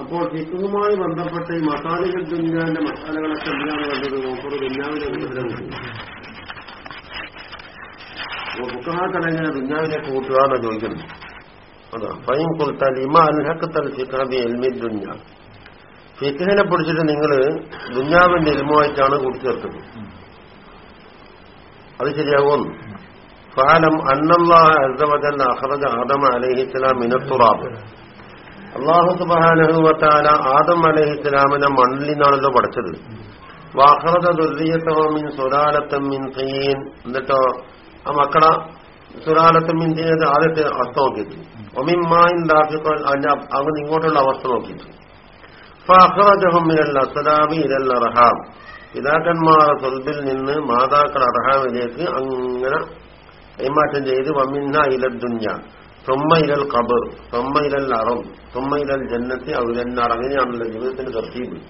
അപ്പോൾ ഫിക്കുമായി ബന്ധപ്പെട്ട ഈ മസാലികൾ ദുന്യാന്റെ മസാലകളൊക്കെ എന്തിനാണ് കണ്ടത്? നോക്കുന്നത് ദുന്യാവിന്റെ കൂട്ടത്തിലാണ് ബുക്കഹാക്കടങ്ങനെ ദുന്യാവിനെ കൂട്ടുക എന്ന് ചോദിക്കുന്നു. അതാ ഫൈൻ കൊടുത്താൽ ഇമ അൽഹക്കത്തൽ ഫിഖാബി എൽമി ദുന്യ. ഫിഖിനെ പിടിച്ചിട്ട് നിങ്ങൾ ദുന്യാവിന്റെ എൽമുമായിട്ടാണ് കൂട്ടിച്ചേർക്കുന്നത് അത് ശരിയാകുമെന്ന് ഫാലം അന്നല്ലാഹ അഹ്റജ ആദമ അലഹിസ്ലാം മിനത്തുറാബ്. അള്ളാഹു സുബാനഹുവത്താല ആദം അലഹിസ്ലാമിനെ മണ്ണിൽ നിന്നാണല്ലോ പഠിച്ചത് ദുർരിയത്തമിൻ സുരാലത്തമ്മിൻ തീൻ എന്നിട്ടോ ആ മക്കള സുരാലത്തമ്മിൻ തീയത് ആദ്യത്തെ അവസ്ഥ നോക്കിയിട്ട് ദാഫിക്കോൽ അതിന്റെ അവൻ ഇങ്ങോട്ടുള്ള അവസ്ഥ നോക്കിയിട്ട് ഫഹ്റജഹുമിനല്ല അസലാമി ഇരല്ല റഹാം പിതാക്കന്മാർ സ്വൽബിൽ നിന്ന് മാതാക്കൾ അറഹാമിലേക്ക് അങ്ങനെ കൈമാറ്റം ചെയ്ത് വമിന്ന ഇലദ്ദുഞ്ഞ തൊമ്മയിരൽ തൊമ്മ ഇരൽ അറം തൊമ്മ ഇരൽ ജന്നത്തി അവരെന്നാർ അങ്ങനെയാണല്ലോ ജീവിതത്തിന്റെ തർത്തീബ്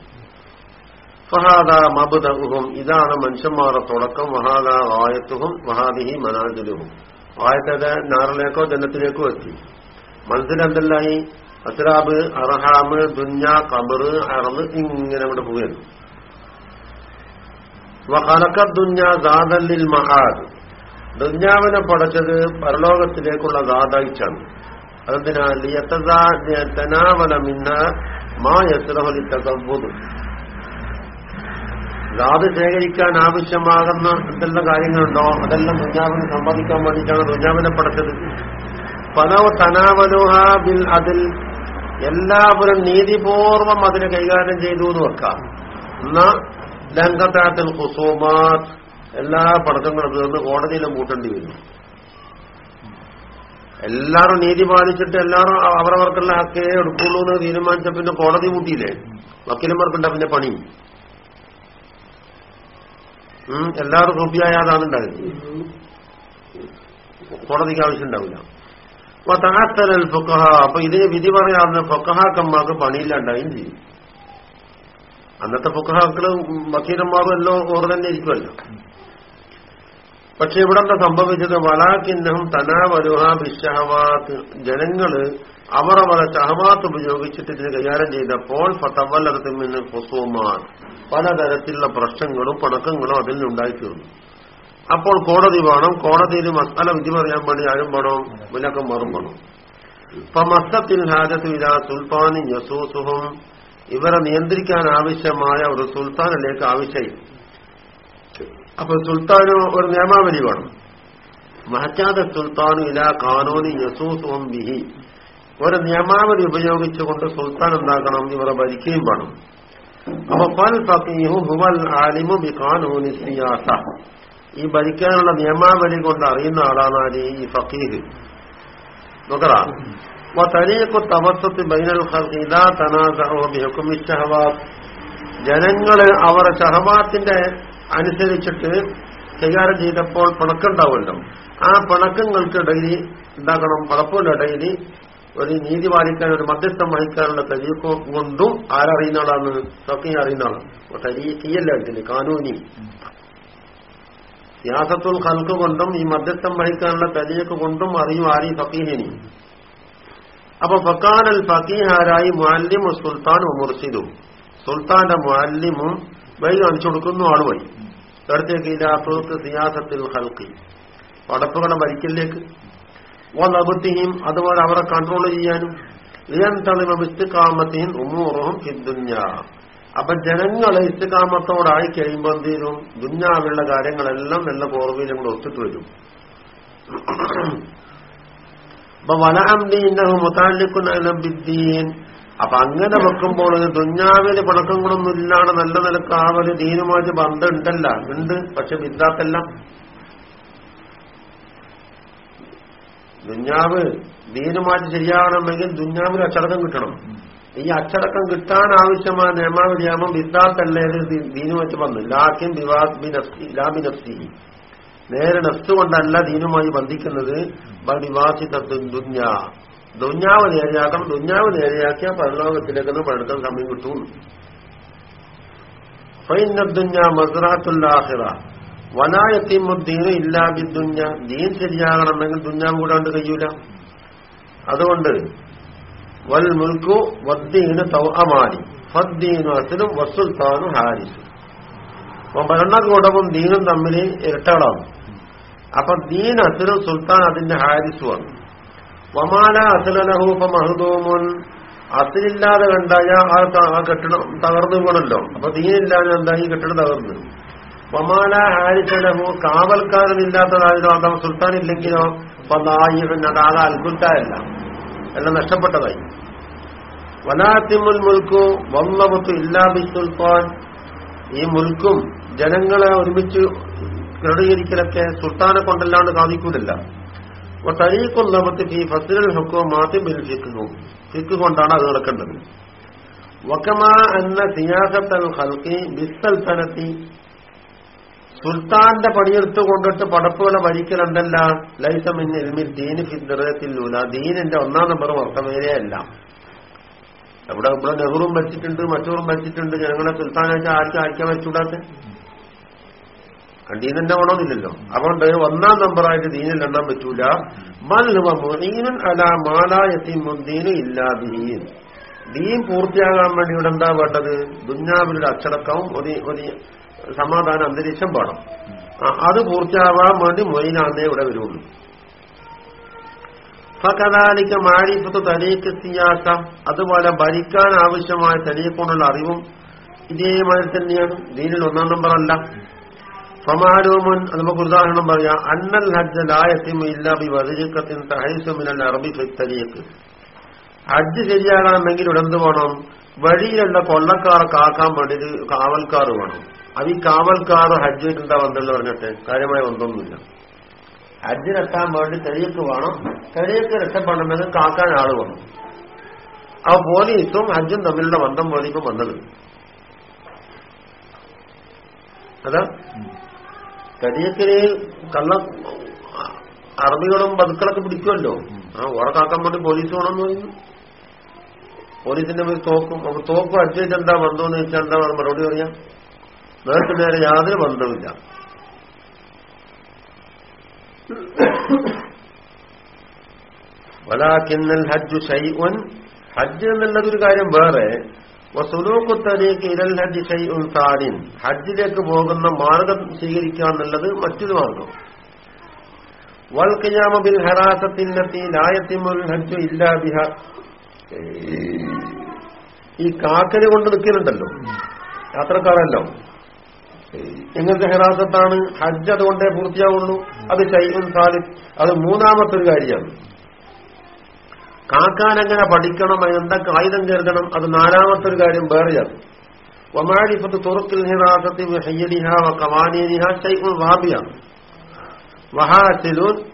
ഫഹാദ മബുദഹും ഇതാണ് മനുഷ്യന്മാരുടെ തുടക്കം. വഹാദ വായത്തുഹും വഹാദിഹി മനാജിലുഹും. വായത്തത് നാറിലേക്കോ ജന്നത്തിലേക്കോ എത്തി. മനസ്സിലെന്തല്ലായി അസ്രാബ് അർഹാമ് ദുഞ്ഞ കബർ അറന്ന് ഇങ്ങനെ അവിടെ പോവുകയാണ്. വഹലക്ക ദുഞ്ഞ ദാദല്ലിൽ മഹാദ്. ദുഞ്ഞാവിനെ പടച്ചത് പരലോകത്തിലേക്കുള്ള ദാദായിച്ചാണ് അതെന്തിനാവല മിന്ന മാ യസ്രഹലി തകബുദ് ദാത് ശേഖരിക്കാൻ ആവശ്യമാകുന്ന എന്തെല്ലാം കാര്യങ്ങളുണ്ടോ? അതെല്ലാം ദുഞ്ഞാവിന് സമ്മതിക്കാൻ വേണ്ടിയിട്ടാണ് ദുഞ്ഞാവിനെ പടച്ചത്. പലവ് തനാവലോഹ ബിൽ അതിൽ എല്ലാവരും നീതിപൂർവം അതിനെ കൈകാര്യം ചെയ്തു എന്ന് വെക്കാം. എന്നാ ലങ്കത്താത്തിൽ ഹുസൂമാത്ത് എല്ലാ പടക്കങ്ങളും തീർന്ന് കോടതിയിലും കൂട്ടേണ്ടി വരും. എല്ലാവരും നീതി പാലിച്ചിട്ട് എല്ലാവരും അവരവർക്കുള്ള ഹക്കേ എടുക്കുള്ളൂ എന്ന് തീരുമാനിച്ച പിന്നെ കോടതി കൂട്ടിയില്ലേ? വക്കീലന്മാർക്കുണ്ട പിന്നെ പണി. എല്ലാവരും കുപ്പിയായാതാണുണ്ടായത് കോടതിക്ക് ആവശ്യം ഉണ്ടാവില്ല അപ്പൊ താത്തലൽ ഫൊക്കഹ അപ്പൊ ഇതിന് വിധി പറയാവുന്ന ഫൊക്കഹാക്കന്മാർക്ക് പണിയില്ലാണ്ടായും ചെയ്യും. അന്നത്തെ ഫൊക്കഹാക്കൾ വക്കീലന്മാരും എല്ലാം ഓർ തന്നെ ഇരിക്കുമല്ലോ പക്ഷെ ഇവിടെ എന്താ സംഭവിച്ചത് വലാക്കിന്നഹം തനാവരുഹ ബിഷഹവാത്ത് ജനങ്ങൾ അവർ അവരെ ഉപയോഗിച്ചിട്ട് ഇതിന് കൈകാര്യം ചെയ്തപ്പോൾ ഫതവല്ലത്തിൽ നിന്ന് ഹുസൂമാൻ പലതരത്തിലുള്ള പ്രശ്നങ്ങളും പണക്കങ്ങളും അതിൽ നിന്നുണ്ടായിത്തീർന്നു അപ്പോൾ കോടതി വേണം. കോടതിയിൽ മസാല വിധി പറയാൻ വേണ്ടി ആരും വേണം മുലക്കന്മാറും വേണം. ഇപ്പൊ മസ്തത്തിൽ ഹാജത്ത് ഇതാ സുൽത്താനി യസൂസുഹും ഇവരെ നിയന്ത്രിക്കാൻ ആവശ്യമായ ഒരു സുൽത്താനിലേക്ക് ആവശ്യമായി. അപ്പൊ സുൽത്താന് ഒരു നിയമാവലി വേണം. മഹജാദ സുൽത്താനു ഇല കാനോനി യസൂസും ബിഹി ഒരു നിയമാവലി ഉപയോഗിച്ചുകൊണ്ട് സുൽത്താൻ എന്താക്കണം ഇവരെ ഭരിക്കുകയും വേണം. അപ്പൊ പൽ ഫീഹു ഹുവൽ ആലിമു ബി കാനൂനി സിയാസ. ഈ ഭരിക്കാനുള്ള നിയമാവലി കൊണ്ട് അറിയുന്ന ആളാണ് ആര് ഈ ഫക്കീഹ് നോക്കടാ. വരീഖു തവസ്സത്ത് ബൈനൽ ഇതാ തനാസഹോ ഷഹവാത്ത്. ജനങ്ങൾ അവരെ ഷഹവാത്തിന്റെ അനുസരിച്ചിട്ട് കൈകാര്യം ചെയ്തപ്പോൾ പിണക്കുണ്ടാവുമല്ലോ. ആ പിണക്കങ്ങൾക്കിടയിൽ എന്താക്കണം പലപ്പോഴിടയിൽ ഒരു നീതി പാലിക്കാൻ ഒരു മധ്യസ്ഥം വഹിക്കാനുള്ള തരീഖ് കൊണ്ടും ആരറിയുന്ന ആളാണ്. സഖി അറിയുന്ന ആളാണ്. തരീഖിയല്ല ഇതിന് കാനൂനി. സിയാസത്തുൽ ഖൽക്ക് കൊണ്ടും ഈ മധ്യസ്ഥം വഹിക്കാനുള്ള തരീഖ് കൊണ്ടും അറിയും ആരീ ഫക്കീഹിനി അപ്പൊ ഫക്കാനൽ ഫക്കീഹാരായി മുഅല്ലിമു സുൽത്താൻ മുർഷിദും സുൽത്താന്റെ മുഅല്ലിമും വഴി കാണിച്ചു കൊടുക്കുന്നു ആൾ വഴി ഇടത്തേക്ക് അസുഖത്ത് സിയാസത്തിൽ ഹൽക്കി പടപ്പുകളെ ഭരിക്കലിലേക്ക് വലബത്തിയും അതുപോലെ അവരെ കൺട്രോൾ ചെയ്യാനും. ലിയന്തളിമ വിസ്തുകാമത്തെയും ഉമ്മൂറും ഹിന്ദുഞ്ഞ അപ്പൊ ജനങ്ങളെ ഇസ്തുകാമത്തോടായി കഴിയുമ്പോൾ എന്തേലും ദുഞ്ഞാവുള്ള കാര്യങ്ങളെല്ലാം നല്ല കോർവയിലും കൂടെ ഒത്തിട്ട് വരും. അപ്പൊ വലഅംദീന്നഹു മുത്താലിക്കുന്ന ബിദ്ദീൻ. അപ്പൊ അങ്ങനെ വെക്കുമ്പോൾ ദുഞ്ഞാവിൽ പണക്കങ്ങളൊന്നും ഇല്ലാതെ നല്ല നിലയ്ക്ക് ആ ഒരു ദീനുമായിട്ട് ബന്ധം ഉണ്ടല്ല ഉണ്ട് പക്ഷെ ഇല്ലാത്തല്ല ദുഞ്ഞാവ് ദീനുമായിട്ട് ശരിയാകണമെങ്കിൽ ദുഞ്ഞാവിൽ അച്ചടക്കം കിട്ടണം. ഈ അച്ചടക്കം കിട്ടാൻ ആവശ്യമായ നിയമാവലിയാകുമ്പോൾ വിദ്യാത്തല്ലേ ദീനുമായിട്ട് ബന്ധം ലാഖ്യം ലാബി നഫ്സി നേരെ നഫ്സ് കൊണ്ടല്ല ദീനുമായി ബന്ധിക്കുന്നത്. ദുഞ്ഞ. ദുഞ്ഞാവ് നേരെയാക്കണം ദുഞ്ഞാവ് നേരെയാക്കിയാൽ പരലോകത്തിലേക്കൊന്ന് പഴുക്കാൻ സമയം കിട്ടും ഫൈനദ്ദുഞ്ഞ മസ്റാത്തുല്ലാഹിറ വലായത്തിമുദ്ദീന് ഇല്ലാ ദുഞ്ഞ ദീൻ ശരിയാകണമെങ്കിൽ ദുഞ്ഞാവ് കൂടാണ്ട് കഴിയൂല അതുകൊണ്ട് വൽ മുൽക്കു വദ്ദീന് തൗഅമാനി. ഫദ്ദീനു അസലും വസുൽത്താനു ഹാരിസ്. അപ്പൊ ഭരണകൂടവും ദീനും തമ്മിൽ ഇരട്ടകളാവും. അപ്പൊ ദീൻ അസലും സുൽത്താൻ അതിന്റെ ഹാരിസുമാണ്. വമാല അസലഹൂഫ മഹദൂമുൻ അസിലില്ലാതെ കണ്ടായ ആ കെട്ടിടം തകർന്നു പോണല്ലോ. അപ്പൊ ദീനില്ലാതെ എന്താ ഈ കെട്ടിടം തകർന്നു? വമാല ഹാരിസലഹു കാവൽക്കാരനില്ലാത്തതായാലോ അഥവാ സുൽത്താൻ ഇല്ലെങ്കിലോ? അപ്പൊ നായിഹൻ അതാകെ അത്ഭുതമല്ല എല്ലാം നഷ്ടപ്പെട്ടതായി. വലാത്തിമുൽ മുൽക്കു വന്നവത്തു ഇല്ലാ ബി സുൽത്താൻ. ഈ മുൽക്കും ജനങ്ങളെ ഒരുമിച്ച് ക്രമീകരിക്കലൊക്കെ സുൽത്താനെ കൊണ്ടല്ലാണ്ട് സാധിക്കൂലല്ല. തരീക്കൊന്നവത്ത് ഈ ഫസിലൽ ഹുക്കോ മാറ്റി ബിൽ ഫിക്കും ഫിക്ക് കൊണ്ടാണ് അത് നടക്കേണ്ടത്. വക്കമാ എന്ന സിയാസത്തൽ ഹൽക്കി ബിസ്സൽത്തനത്തി സുൽത്താന്റെ പണിയെടുത്ത് കൊണ്ടിട്ട് പടപ്പുകളെ ഭരിക്കലുണ്ടല്ല ലൈസമിൻ എൽമിൽ ദീന് ഫിദ്റത്തിലൂല ദീനിന്റെ ഒന്നാം നമ്പർ വർത്തമേരെയല്ല അല്ല ഇവിടെ ഇവിടെ നെഹ്റുവും ഭരിച്ചിട്ടുണ്ട് മറ്റൂറും ഭരിച്ചിട്ടുണ്ട് ജനങ്ങളെ സുൽത്താനായിട്ട് ആർക്കും ആർക്കാൻ വെച്ചുകൂടാത്ത തന്നെ ഗുണമൊന്നുമില്ലല്ലോ അതുകൊണ്ട് ഒന്നാം നമ്പറായിട്ട് ദീനിൽ എണ്ണാൻ പറ്റൂല. ഇല്ലാദീൻ ദീൻ പൂർത്തിയാകാൻ വേണ്ടി ഇവിടെ എന്താ വേണ്ടത്? ദുഞ്ഞാവിലൊരു അച്ചടക്കവും ഒരു ഒരു സമാധാന അന്തരീക്ഷം വേണം. അത് പൂർത്തിയാവാൻ വേണ്ടി മൊയിനാന്നേ ഇവിടെ വരുള്ളൂ. ഫകദാലിക്ക മാരിഫത്ത് തരീക്ക് സിയാസ. അതുപോലെ ഭരിക്കാൻ ആവശ്യമായ തരീക്കൊണ്ടുള്ള അറിവും ഇതേമാതിരി തന്നെയാണ് ദീനിൽ ഒന്നാം നമ്പർ അത് നമുക്ക് ഉദാഹരണം പറയാം. അന്നൽ ഹജ്ജ് ലായത്തിമ ഇല്ല ബി വതിരിക്കത്തിൻ തഹൈസുമിനൽ അറബി തരീക്ക് ഹജ്ജ് ശരിയാകണമെങ്കിൽ ഇവിടെ എന്ത് വേണം? വഴിയിലുള്ള കൊള്ളക്കാർ കാക്കാൻ വേണ്ടി കാവൽക്കാർ വേണം. അത് ഈ കാവൽക്കാർ ഹജ്ജായിട്ട് എന്താ വന്നെന്ന് പറഞ്ഞിട്ട് കാര്യമായ ബന്ധമൊന്നുമില്ല ഹജ്ജിനെത്താൻ വേണ്ടി തെളിയക്ക് വേണം. തെളിയക്ക് രക്ഷപ്പെടണമെന്ന് കാക്കാൻ ആൾ വേണം. ആ പോലീസും ഹജ്ജും തമ്മിലുള്ള ബന്ധം പോലീസും വന്നത്. അതാ? തെളിയക്കിന് കള്ള അറബികളും ബതുക്കളൊക്കെ പിടിക്കുമല്ലോ. ആ ഉറക്കാക്കാൻ കാക്കാൻ വേണ്ടി പോലീസ് വേണമെന്ന് പറയുന്നു പോലീസിന്റെ തോക്കും. അപ്പൊ തോക്കും അടിച്ചിട്ട് എന്താ ബന്ധമെന്ന് വെച്ചാൽ എന്താ മറുപടി പറയാം? നേരത്തെ നേരെ യാതൊരു ബന്ധമില്ല വലാക്കിന്നൽ ഹജ്ജു ഒൻ ഹജ്ജ് എന്നുള്ളതൊരു കാര്യം വേറെ. ഹജ്ജിലേക്ക് പോകുന്ന മാർഗം സ്വീകരിക്കുക എന്നുള്ളത് മറ്റൊരു മാർഗം. വൽ കിയാമ ബിൽ ഹറാസത്തിനെത്തി ലായത്തിമുൽ ഹജ്ജു ഇല്ലാ ബിഹ. ഈ കാക്കൽ കൊണ്ട് നിൽക്കലുണ്ടല്ലോ. യാത്രക്കാരല്ലോ. എങ്ങനത്തെ ഹെറാസത്താണ് ഹജ്ജ് അതുകൊണ്ടേ പൂർത്തിയാവുള്ളൂ. അത് ഷൈഉൻ സാലിഫ് അത് മൂന്നാമത്തെ ഒരു കാര്യമാണ്. കാക്കാൻ എങ്ങനെ പഠിക്കണം അതിനെന്തൊക്കെ ആയുധം കരുതണം. അത് നാലാമത്തെ ഒരു കാര്യം വേറെയാണ്. ഒമാരിപ്പത്ത് തുറക്കിൽ ഹിറാസത്തി ഹയ്യലിഹ കവാനിയനിഹ ഷൈഖുൽ വാബിയാണ്. വഹാസിലുൻ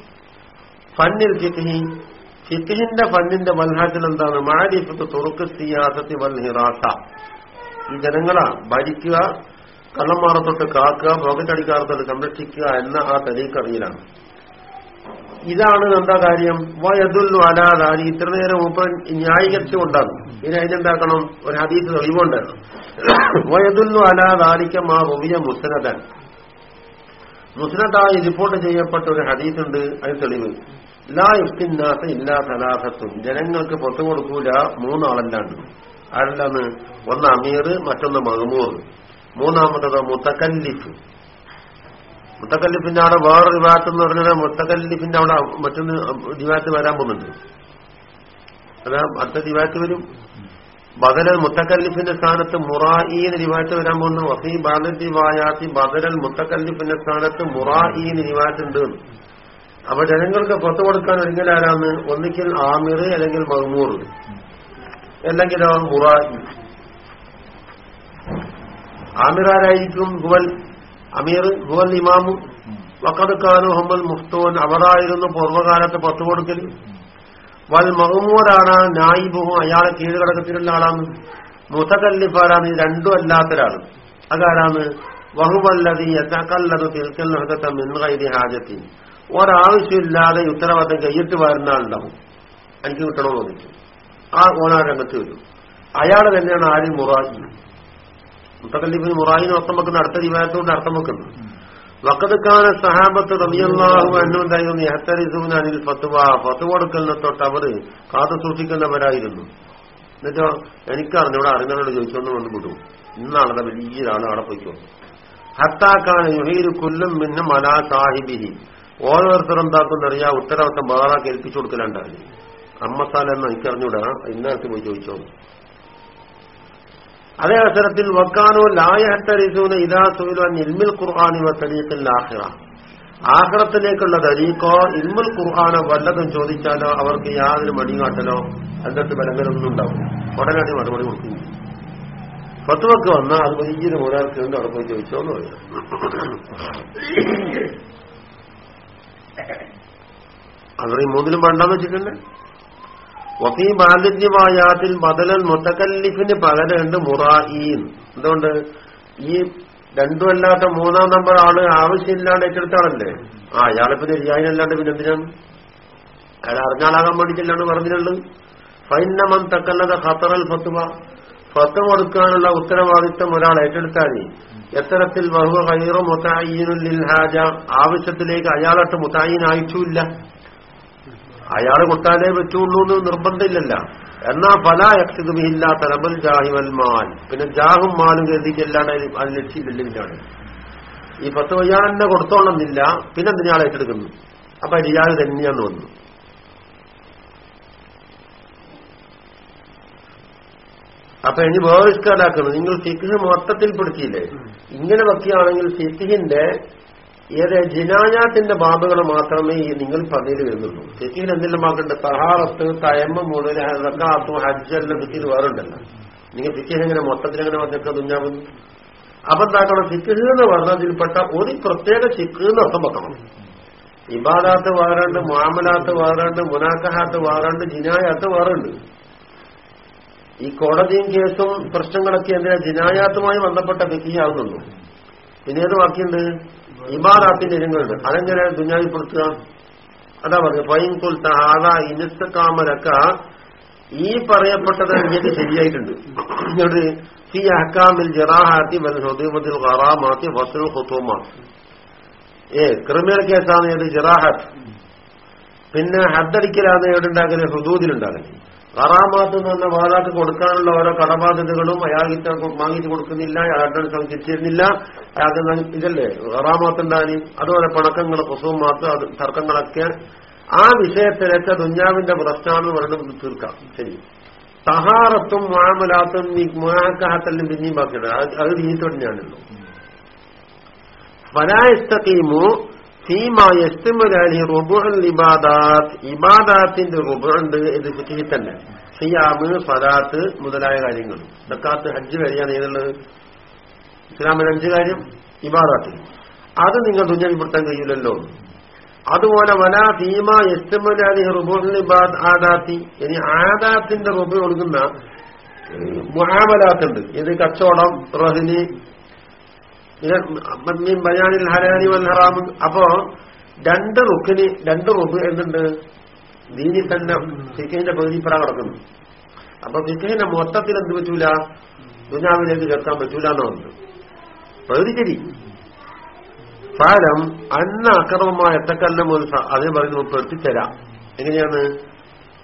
ഫന്നിൽ ഫിഖ്ഹി. ഫിഖിന്റെ ഫന്നിന്റെ വൽഹാസിൽ എന്താണ് മാരിഫത്ത് തുറക്ക് സിയാസത്തി വൽ ഹിറാസ ഈ ജനങ്ങളാ ഭരിക്കുക കള്ളന്മാറത്തൊട്ട് കാക്കുക പോക്കറ്റടിക്കാറത്തൊട്ട് സംരക്ഷിക്കുക എന്ന ആ തരീക്കറിയിലാണ് ഇതാണ് എന്താ കാര്യം. വയതുല്ലു അലാതാ ഇത്ര നേരം മൂപ്പൻ ന്യായീകരിച്ചുകൊണ്ടാണ്. ഇനി അതിനെന്താക്കണം? ഒരു ഹദീസ് തെളിവുണ്ടായിരുന്നു വയതുല്ലു അലാദാലിക്ക മാ ഒവിയ മുസ്നദൻ. മുസ്നദായി റിപ്പോർട്ട് ചെയ്യപ്പെട്ട ഒരു ഹദീസ് ഉണ്ട് അതിന് തെളിവ്. ലാ ഇഫ്തിന്നാസ ഇല്ലാ സലാസത്തും ജനങ്ങൾക്ക് പുറത്തു കൊടുക്കൂല. മൂന്നാളല്ലാണ്ട്. ആരല്ലാന്ന്? ഒന്ന് അമീർ മറ്റൊന്ന് മഹമൂർ. മൂന്നാമത്തത് മുത്തക്കല്ലിഫ് മുത്തക്കല്ലിഫിന്റെ അവിടെ വേറെ റിവാത്ത് എന്ന് പറഞ്ഞാൽ മുത്തക്കല്ലിഫിന്റെ അവിടെ മറ്റൊന്ന് ദിവാത്ത് വരാൻ പോകുന്നുണ്ട്. അതാ അടുത്ത ദിവാത്ത് വരും. ബദലൽ മുത്തക്കല്ലിഫിന്റെ സ്ഥാനത്ത് മുറായിന്ന് റിവാത്ത് വരാൻ പോകുന്നു. വസീ ബാലി വായാത്തി ബദലൽ മുത്തക്കല്ലിഫിന്റെ സ്ഥാനത്ത് മുറായിന്ന് റിവാത്ത് ഉണ്ട് അപ്പൊ ജനങ്ങൾക്ക് പുറത്തു കൊടുക്കാൻ ഒരിക്കൽ ആരാന്ന് ഒന്നിക്കൽ ആമിർ അല്ലെങ്കിൽ മഹ്മൂർ അല്ലെങ്കിലോ മുറായി. ആമിറാരായിരിക്കും ഗുവൽ അമീർ ഗുവൽ ഇമാമും വക്കതുക്കാനു ഹമ്മൽ മുഫ്തോൻ. അവരായിരുന്നു പൂർവകാലത്ത് പത്തു കൊടുക്കൽ വൽ മഹമൂരാണ് നായിബുഹും. അയാളെ കീഴ്ഘടകത്തിലുള്ള ആളാണ്. മുത്തകല്ലിഫാരാണ് രണ്ടും അല്ലാത്തൊരാൾ അതാരാണ്? വഹുവല്ലതി യഥക്കല്ലത് തിൽക്കൽ മിൻകൈരി ഹാജത്തി. ഒരാവശ്യമില്ലാതെ ഉത്തരവാദിത്തം കയ്യിട്ട് വരുന്ന ആളുണ്ടാവും. എനിക്ക് കിട്ടണമെന്ന് തോന്നിച്ചു ആ ഓനാ രംഗത്ത് വരും. അയാൾ തന്നെയാണ് ആരും മുറാജി മുത്തക്കല്ലിഫിന് മുറായിന് അർത്ഥം വെക്കുന്ന അടുത്ത ദിവാരത്തോട് അർത്ഥം വെക്കുന്നു. വക്കതുക്കാന സഹാബത്ത് റബിയല്ലാഹു എന്നുണ്ടായിരുന്നു ഹത്തരിസൂനാനിൽ ഫത്തുവ ഫത്തു കൊടുക്കലിനെ തൊട്ട് അവർ കാത്തു സൂക്ഷിക്കുന്നവരായിരുന്നു എന്നിട്ടോ എനിക്കറിഞ്ഞൂടെ അറിഞ്ഞവരോട് ചോദിച്ചോന്ന് വന്നു വിടും. ഇന്നാളെ വലിയൊരാൾ അവിടെ പോയിക്കോ. ഹത്താക്കാന യുഹീര് കൊല്ലും മിന്നും അലാ സാഹിബിഹി. ഓരോരുത്തരും എന്താക്കുന്നറിയാ ഉത്തരവാദിത്തം വേറെ കേൾപ്പിച്ചു കൊടുക്കലുണ്ടായി അമ്മസാലെന്ന് എനിക്കറിഞ്ഞൂടാ ഇന്നത്തെ പോയി ചോദിച്ചോ അതേ അവസരത്തിൽ വക്കാനോ ലായഹത്തരീസൂന ഇതാ സുഹിലോ ഇൽമിൽ ഖുർആാനി വത്തരീഖിൽ ആഹിറ ആഹ്റത്തിലേക്കുള്ള തരീക്കോ ഇൽമുൽ ഖുർആാനോ വല്ലതും ചോദിച്ചാലോ അവർക്ക് യാതൊരു മടികാട്ടലോ അതിനകത്ത് ബലങ്ങളൊന്നും ഉണ്ടാവും ഉടനടി മറുപടി കൊടുക്കും. പത്തുവക്ക് വന്നാൽ അത് വലിയൊരു ഒരാൾക്ക് ഉണ്ട് അവിടെ പോയി ചോദിച്ചോ എന്ന് പറയാം. അത്രയും മൂന്നിലും വേണ്ടെന്ന് വെച്ചിട്ടുണ്ട് വഫീ ബാലിന്യമായാത്തിൽ മദലൽ മുത്തക്കല്ലിഫിന് പകരമുണ്ട് മുറായീൻ. എന്തുകൊണ്ട്? ഈ രണ്ടുമല്ലാത്ത മൂന്നാം നമ്പർ ആൾ ആവശ്യമില്ലാണ്ട് ഏറ്റെടുത്താളല്ലേ ആ അയാളിപ്പോ ശരിയായിനല്ലാണ്ട് പിന്നെ എന്തിനാണ് അയാൾ അറിഞ്ഞാളാകാൻ വേണ്ടിയിട്ടില്ലാണ് പറഞ്ഞിട്ടുള്ളത്. ഫൈനമൻ തക്കല്ലത ഖത്തറൽ ഫത്തുവ ഫത്ത് കൊടുക്കാനുള്ള ഉത്തരവാദിത്വം ഒരാൾ ഏറ്റെടുത്താൽ എത്തരത്തിൽ ബഹുവ കൈറ മുത്തായിനുല്ലിൽ ഹാജ ആവശ്യത്തിലേക്ക് അയാളട്ട് മുത്തായിനായിട്ടുമില്ല. അയാൾ കൊട്ടാലേ പറ്റുള്ളൂ എന്ന് നിർബന്ധമില്ലല്ല. എന്നാ പല യക്ഷിതുമില്ല തലബൽ ജാഹിമൽ മാൻ പിന്നെ ജാഹും മാലും കരുതിക്കല്ലാണ്ട് അത് ലക്ഷ്യമില്ലാണ് ഈ പത്ത് വയ്യാന്നെ കൊടുത്തോളന്നില്ല പിന്നെ എന്തിനാൾ ഏറ്റെടുക്കുന്നു? അപ്പൊ റിയാദ് തന്നെയാന്ന് വന്നു അപ്പൊ ഇനി ബഹിഷ്കാരാക്കുന്നത് നിങ്ങൾ ഫിഖ് മൊത്തത്തിൽ പിടിച്ചില്ലേ ഇങ്ങനെ വക്കിയാണെങ്കിൽ ഫിഖിന്റെ ഏത് ജിനായാത്തിന്റെ ബാബുകൾ മാത്രമേ ഈ നിങ്ങൾ പതിയിൽ വരുന്നുള്ളൂ. തെറ്റിയിൽ എന്തെല്ലാം വാക്കുണ്ട്? തയമ്മ മുതൽ റക്കാത്തും ഹജ്ജെല്ലാം ഫിഖിൽ വേറുണ്ടല്ലോ. നിങ്ങൾ മൊത്തത്തിൽ എങ്ങനെ വന്നിട്ട് തുഞ്ഞാവുന്നു അപ്പൊ എന്താക്കണം ഫിഖ് എന്ന് പറഞ്ഞതിൽപ്പെട്ട ഒരു പ്രത്യേക ഫിഖ് എന്ന് അർത്ഥം വെക്കണം. ഇബാദാത്ത് വേറുണ്ട് മാമലാത്ത് വേറുണ്ട് മുനാക്കഹാത്ത് വേറുണ്ട് ജിനായാത്ത് വേറുണ്ട്. ഈ കോടതിയും കേസും പ്രശ്നങ്ങളൊക്കെ എന്തിനാ ജിനായാത്തുമായി ബന്ധപ്പെട്ട വ്യക്തിയാവുന്നുള്ളൂ പിന്നെ ഏത് ബാക്കിയുണ്ട് ഇബാദാത്തിന്റെ ഇനങ്ങളുണ്ട് അതെങ്ങനെ ദുഞ്ഞാവിപ്പെടുത്തുക അതാ പറഞ്ഞു പൈൻകുൽ കുൽത്ത ആദ ഇനസ്തക്കാമലക്ക ഈ പറയപ്പെട്ടത് എനിക്ക് ശരിയായിട്ടുണ്ട്. എന്നിട്ട് ഫി ജറാഹാത്തി വൽ ഹുദീമത്തിൽ ഖറാമാത്തി വസുൽ ഖുതൂമാത്ത് ഏ ക്രിമിനൽ കേസാണ് ഏത് ജറാഹത്ത്. പിന്നെ ഹദ്ദടിക്കലാണ് എവിടെ ഉണ്ടാകൽ ഹുദൂദിലുണ്ടാകൽ കറാമാത്ത് എന്ന് വാതാക്ക് കൊടുക്കാനുള്ള ഓരോ കടബാധ്യതകളും അയാൾക്ക് വാങ്ങിച്ചു കൊടുക്കുന്നില്ല അയാളുടെ തിരിച്ചിരുന്നില്ല. അയാൾക്ക് ഇതല്ലേ? കറാമാത്ത് ഉണ്ടാനി അതുപോലെ പണക്കങ്ങൾ കുസുമാത്ത് അത് തർക്കങ്ങളൊക്കെ. ആ വിഷയത്തിലേക്ക് ദുഞ്ഞാവിന്റെ പ്രശ്നമാണെന്ന് പറയുന്നത് തീർക്കാം. ശരി. സഹാറത്തും മാമലാത്തും ഈ മുഹാക്കഹത്തെല്ലാം പിന്നെയും ബാക്കിയുണ്ട്. അത് നീത്തോടിഞ്ഞാണല്ലോ ഫലാസ്തീമു ഇബാദാത്ത് ഇബാദാത്തിന്റെ റുബുണ്ട് ഇത് ഫിഖിൽ തന്നെ. സിയാമ് ഫലാത്ത് മുതലായ കാര്യങ്ങൾ. ദക്കാത്ത് ഹജ്ജ് വരെയാണ് ഏതുള്ളത്? ഇസ്ലാമിൽ അഞ്ച് കാര്യം ഇബാദാത്ത്. അത് നിങ്ങൾ തുഞ്ഞൽപ്പെടുത്താൻ കഴിയില്ലല്ലോ. അതുപോലെ വല ഭീമ എസ്തമലാലി റുബുൽ ആദാത്തി. ഇനി ആദാത്തിന്റെ റുബ് കൊടുക്കുന്ന മുഹാമലാത്തുണ്ട്. ഇത് കച്ചവടം റഹിനി ബയാനിൽ ഹരാനി വൽ ഹറാമ് അപ്പോ രണ്ട് റുക്കിന് രണ്ട് റുബ് എന്തുണ്ട്? ദീനി തന്നെ ഫിഖിന്റെ പകുതി പകുതിപ്പറ കിടക്കുന്നു. അപ്പൊ ഫിഖിന്റെ മൊത്തത്തിൽ എന്ത് പറ്റൂല? ദുനാവിലേക്ക് ചേർക്കാൻ പറ്റൂല എന്നുണ്ട് പകുതി ശരി ഫലം അന്ന അക്രമമായ എത്തക്കല്ലം ഒരു അതിന് പറയുന്നത് മുമ്പ് എത്തിത്തരാം എങ്ങനെയാണ്?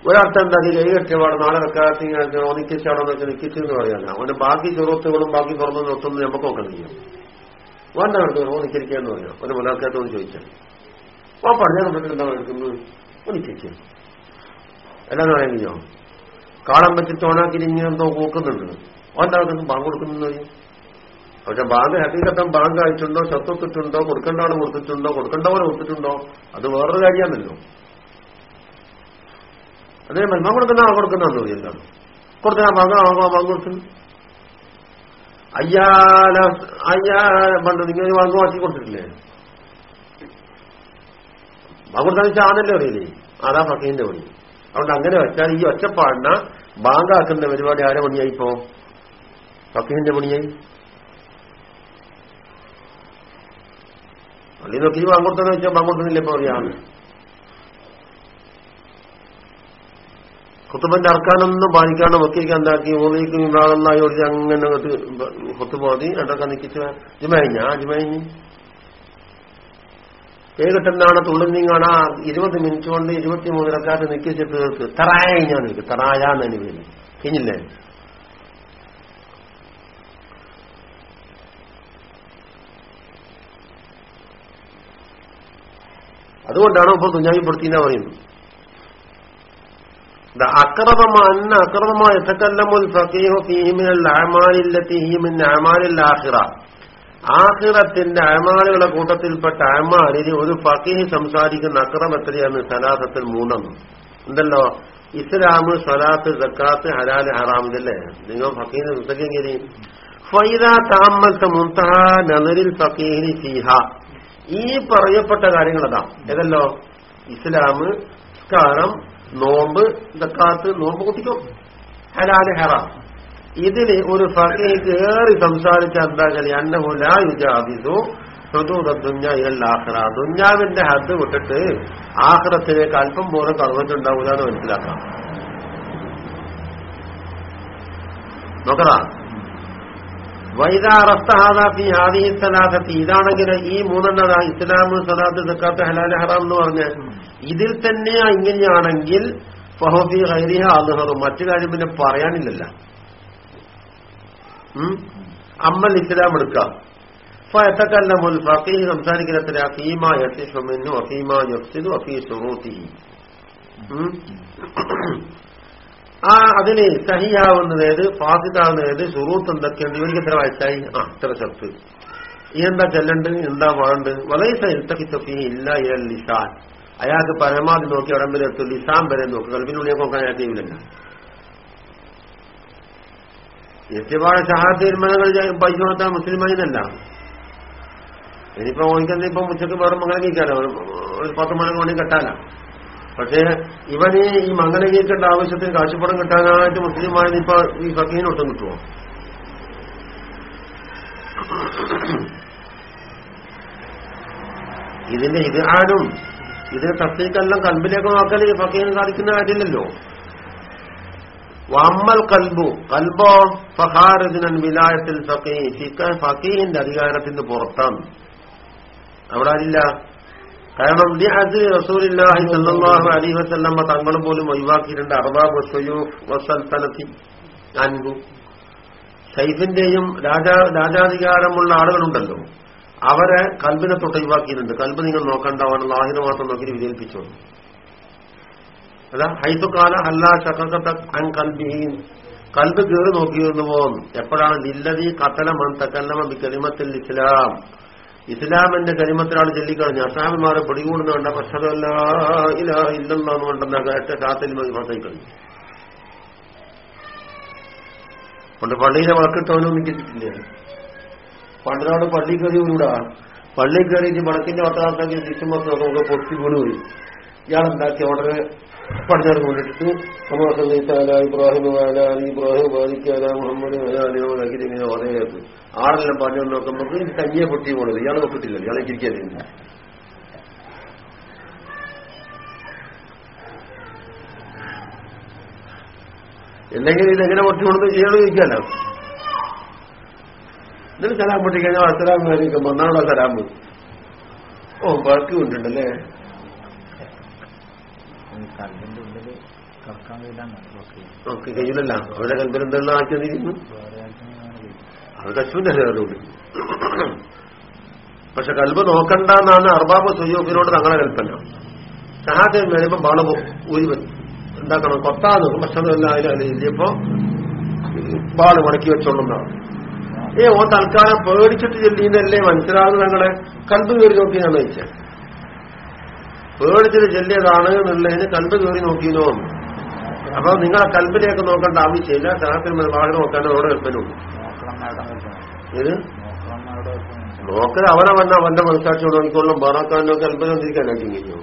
ഒരർത്ഥം എന്താ? കൈ കെട്ടിയപാട് നാളെ വെക്കാത്ത ഒന്നിക്കിച്ചാണോ എന്നൊക്കെ വെച്ചാൽ നിക്കിച്ചു എന്ന് പറയാനാ അവന്റെ ബാക്കി ചെറുത്തുകളും ബാക്കി പുറത്തു നിർത്തുന്നത് നമുക്ക് നോക്കാൻ വേണ്ട നടത്തു ഓണിക്കരിക്കാന്ന് പറഞ്ഞു? ഒരു മുലാക്കാത്തോട് ചോദിച്ചാൽ. ഓ പറഞ്ഞ കണ്ടിട്ട് എന്താ എടുക്കുന്നത്? ഒന്നിക്കരിക്കുക എല്ലാം അറിയാം കാളം വെച്ച് ഓണാക്കി ഇങ്ങനെ എന്തോ കൂക്കുന്നുണ്ട്. എന്താ ബാങ്ക് കൊടുക്കുന്നു പക്ഷെ ബാങ്ക് ഹക്കീകത്തം ബാങ്ക് അയച്ചിട്ടുണ്ടോ? ശത്രുത്തിട്ടുണ്ടോ കൊടുക്കേണ്ട കൊടുത്തിട്ടുണ്ടോ? കൊടുക്കേണ്ട പോലെ കൊടുത്തിട്ടുണ്ടോ? അത് വേറൊരു കാര്യമാണല്ലോ. അതേ മന്മ കൊടുക്കുന്ന ആ കൊടുക്കുന്ന എന്താണ്? കൊടുത്താൽ ബാങ്ക് ആ ബാങ്ക് കൊടുക്കുന്നു. അയ്യാല അയ്യാ പണ്ട് നിങ്ങൾ വാങ്ങി മാറ്റി കൊടുത്തിട്ടില്ലേ? വെച്ചാൽ ആണല്ലോ അറിയില്ലേ? അതാ ഫക്കീന്റെ പണി. അതുകൊണ്ട് അങ്ങനെ വെച്ചാൽ ഈ ഒറ്റപ്പാടിന ബാങ്കാക്കുന്ന പരിപാടി ആരെ പണിയായി ഇപ്പോ? ഫക്കീന്റെ പണിയായി. പള്ളി നോക്കി ബാങ്കൊടുത്തെന്ന് വെച്ചാൽ ബാങ്കൊടുക്കുന്നില്ല ഇപ്പൊ അറിയാം. കുത്തുബന്റെ അർക്കാനൊന്നും പാലിക്കാണ്ട് വക്കീലിക്കാൻ എന്താക്കി ഓലിക്കും വിഭാഗങ്ങളായി ഒഴിച്ച് അങ്ങനെ കുത്തുപോതി രണ്ടൊക്കെ നിൽക്കിച്ച് ജുമഴിഞ്ഞ ജുമഴിഞ്ഞ് ഏകട്ടെന്താണ് തുള്ളുന്നിങ്ങാണ് ഇരുപത് മിനിറ്റ് കൊണ്ട് ഇരുപത്തി റക്കാത്ത് നിൽക്കിച്ചിട്ട് തീർക്ക്. തറായ കഴിഞ്ഞാൽ നിൽക്കും തറായ എന്നതിന് പേര്. കഴിഞ്ഞില്ലേ? അതുകൊണ്ടാണ് ഇപ്പൊ കുഞ്ഞാമിപ്പെടുത്തിയെന്നാ പറയുന്നത്. അമാലില്ലത്തി ഹീമിൻ അമാലിൽ ആഹിറ ആഹിറത്തിന്റെ കൂട്ടത്തിൽപ്പെട്ട അമാലിന് ഒരു ഫക്കീഹ് സംസാരിക്കുന്ന അക്രം എത്രയാണ്? സലാസത്തിൽ മൂന്നെണ്ണം ഉണ്ടല്ലോ? ഇസ്ലാം സലാത്ത് സക്കാത്ത് ഹലാൽ ഹറാം ഇതല്ലേ? നിങ്ങൾ ഫക്കീഹിനെ സംസാരിക്കെങ്കിൽ ഫൈദ താമൽത്ത മുൻതഹ നദറിൽ ഫക്കീഹിന് ഫീഹ. ഈ പറയപ്പെട്ട കാര്യങ്ങളതാ. ഏതല്ലോ? ഇസ്ലാം സ്കാരം നോമ്പ് ദക്കാത്ത് നോമ്പ് കുത്തിക്കും. ഹലാൽ ഹറാം. ഇതിന് ഒരു ഫക്കീക്ക് കയറി സംസാരിച്ച എന്താ കളി? അന്നഹുലായുജാബിസു ഹൃദൂദുഞ്ഞാഹ്റ ദുഞ്ഞാവിന്റെ ഹദ് വിട്ടിട്ട് ആഹ്റത്തിലേക്ക് അല്പം പോലും കടന്നിട്ടുണ്ടാവില്ല എന്ന് മനസ്സിലാക്കാം. നോക്കറ വൈദാറസ്തഹാദാഫി ആദി സലാസത്തി ഇതാണെങ്കിൽ ഈ മൂന്നെണ്ണ ഇസ്ലാം സലാത്ത് സക്കാത്ത് ഹലാൽ ഹറാം എന്ന് പറഞ്ഞ്. ഇതിൽ തന്നെ ഇങ്ങനെയാണെങ്കിൽ ഫഹോഫി ഹൈരിഹ അദ്ഹറു. മറ്റു കാര്യം പിന്നെ പറയാനില്ലല്ല. അമ്മൽ ഇസ്ലാം എടുക്കാം ഫയത്തക്കല്ലമുൽ ഫീഹ് സംസാരിക്കുന്ന ഫീമ യസിഫുമിന്നു അഫീമ യഫ്സിദു അഫീ ഷുറൂത്തിഹി ആ അതിന് സഹിയാവുന്നത് ഏത്? ഷുറൂത്ത് എന്തൊക്കെയുണ്ട്? ഇവർക്ക് എത്ര വയസ്സായി? ആ ഇത്ര ചത്ത് എന്താ ചെല്ലണ്ട്? എന്താ വേണ്ട? വലൈസ ഇൽത്തഫി ഇല്ല ഇലൽ ലിസാൻ. അയാൾക്ക് പരമാവധി നോക്കി ഉടമ്പിൽ വരെ എത്തും ലിസാൻ വരെ നോക്കും. കൽപ്പിനുള്ളിൽ നോക്കാൻ അയാൾക്ക് കഴിയില്ല എത്തിപാട് ഷഹാദ് തീരുമാനങ്ങൾ പൈസ കൊടുത്താൽ മുസ്ലിമായി എന്നല്ല ഇനിയിപ്പോ ഓനിക്കെന്താ ഇപ്പൊ ഉച്ചയ്ക്ക് വേറെ മംഗലം കഴിക്കാലോ? ഒരു പത്ത് മണിക്ക് വേണ്ടി കെട്ടാല പക്ഷേ ഇവന് ഈ മംഗലം കഴിക്കേണ്ട ആവശ്യത്തിന് കാശുപടം കിട്ടാനായിട്ട് മുസ്ലിമായത് ഇപ്പൊ ഈ ഫക്കീനൊട്ടും കിട്ടുമോ ഇതിന്റെ ഇത് ആരും ഇതിന് തസ്തീക്കെല്ലാം കൽബിലേക്ക് നോക്കാൻ ഈ ഫക്കീന് സാധിക്കുന്ന കാര്യമില്ലല്ലോ. വമ്മൽ കൽബു കൽബോ ഫഹാരദിനൻ വിലായത്തിൽ ഫക്കീ ഫക്കീഹിന്റെ അധികാരത്തിന് പുറത്താണ് അവിടെ ആരില്ല? കാരണം അത് റസൂലില്ലാഹി സല്ലാഹു അലി വസല്ലമ്മ തങ്ങളും പോലും ഒഴിവാക്കിയിട്ടുണ്ട്. അർബാബ് വസൽത്തനത്തി അൻപു. ഷൈഫിന്റെയും രാജാ രാജാധികാരമുള്ള ആളുകളുണ്ടല്ലോ. അവരെ കൽബിനെ തൊട്ടൊഴിവാക്കിയിട്ടുണ്ട് കൽബ് നിങ്ങൾ നോക്കണ്ടാവാണ് ലാഹിനെ മാത്രം നോക്കി വിജയിപ്പിച്ചോളൂ അതാ ഹൈത്തുകാല അല്ലാ ചക്കത്ത അൻ കൽബിഹീൻ. കൽബ് കീറി നോക്കിയിരുന്നു പോകും എപ്പോഴാണ്? ലില്ലതി കത്തല മൻ തക്കല്ലമ ബി ഇസ്ലാം. ഇസ്ലാമിന്റെ കരിമത്തിലാണ് ചൊല്ലിക്കളഞ്ഞു അസാമിമാരെ പിടികൂടുന്ന കണ്ട പക്ഷതല്ല ഇല്ല ഇല്ലെന്നാന്ന് കൊണ്ടെന്ന കേട്ട കാത്തിൽ പ്രസവിക്കളഞ്ഞു കൊണ്ട് പള്ളിയിലെ വാക്കിട്ടവനൊന്നും നിൽക്കിട്ടില്ല പണ്ടിനോട് പള്ളി കയറി വീടാ പള്ളി കയറിയിട്ട് വടക്കിന്റെ വട്ടാക്കി ശിശുമൊക്കെ നമുക്ക് പൊട്ടി വീണുപോയി. ഇയാളുണ്ടാക്കി ഉടനെ പടിഞ്ഞാറ് കൊണ്ടിട്ട്. ഇബ്രാഹിം ഇബ്രാഹിം ബാധിക്കാല മുഹമ്മദ് ഇങ്ങനെ ഓതേക്ക് ആളെല്ലാം പറഞ്ഞു നോക്കുമ്പോൾ തനിയെ പൊട്ടി പോണത് ഇയാൾ നോക്കിട്ടില്ല ഇയാളെ ഇരിക്കാതില്ല അല്ലെങ്കിൽ ഇതെങ്ങനെ പൊട്ടി പോണത് ഇയാൾ ചോദിക്കാലോ ഇതിന് സലാം പൊട്ടി കഴിഞ്ഞാൽ അസലാം കാര്യം മണ്ണാണോ സലാം ഓ ബാക്കി കൊണ്ടുണ്ടല്ലേ നമുക്ക് കഴിയില്ലല്ല. അവരുടെ കൽപ്പന എന്തെല്ലാം ആക്കി വന്നിരിക്കുന്നു അത് കശ്മീരല്ലേ അവരോട് പക്ഷെ കൽബ് നോക്കണ്ടെന്നാണ് അർബാബ് സുയോഗിനോട് തങ്ങളെ കൽപ്പന. സഹാദേവൻ വരുമ്പോ ബാള ഊരി എന്താക്കണം? കൊത്താന്ന് ഭക്ഷണം എല്ലാം അതെല്ലാം അതിലും ഇല്ലപ്പോ ബാൾ മടക്കി വെച്ചോണ്ടെന്നാണ് ഏ ഓ തൽക്കാലം പേടിച്ചിട്ട് ചെല്ലിന്നല്ലേ മനസ്സിലാകുന്നത് ഞങ്ങളെ? കണ്ടു കയറി നോക്കിയാണ് വെച്ച. പേടിച്ചിട്ട് ചെല്ലിയതാണ് എന്നുള്ളതിന് കണ്ടു കയറി നോക്കിയെന്നോ? അപ്പൊ നിങ്ങളെ കൽപ്പനയൊക്കെ നോക്കേണ്ട ആവശ്യമില്ല. കാരണത്തിന് വാഹനം നോക്കാൻ അവിടെ കൽപ്പനുള്ളൂ ഇത് നോക്കൽ അവനെ വന്ന അവന്റെ മനസ്സാക്ഷിയോട് നോക്കിക്കൊള്ളും ബാറാക്കാനോ കൽപ്പന തിരിക്കാനാക്കി കഴിഞ്ഞു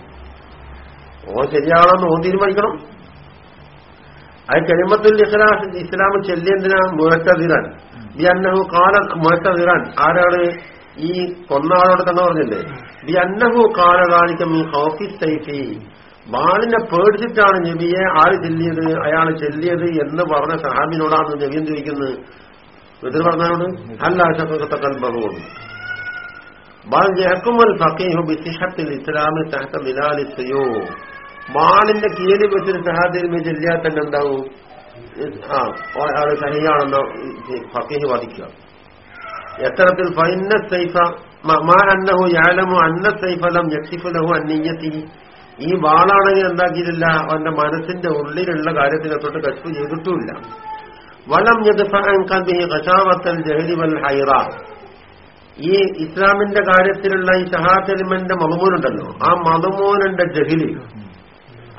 ഓ ശരിയാണെന്ന് ഓൻ തീരുമാനിക്കണം. അത് കരിമത്തുൽ ഇസ്ലാം ഇസ്ലാം ചെല്ലിയെന്തിനാ? മുഴക്കതിരാൻ ബി അന്നഹു കാല മുഴക്കതിരാൻ ആരാണ്? ഈ കൊന്നാളോട് തന്നെ പറഞ്ഞില്ലേ? ബി കാല കാണിക്കും ഹോഫി സൈഫി. ബാലിനെ പേടിച്ചിട്ടാണ് നബിയെ ആര് ചെല്ലിയത് അയാൾ ചെല്ലിയത് എന്ന് പറഞ്ഞ സഹാബിനോടാണ് നബി ചോദിക്കുന്നത്? എതിർ പറഞ്ഞോട് അല്ല ശക്കത്തെ കൽബറുകൊണ്ട് ബാൽ യഹ്കുമുൽ ഫഖീഹു ബിസിഹത്തിൽ ഇസ്ലാമി തഹത്ത മിലാലി ബാളിന്റെ കീഴിൽ വെച്ചൊരു സഹാദിൽ ചെല്ലിയാൽ തന്നെ എന്താവും? ആ അത് സഹിയാണെന്ന് ഫക്കീഹ് വാദിക്കുക. എത്തരത്തിൽ ഫൈന സൈഫ മാ അന്നഹു യാലമു അന്ന സൈഫലം യക്ഷിഫലഹു അന്നീയത്തി ഈ വാളാണെങ്കിൽ എന്താക്കിയിട്ടില്ല അവന്റെ മനസ്സിന്റെ ഉള്ളിലുള്ള കാര്യത്തിനെ തൊട്ട് കശു ചെയ്തിട്ടുമില്ല. വലം കശാവത്തൽ ജഹലി വൽ ഹൈറ. ഈ ഇസ്ലാമിന്റെ കാര്യത്തിലുള്ള ഈ ഷഹാത്തലിമന്റെ മതമൂനുണ്ടല്ലോ ആ മതമൂനന്റെ ജഹിലി.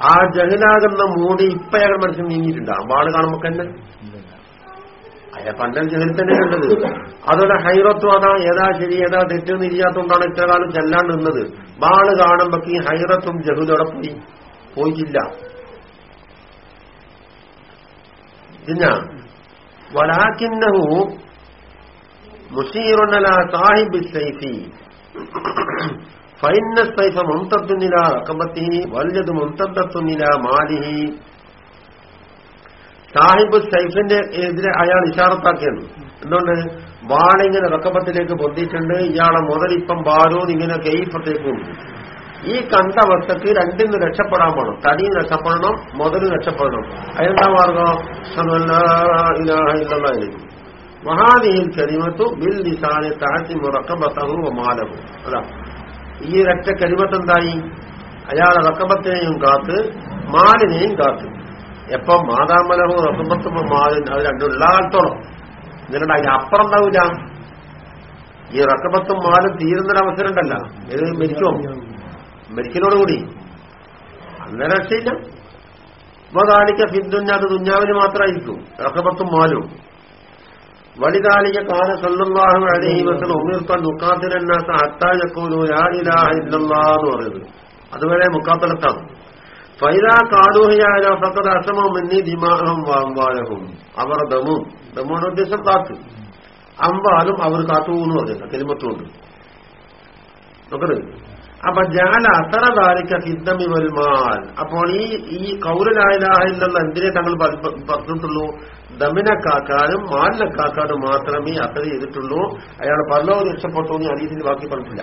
ആ ജഹലാകുന്ന മൂടി ഇപ്പൊ അയാൾ മനസ്സിൽ നീങ്ങിയിട്ടുണ്ട്. അമ്പാട് കാണുമ്പോ തന്നെ അയാൾ പണ്ടൽ ജഹൽ തന്നെ കണ്ടത്. അതോടെ ഹൈറത്വം അതാ ഏതാ ശരി ഏതാ തെറ്റെന്ന് ഇരിക്കാത്തോണ്ടാണ് ഇത്ര കാലം ചെല്ലാണ്ട് നിന്നത്. ബാൾ കാണുമ്പോ ഈ ഹൈറത്തും ജഹുലോടെ പോയി പോയിട്ടില്ല. പിന്നെ വലാക്കിന്നഹു മുഷീറുനല സാഹിബ് സൈഫി. ഫൈന സൈഫ മുംതദ്ദുനില റക്കബത്തിഹി വല്യത് മുംതദ്ദത്തുനില മാലിഹി. സാഹിബ് സൈഫിന്റെ എതിരെ അയാൾ ഇഷാറത്താക്കിയാണ് എന്തുകൊണ്ട്? വാളിങ്ങനെ റക്കബത്തിലേക്ക് പൊന്തിയിട്ടുണ്ട്. ഇയാളെ മുതലിപ്പം ബാരൂന്ന് ഇങ്ങനെ കെയ്ഫത്തേക്കും ഈ കണ്ട അവസ്ഥക്ക് നിന്ന് രക്ഷപ്പെടാൻ പോകണം തടി രക്ഷപ്പെടണം മുതൽ രക്ഷപ്പെടണം. അതെന്താ മാർഗം? ഇല്ലായിരിക്കും കരിമത്തു ബിൽ നിസാനെ താഴ്ത്തി മുറക്കബത്തഹു മാലവും അതാ. ഈ ഒരൊറ്റ കരിമത്തെന്തായി അയാൾ റക്കബത്തിനെയും കാത്ത് മാലിനെയും കാത്ത്. എപ്പം മാതാമലവും റക്കബത്തും മാലിൻ അത് രണ്ടുള്ള കാലത്തോളം എന്നിട്ട് അതിന് അപ്പുറം ഉണ്ടാവില്ല. ഈ റക്കബത്തും മാലും തീരുന്നൊരവസരം ഉണ്ടല്ല ഇത് മരിക്കോ മരിക്കലോടുകൂടി. അന്നേരം രക്ഷയില്ല. ഉപതാലിക്ക ഫിന്ദുഞ്ഞാത് തുഞ്ഞാവിന് മാത്രമായിരിക്കും. റക്കബത്തും മാലും. വലിതാലിക കാല സല്ലാഹു അലഹി വസൽ ഉമീർത്ത മുക്കാത്തിരന്നാസ അത്താഴക്കൂലു യാ ഇലാഹ ഇല്ലല്ലാ എന്ന് പറയുന്നത്. അതുവരെ മുക്കാത്തലത്താണ് ഫൈദ കാലൂഹിയായ ഫക്കത് അസമം എന്നീ ദിമാഹം വാമ്പാലഹും അവർ ദമും. ദമ്മുടെ ഉദ്ദേശം കാത്തു. അമ്പാലും അവർ കാത്തു എന്ന് പറയുന്നത്. കെലിമത്തുണ്ട് നോക്കരുത്. അപ്പൊ ജാല അത്തറ ദാരിക്ക സിദ്ധമി വരുമാൽ അപ്പോൾ ഈ ഈ കൗരലായില്ല എന്തിനെ തങ്ങൾ പറഞ്ഞിട്ടുള്ളൂ ദമിനെ മാലിനക്കാക്കാനും മാലിനെ കാക്കാനും മാത്രമേ അത്ര ചെയ്തിട്ടുള്ളൂ. അയാൾ പരലോക രക്ഷപ്പെട്ടു എന്ന് അലീസിന് ബാക്കി പറഞ്ഞില്ല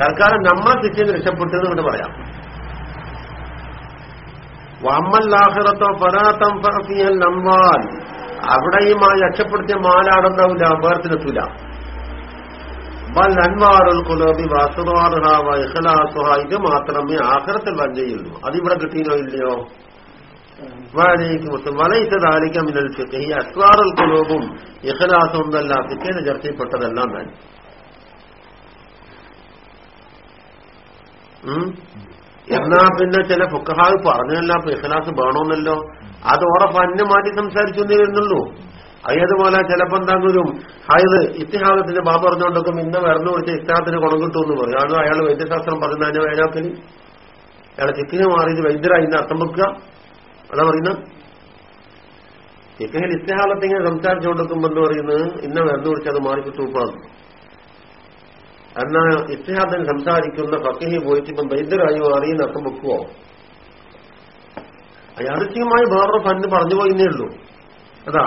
തൽക്കാലം നമ്മൾ കിട്ടിയത് രക്ഷപ്പെട്ടു എന്ന് ഇവിടെ പറയാം. വമ്മല്ലാഹിറത്തോ പരാത്തം ഫിയൽ നമ്മാൽ അവിടെയും ആ രക്ഷപ്പെടുത്തിയ മാലാടുന്നവില്ല ഇഖലാസുഹ. ഇത് മാത്രമേ ആഖിറത്തിൽ വഞ്ചയുള്ളൂ അതിവിടെ കിട്ടിയോ ഇല്ലയോ? മിനൽ ഈ അസ്വാറുൽ കുലോബും ഇഖലാസും എന്നല്ല ഫിഖിന് ചർച്ചയിൽപ്പെട്ടതെല്ലാം തന്നെ. എന്നാ പിന്നെ ചില ഫുക്കഹാവ് പറഞ്ഞല്ല അപ്പൊ ഇഖലാസ് വേണമെന്നല്ലോ അത് ഉറപ്പ് അന്നെ മാറ്റി സംസാരിച്ചു വരുന്നുള്ളൂ അതേതുപോലെ ചിലപ്പോ എന്താണെങ്കിലും അയത് ഇത്തിഹാസത്തിന്റെ ബാബ പറഞ്ഞുകൊണ്ടൊക്കെ ഇന്ന വരുന്നു വിളിച്ച ഇത്തിഹാസത്തിന് ഗുണം കിട്ടുമെന്ന് പറയും. അത് അയാൾ വൈദ്യശാസ്ത്രം പറഞ്ഞ അതിന്റെ വയനാക്കിന് അയാളെ ചിക്കിന് മാറിയിട്ട് വൈദ്യരായി അർത്ഥം വെക്കുക. അതാ പറയുന്നത്? നിക്കഹിൽ ഇത്തിഹാസത്തെ ഇങ്ങനെ സംസാരിച്ചുകൊണ്ടിരിക്കുമ്പോ എന്ന് പറയുന്നത് ഇന്ന മരുന്ന് കുറിച്ച് അത് മാറിക്കിട്ട് കിട്ടൂപ്പാണ് എന്നാ ഇത്തിഹാദൻ സംസാരിക്കുന്ന ഫക്കഹി പോയിട്ട് ഇപ്പം വൈദ്യരായി മാറി അർത്ഥം വെക്കുവോ? യാദൃശ്യമായി വേറൊരു ഫണ്ട് പറഞ്ഞു പോയിന്നേ ഉള്ളൂ. അതാ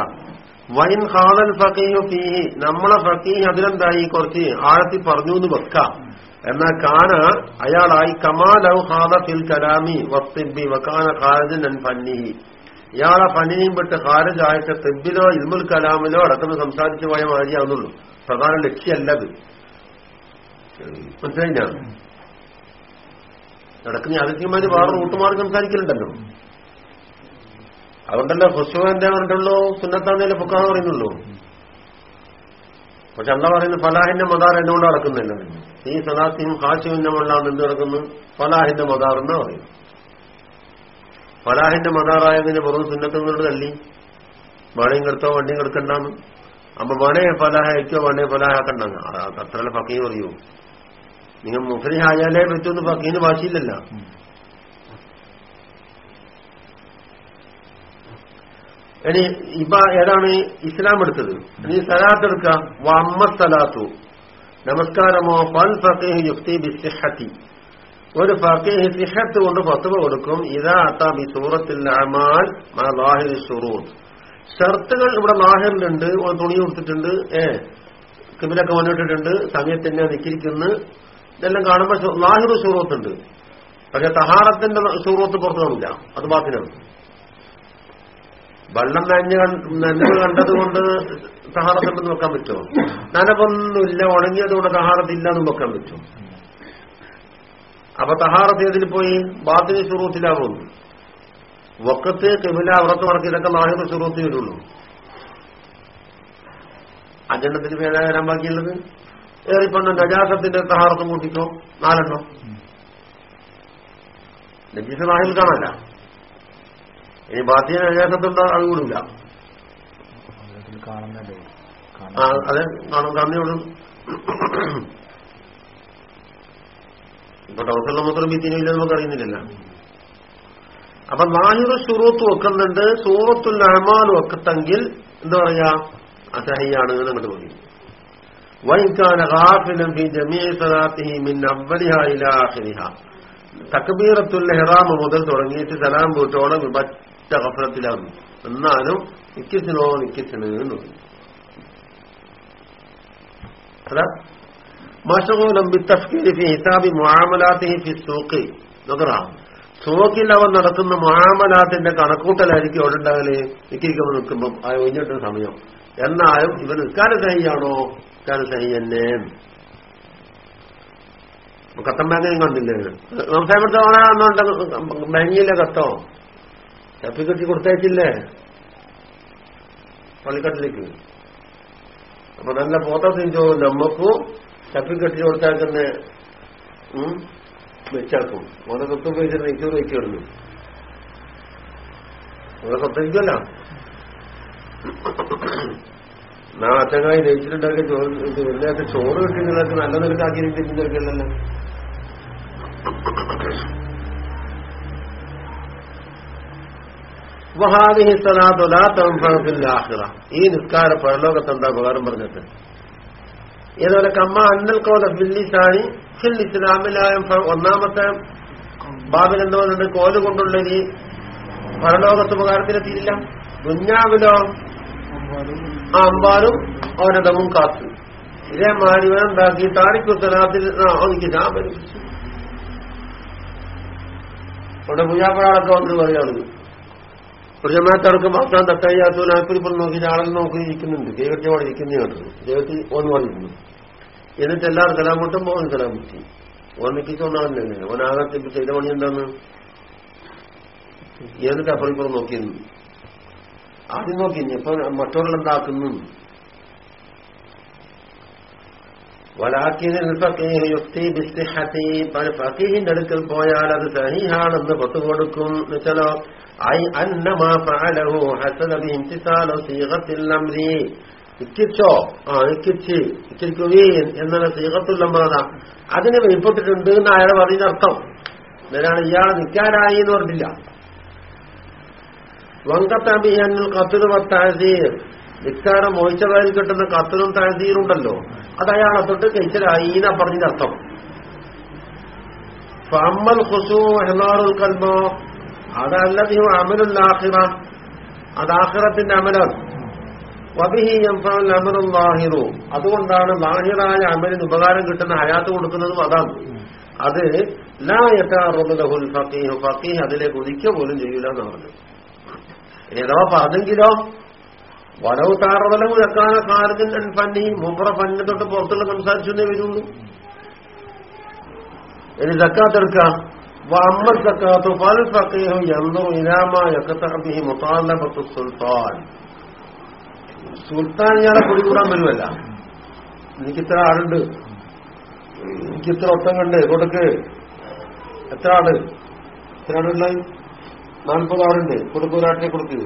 വൈൻ ഹാദൽ ഫക്കീഹു ഫീഹി നമ്മളെ ഫക്കീഹ് അതിലെന്തായി? കുറച്ച് ആഴത്തിൽ പറഞ്ഞു എന്ന് വെക്കാം. എന്നാൽ കാന അയാളായി കമാലൗ ഹാദ കലാമി വസ്തിബി വക്കാന ഖാരജൻ അൻ ഇയാളെ ഫന്നിനെയും വിട്ട് ഖാരജായിട്ട് തെബിലോ ഇൽമുൽ കലാമിലോ അടക്കം സംസാരിച്ചു പോയ മാതിരിയാവുന്നുള്ളൂ. പ്രധാന ലക്ഷ്യമല്ലത്. മനസ്സിലായില്ല? നടക്കുന്ന അതിഥിമാര് വേറെ റൂട്ടുമാർ സംസാരിക്കലുണ്ടല്ലോ. അതുകൊണ്ടല്ലോ ഹുസ്വന്റെ പറഞ്ഞിട്ടുള്ളൂ സുന്നത്താന്നല്ലേ പൊക്കാന്ന് പറയുന്നുള്ളൂ. പക്ഷെ എന്താ പറയുന്നത് ഫലാഹിന്റെ മദാർ എന്നുകൊണ്ട് നടക്കുന്നില്ല. ഈ സദാസിയും ഹാശുവിന്റെ മുകളിലാണ് എന്ത് നടക്കുന്നു? ഫലാഹിന്റെ മദാർ എന്നാ പറയും ഫലാഹിന്റെ മദാറായതിന്റെ പുറത്ത് സുന്നത്തുന്നുണ്ട് തല്ലി മണയും കെടുത്തോ വണ്ടിയും കെടുക്കണ്ടെന്ന് അപ്പൊ മണയെ ഫലാഹ അയക്കോ വേണേ ഫലാഹ ആക്കണ്ടെന്ന്? അത്ര ഫക്കീ പറയൂ. നിങ്ങൾ മുഫ്രി ആയാലേ പറ്റുമെന്ന് ഫക്കീന് ഭാഷയില്ലല്ലോ ഇനി ഇപ്പൊ ഏതാണ്? ഇസ്ലാം എടുത്തത്. നീ സലാത്ത് എടുക്കാം. വമ്മ സലാത്തു. നമസ്കാരമോ? ഫൽ ഫക്കീഹ് യുക്തി ബിസിഹത്തി ഒരു ഫക്കീഹ് സിഹത്ത് കൊണ്ട് ഫത്തുവ കൊടുക്കും. ഇതാ അത്ത ബി സൂറത്തിൽ അമാൽ ലാഹിർ ഷുറൂത്ത് ഷർത്തുകൾ ഇവിടെ ലാഹിറിലുണ്ട്. തുണി കൊടുത്തിട്ടുണ്ട് ഏ കിബിലൊക്കെ മുന്നിട്ടിട്ടുണ്ട് സമയത്ത് തന്നെ നിൽക്കിരിക്കുന്നു ഇതെല്ലാം കാണുമ്പോൾ ലാഹിർ സൂറത്തുണ്ട് പക്ഷെ തഹാറത്തിന്റെ സൂറത്ത് പുറത്തു കാണില്ല. അത് ബാത്തിനാണ് വെള്ളം നനഞ്ഞ് നനവ് കണ്ടതുകൊണ്ട് തഹാറത്തുണ്ടെന്ന് വെക്കാൻ പറ്റുമോ? നനവൊന്നുമില്ല ഉണങ്ങിയതുകൊണ്ട് തഹാറത്തില്ല എന്നും വെക്കാൻ പറ്റും അപ്പൊ തഹാറത്ത് ഏതിൽ പോയി? ബാത്തിന് സുറൂത്തിലാവുന്നു വക്കത്ത് കിമില അവറത്ത് മറക്കി ഇതൊക്കെ നാഹിർ സുറൂത്തി വരുള്ളൂ അജണ്ടത്തിന് പേരാ വരാൻ ബാക്കിയുള്ളത്? ഏറിപ്പണ്ണം നജാസത്തിന്റെ തഹാറത്തും കൂട്ടിക്കോ നാലെണ്ണം. നജീസ് നാഹിൽ കാണല്ല ഇനി ബാധ്യത നജാസത്തുണ്ടോ അത് കൂടില്ല അതെ കാണും കാണുന്നേ ഉള്ളൂ. ഇപ്പൊ ടൗസറിലെ മാത്രം ഭിത്തിനില്ല നമുക്ക് അറിയുന്നില്ല അപ്പൊ നാനൂറ് ഷുറൂത്ത് വെക്കുന്നുണ്ട്. സൂറത്തുൽ അഹ്മാൽ വെക്കത്തെങ്കിൽ എന്താ പറയാ? അസഹിയാണ് അങ്ങോട്ട് പറയും. തക്ബീറത്തുൽ ഹെറാമ മുതൽ തുടങ്ങിയിട്ട് സലാം പൂട്ടോളം വിപറ്റ കഫലത്തിലാകുന്നു എന്നാലും നിക്കിച്ചിനോ നിക്കിസിന് എന്ന് പറയും അതാ ഹിസാബി മാമലാത്തി ഫി സൂഖി നോക്കറാം സൂക്കിൽ അവൻ നടത്തുന്ന മുആമലാത്തിന്റെ കണക്കൂട്ടലായിരിക്കും അവിടെ ഉണ്ടാകൽ നിക്കിരിക്കുമ്പോൾ നിൽക്കുമ്പോൾ ആ ഒഴിഞ്ഞിട്ട് സമയം എന്നാലും ഇവൻ നിൽക്കാനും സഹിയാണോ നിൽക്കാനും സഹി തന്നെ കത്തം ബാങ്കിനും കണ്ടില്ലേ സംസാരപ്പെടുത്ത ഓണാന്നുണ്ട് ബാങ്കിലെ കത്തോ കെട്ടി കൊടുത്തയച്ചില്ലേ പള്ളിക്കട്ടിലേക്ക്. അപ്പൊ നല്ല പോത്ത തിരിച്ചോ നമ്മക്കും സർട്ടിഫിക്കറ്റ് കെട്ടി കൊടുത്താക്കുന്ന വെച്ചാക്കും. ഓരോ സ്വത്ത് ഉപയോഗിച്ചിട്ട് നെയ്ച്ചോറ് വെച്ചിരുന്നു ഓരോ സ്വത്തിരിക്കുമല്ല നാ അച്ഛനായി നെയ്ച്ചിട്ടുണ്ടാക്കിയ ചോറ് വെള്ളിയാഴ്ച ചോറ് കിട്ടുന്നതൊക്കെ നല്ല നിലക്കാക്കി തിരിച്ചിട്ടല്ലോ വഹാദിഹി സലാത്തു ലാ തൻഫഅു ആഖിറ ഈ നിസ്കാര ഉപകാരം പറഞ്ഞിട്ട്? ഏതുപോലെ കമ്മ അന്നൽ കോല ബില്ലിസാണി ഫിൽ ഇസ്ലാമിലായ ഒന്നാമത്തെ ബാബിൽ എന്തുകൊണ്ടുണ്ട് കോൽ കൊണ്ടുള്ള ഈ പരലോകത്ത് ഉപകാരത്തിലെത്തിയില്ല. ദുഞ്ഞാവിലോ അമ്പാലും ഓരതവും കാത്തു. ഇതേ മാരിവൻ ഉണ്ടാക്കി താരിക്കു സലാത്തിൽ എനിക്ക് ഞാൻ ബെനിഫിറ്റ് ഇവിടെ പൂജാപ്പഴാളൊക്കെ വന്ന് പറയുകയാണ് ഒരു ജമാഅത്തടക്കം മാത്രം തട്ടയ്യാത്തോ നാൽപ്പതിപ്പം നോക്കി ആളെ നോക്കി ഇരിക്കുന്നുണ്ട്. ദൈവത്തോടെ ഇരിക്കുന്നേ കണ്ടു ദൈവത്തിൽ ഓൻ വന്നിരുന്നു. എന്നിട്ട് എല്ലാവരും കലാമുട്ടും ഓൻ കലാമുട്ടി. ഓൻ നിൽക്കിക്കൊണ്ടാവുന്ന തന്നെ ഓനാകത്ത് ഇപ്പൊ ചെയ്ത പണി എന്താണ്? എന്നിട്ട് അപ്പുറം നോക്കിയിരുന്നു. ആദ്യം നോക്കി. ഇപ്പൊ മറ്റുള്ള എന്താക്കുന്നു വലാക്കിന് ഫക്കീഹിന്റെ അടുക്കൽ പോയാൽ അത് സഹിഹാണെന്ന് പൊത്തുകൊടുക്കും എന്നുവെച്ചാലോ ഐ അന്നമാ ഫഅലഹു ഹസന ബിഇംതിസാല സീഗത്തിൽ അംരി. ഇക്കിച്ചോ ആ ഇക്കിച്ച് ഇക്കിരിക്കുകയും എന്നുള്ള സീഗത്തുൽ അമ്രാത അതിന് വെളിപ്പെട്ടിട്ടുണ്ട് എന്ന് അയാൾ പറയുന്ന അർത്ഥം. എന്നാലാണ് ഇയാൾ നിൽക്കാനായി എന്ന് പറഞ്ഞില്ല വങ്കത്തബിയന്നിൽ കത്തുൽ താസീർ നിസ്കാരം മോഹിച്ചതായി കിട്ടുന്ന കത്തലും താസീറുണ്ടല്ലോ അത് അയാളെ തൊട്ട് കഴിച്ചലായി എന്നാ പറഞ്ഞതിന്റെ അർത്ഥം. ഫമ്മൽ ഖുസു ഹെമാറുൽ കൽബോ. അതല്ലതിഹു അമലുല്ലാഹിറ. അതാഹിറത്തിന്റെ അമലാണ്. വബിഹി അമലുൽ ലാഹിറു അതുകൊണ്ടാണ് ലാഹിറായ അമലിന് ഉപകാരം കിട്ടുന്ന ഹയാത്ത് കൊടുക്കുന്നതും അതാണ്. അത് ലാ യതാറദു ഫക്കീഹ് ഫഖീഹ്. അതിലേക്ക് ഒരിക്കൽ പോലും ചെയ്യൂല എന്ന് പറഞ്ഞു ഇനി പറഞ്ഞെങ്കിലോ വലവ് താറതലവും എക്കാല കാലത്തിൽ ഫന്നി. മുമ്പറ ഫന്നെ തൊട്ട് പുറത്തുള്ള സംസാരിച്ചു എന്നേ വരുള്ളൂ. ഇനി സക്കാത്തെടുക്കാം വഅമ്മ സക്കാത്തു ഫൽ ഫഖീഹു യൻദുറു ഇലാ മാ യഖതഅ ബിഹി മുതാലബത്തു സുൽത്താൻ ഇയാളെ പിടികൂടാൻ വരുമല്ല എനിക്കിത്ര ആളുണ്ട്. എനിക്കിത്ര ഒട്ടം കണ്ട് കൊടുക്ക് എത്ര ആൾ? എത്ര ആളുണ്ടായി നാൽപ്പത് ആളുണ്ട് കൊടുക്ക് ഒരാട്ടിനെ കൊടുക്ക്.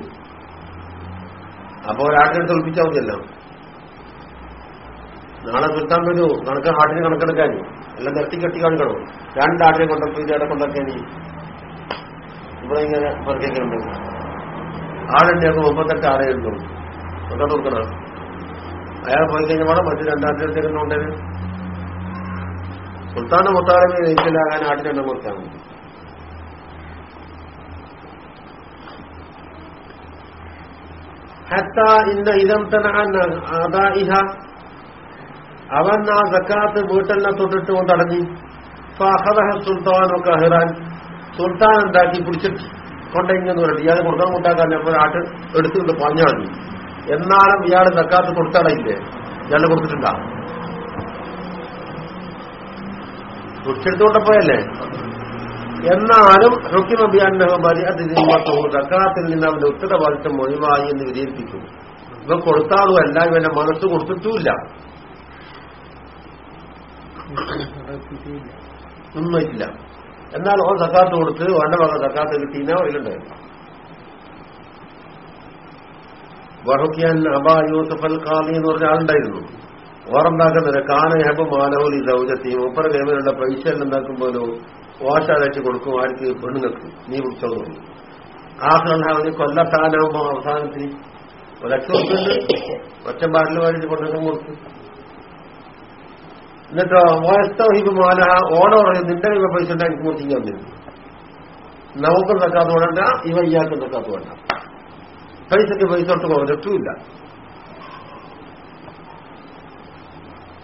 അപ്പൊ ഒരാട്ടിനെ തോൽപ്പിച്ചാൽ മതിയല്ലോ. നാളെ സുൽത്താൻ വരൂ. കണക്ക് ആട്ടിന് കണക്കെടുക്കാൻ. എല്ലാം നിർത്തി കെട്ടി കാണിക്കണോ? രണ്ടാടിനെ കൊണ്ടൊക്കെ ഇതേടെ കൊണ്ടൊക്കെ നീ ഇവിടെ ഇങ്ങനെ വർക്കെങ്കിലും ആളുണ്ട് അങ്ങ് ആളെ എടുക്കും വെക്കാൻ കൊടുക്കണം? അയാൾ പോയി കഴിഞ്ഞാൽ മറ്റു രണ്ടാട്ടിലേക്ക് കൊണ്ടേന് സുൽത്താന്റെ മുത്താലമി നയിച്ചില്ലാകാൻ ആട്ടിനെണ്ണം കൊടുത്താണ്. ഹത്ത ഇന്ന ഇതം തന്നെ അതാ ഇഹ അവൻ ആ സക്കാത്ത് വീട്ടെല്ലാം തൊട്ടിട്ട് കൊണ്ട് അടങ്ങി ഫഹദഹ സുൽത്താനൊക്കെ അഹിറാൻ സുൽത്താൻ എന്താക്കി? പിടിച്ചിട്ട് കൊണ്ടെങ്കിലും പറഞ്ഞു ഇയാൾ കൊടുക്കാൻ കൂട്ടാക്കാൻ അപ്പോൾ ആട്ട് എടുത്തുകൊണ്ട് പറഞ്ഞു മതി എന്നാലും ഇയാൾ സക്കാത്ത് കൊടുത്തടയില്ലേ? ഇയാൾ കൊടുത്തിട്ടുണ്ടാ? പിടിച്ചെടുത്തുകൊണ്ടപ്പോയല്ലേ എന്നാലും ഹുക്കിമബിയാൻഹബലി അത് സക്കാത്തിൽ നിന്ന് അവന്റെ ഉത്തരവാദിത്വം ഒഴിവായി എന്ന് വിജയിപ്പിക്കും ഇവ കൊടുത്താളുമല്ല ഇവന്റെ മനസ്സ് കൊടുത്തിട്ടുമില്ല. ഒന്നുമില്ല. എന്നാൽ ഓൻ സക്കാത്ത് കൊടുത്ത് വേണ്ട വക സക്കാത്ത് കിട്ടിയെന്നാ അതിലുണ്ടായിരുന്നു വഹുക്കിയാൻ അബാ യൂസഫൽ ഖാദി എന്ന് പറഞ്ഞ ആളുണ്ടായിരുന്നു. ഓറുണ്ടാക്കുന്നത് കാനഹബ് മാനവലി ദൗജത്തി ഒപ്പര കൈമലുള്ള പൈസ ഉണ്ടാക്കുമ്പോലോ വാശാലച്ച് കൊടുക്കും. ആർക്ക് പെണ്ണുങ്ങൾക്ക്. നീ പിടിച്ചോ പറഞ്ഞു ആ അവസാനത്തിൽ ഒരക്ഷ ഒറ്റ ബാറിൽ വാരിച്ച് കൊണ്ടൊക്കെ കൊടുത്തു എന്നിട്ടോ വാസ്തവഹിബ് മാല ഓട പറയും നിന്റെ കൈവ പൈസ ഉണ്ടാക്കി പൂർത്തിക്കാൻ വന്നിരുന്നു നമുക്ക് നിൽക്കാത്ത വേണ്ട ഇവ ഇയാൾക്ക് നിൽക്കാത്ത വേണ്ട. പൈസക്ക് പൈസ തൊട്ട് പോകത്തുമില്ല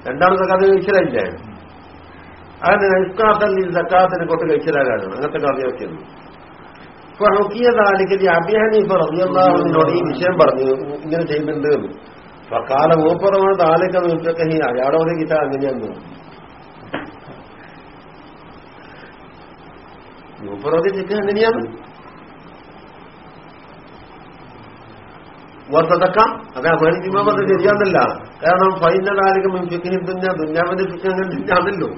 രണ്ടാമത്തെ കഥ കഴിച്ചില്ലേ അങ്ങനെ നിസ്കാത്തല്ലിൽ സക്കാത്തിന് കൊണ്ട് കഴിച്ചിലാകാനാണ്. അങ്ങനത്തെ കഥയൊക്കെയാണ്. ഇപ്പൊ ഹുക്കിയ അഭിയാനി അബിഹനീഫ റബിയല്ലാഹുവിനോട് ഈ വിഷയം പറഞ്ഞു ഇങ്ങനെ ചെയ്യുന്നുണ്ട് കാല മൂപ്പറമാണ് താലൊക്കെ നിൽക്കൊക്കെ ഈ അയാളെ ഒരു കിട്ട അങ്ങനെയാന്ന് മൂപ്പറോട് ചിക്കൻ എങ്ങനെയാണ്? ഓർത്തതക്കാം അതെ അപഹരിക്കുമ്പോൾ ശരിയാന്നല്ല. കാരണം ഫൈനൽ ആരൊക്കെ ഫിക്കിനി തുഞ്ഞ ഫിക്ക് അങ്ങനെ തിന്നാന്നല്ലോ.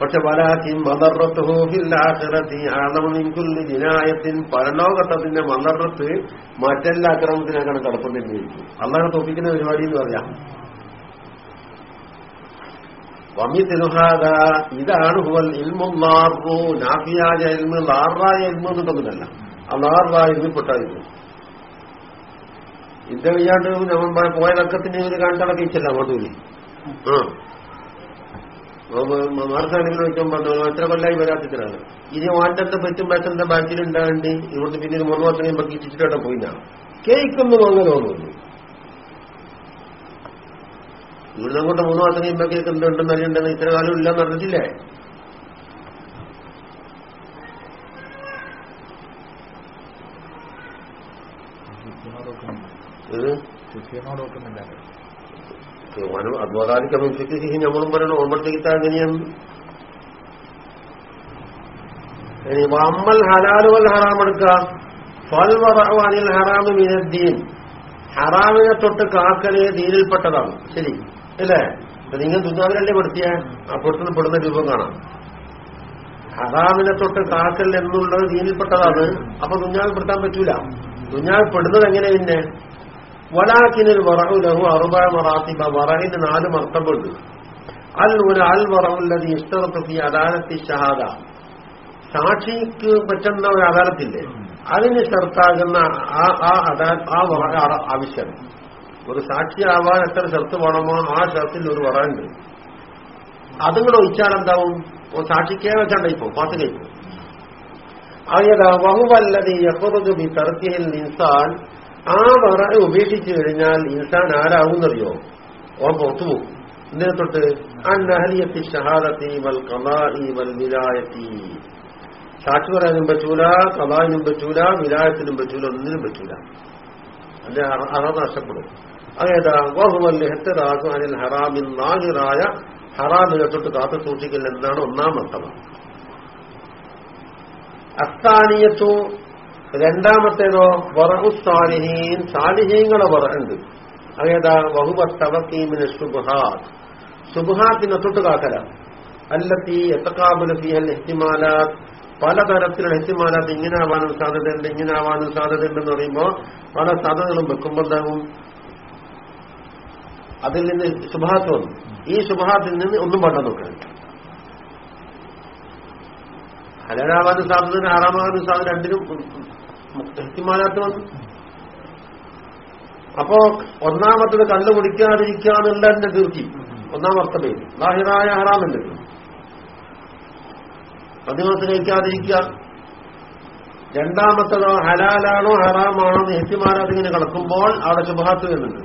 പക്ഷെ വലാഹിം മദർറത്തുഹോഫില്ലാഖിറത്തി ജിനായത്തിൻ പരലോകത്തതിന്റെ മദർറത്ത് മറ്റെല്ലാ അക്രമത്തിനേക്കാണ് കടപ്പുണ്ടിരിക്കും അള്ളാഹെ തോപ്പിക്കുന്ന പരിപാടി എന്ന് പറയാം. വമി തിരുഹാദ ഇതാണ് ഹുവൽ ഇൽമുല്ലാറു നാഫിയായ ഇൽമ് ലാറായ ഇൽമു എന്നുള്ളതല്ല ആ ലാറായ ഇൽമിൽപ്പെട്ടായിരുന്നു ഇന്ത്യ കഴിയാണ്ട് നമ്മൾ പോയ തർക്കത്തിന് ഒരു കണ്ടടക്കിച്ചല്ല അങ്ങോട്ട് ആ. മാർക്കാണെങ്കിൽ വെക്കുമ്പോൾ എത്ര കൊല്ലായി വരാത്തിനാണ് ഇനി വാണ്ടത്തെ പറ്റും പറ്റത്തെ ബാക്കിൽ ഇവിടുത്തെ ഇവിടുന്ന് പിന്നെ മൂന്ന് വർഷം കഴിയുമ്പോൾ കിച്ചിട്ടോടെ പോയില്ല. കേക്കൊന്നും അങ്ങനെ തോന്നുന്നു ഇവിടുന്ന് അങ്ങോട്ട് മൂന്ന് മാസം കഴിയുമ്പോൾ കേക്ക് എന്തുണ്ടെന്ന് അറിയണ്ടെന്ന് ഇത്ര കാലം ഇല്ലെന്ന് അറിഞ്ഞില്ലേ ഇത് ശുദ്ധിയോട് നോക്കുന്നില്ല അപേക്ഷിച്ച് അപേക്ഷിച്ച് നമ്മളും പറയണം ഓമ്പത്തേക്ക് എങ്ങനെയാണ് അമ്മൽ ഹലാലുവൽ ഹറാം എടുക്കാം ഫൽവറവാനിൽ ഹറാമ് മിനദ്ദീൻ ഹറാമിനെ തൊട്ട് കാക്കൽ ദീനിൽപ്പെട്ടതാണ്. ശരി. അല്ലേ? നിങ്ങൾ ദുന്നാവിലല്ലേ പെടുത്തിയ? ആ പെടുത്തുന്ന പെടുന്ന രൂപം കാണാം. ഹറാമിനെ തൊട്ട് കാക്കൽ എന്നുള്ളത് ദീനിൽപ്പെട്ടതാണ്. അപ്പൊ ദുഞ്ഞാവിൽ പെടുത്താൻ പറ്റൂല. ദുഞ്ഞാവിൽ പെടുന്നത് പിന്നെ? വലാക്കിനൊരു വറഹു ലഹു അറുബ മറാത്തിബ. വറഹിന് നാല് മർത്തബുണ്ട്. അൽ ഒരു അൽ വറവുള്ളത് ഇഷ്ടർത്തി അദാലത്തി ഷഹാദ. സാക്ഷിക്ക് പറ്റുന്ന ഒരു അദാലത്തില്ലേ? അതിന് ഷർത്താകുന്ന ആ ആ ആ വറ ആവശ്യം. ഒരു സാക്ഷിയാവാൻ എത്ര ഷർത്ത് വേണമോ ആ ഷർത്തിൽ ഒരു വറയുണ്ട് അതും കൂടെ ഒഴിച്ചാൽ എന്താവും? സാക്ഷിക്കേ വെച്ചാണ്ടായിപ്പോ പാത്ത് കഴിപ്പോ അതേതാ വഹുവല്ലതി ബി തർക്കിഹിൽ ഇൻസാൻ ആ വറ ഉപേക്ഷിച്ചു കഴിഞ്ഞാൽ ഇൻസാൻ ആരാകുന്നറിയോ ഓൻ പുറത്തുപോകും എന്തിനെ തൊട്ട്? അന്നഹലിയത്തി ഷഹാദത്തി വൽ കലായി സാക്ഷി പറയാനും പറ്റൂല കലായിനും പറ്റൂല വിലായത്തിനും പറ്റൂല ഒന്നിനും പറ്റൂല. അതിന്റെ അറ നഷ്ടപ്പെടും. അതേതാ? ഹറാമിൻ നാഹിറായ ഹറാമിനെ തൊട്ട് കാത്തു സൂക്ഷിക്കൽ എന്നാണ് ഒന്നാം അർത്ഥം അസ്ഥാനീയത്തു രണ്ടാമത്തേതോ വറഹു സാലിഹീൻ സാലിഹീങ്ങളെ വറഹുണ്ട് അതേതാ? വഹുബത്തവക്കീമിന് സുബുഹാത്ത് സുബുഹാത്തിനെ തൊട്ട് കാക്കല. അല്ലത്തി എത്തക്കാബുലത്തി അല്ല എഹ്തിമാലാത്ത് പലതരത്തിലുള്ള എഹ്തിമാലാത്ത് ഇങ്ങനെ ആവാനും സാധ്യതയുണ്ട് ഇങ്ങനെ ആവാനും സാധ്യതയുണ്ടെന്ന് പറയുമ്പോൾ പല സാധ്യതകളും വെക്കുമ്പോൾ എന്താകും? അതിൽ നിന്ന് ശുഭാത്ത് വന്നു. ഈ ശുഭാത്തിൽ നിന്ന് ഒന്നും പണ്ട നോക്കാൻ. ഹലരാവാനും സാധ്യത ആറാമാകാനും സാധ്യത രണ്ടിനും എഹ്തിമാലാത്ത് വന്നു അപ്പോ ഒന്നാമത്തത് കള്ളു എന്റെ എന്നുള്ളതിന്റെ തീർത്തി ഒന്നാം അർത്ഥമേ ബാഹിറായ ഹറാമിന്റെ. പ്രതിമാസം കഴിക്കാതിരിക്കുക രണ്ടാമത്തതോ ഹലാലാണോ ഹറാമാണോ എന്ന് കിടക്കുമ്പോൾ അവിടെ ശുഭാത്ത് വരുന്നുണ്ട്.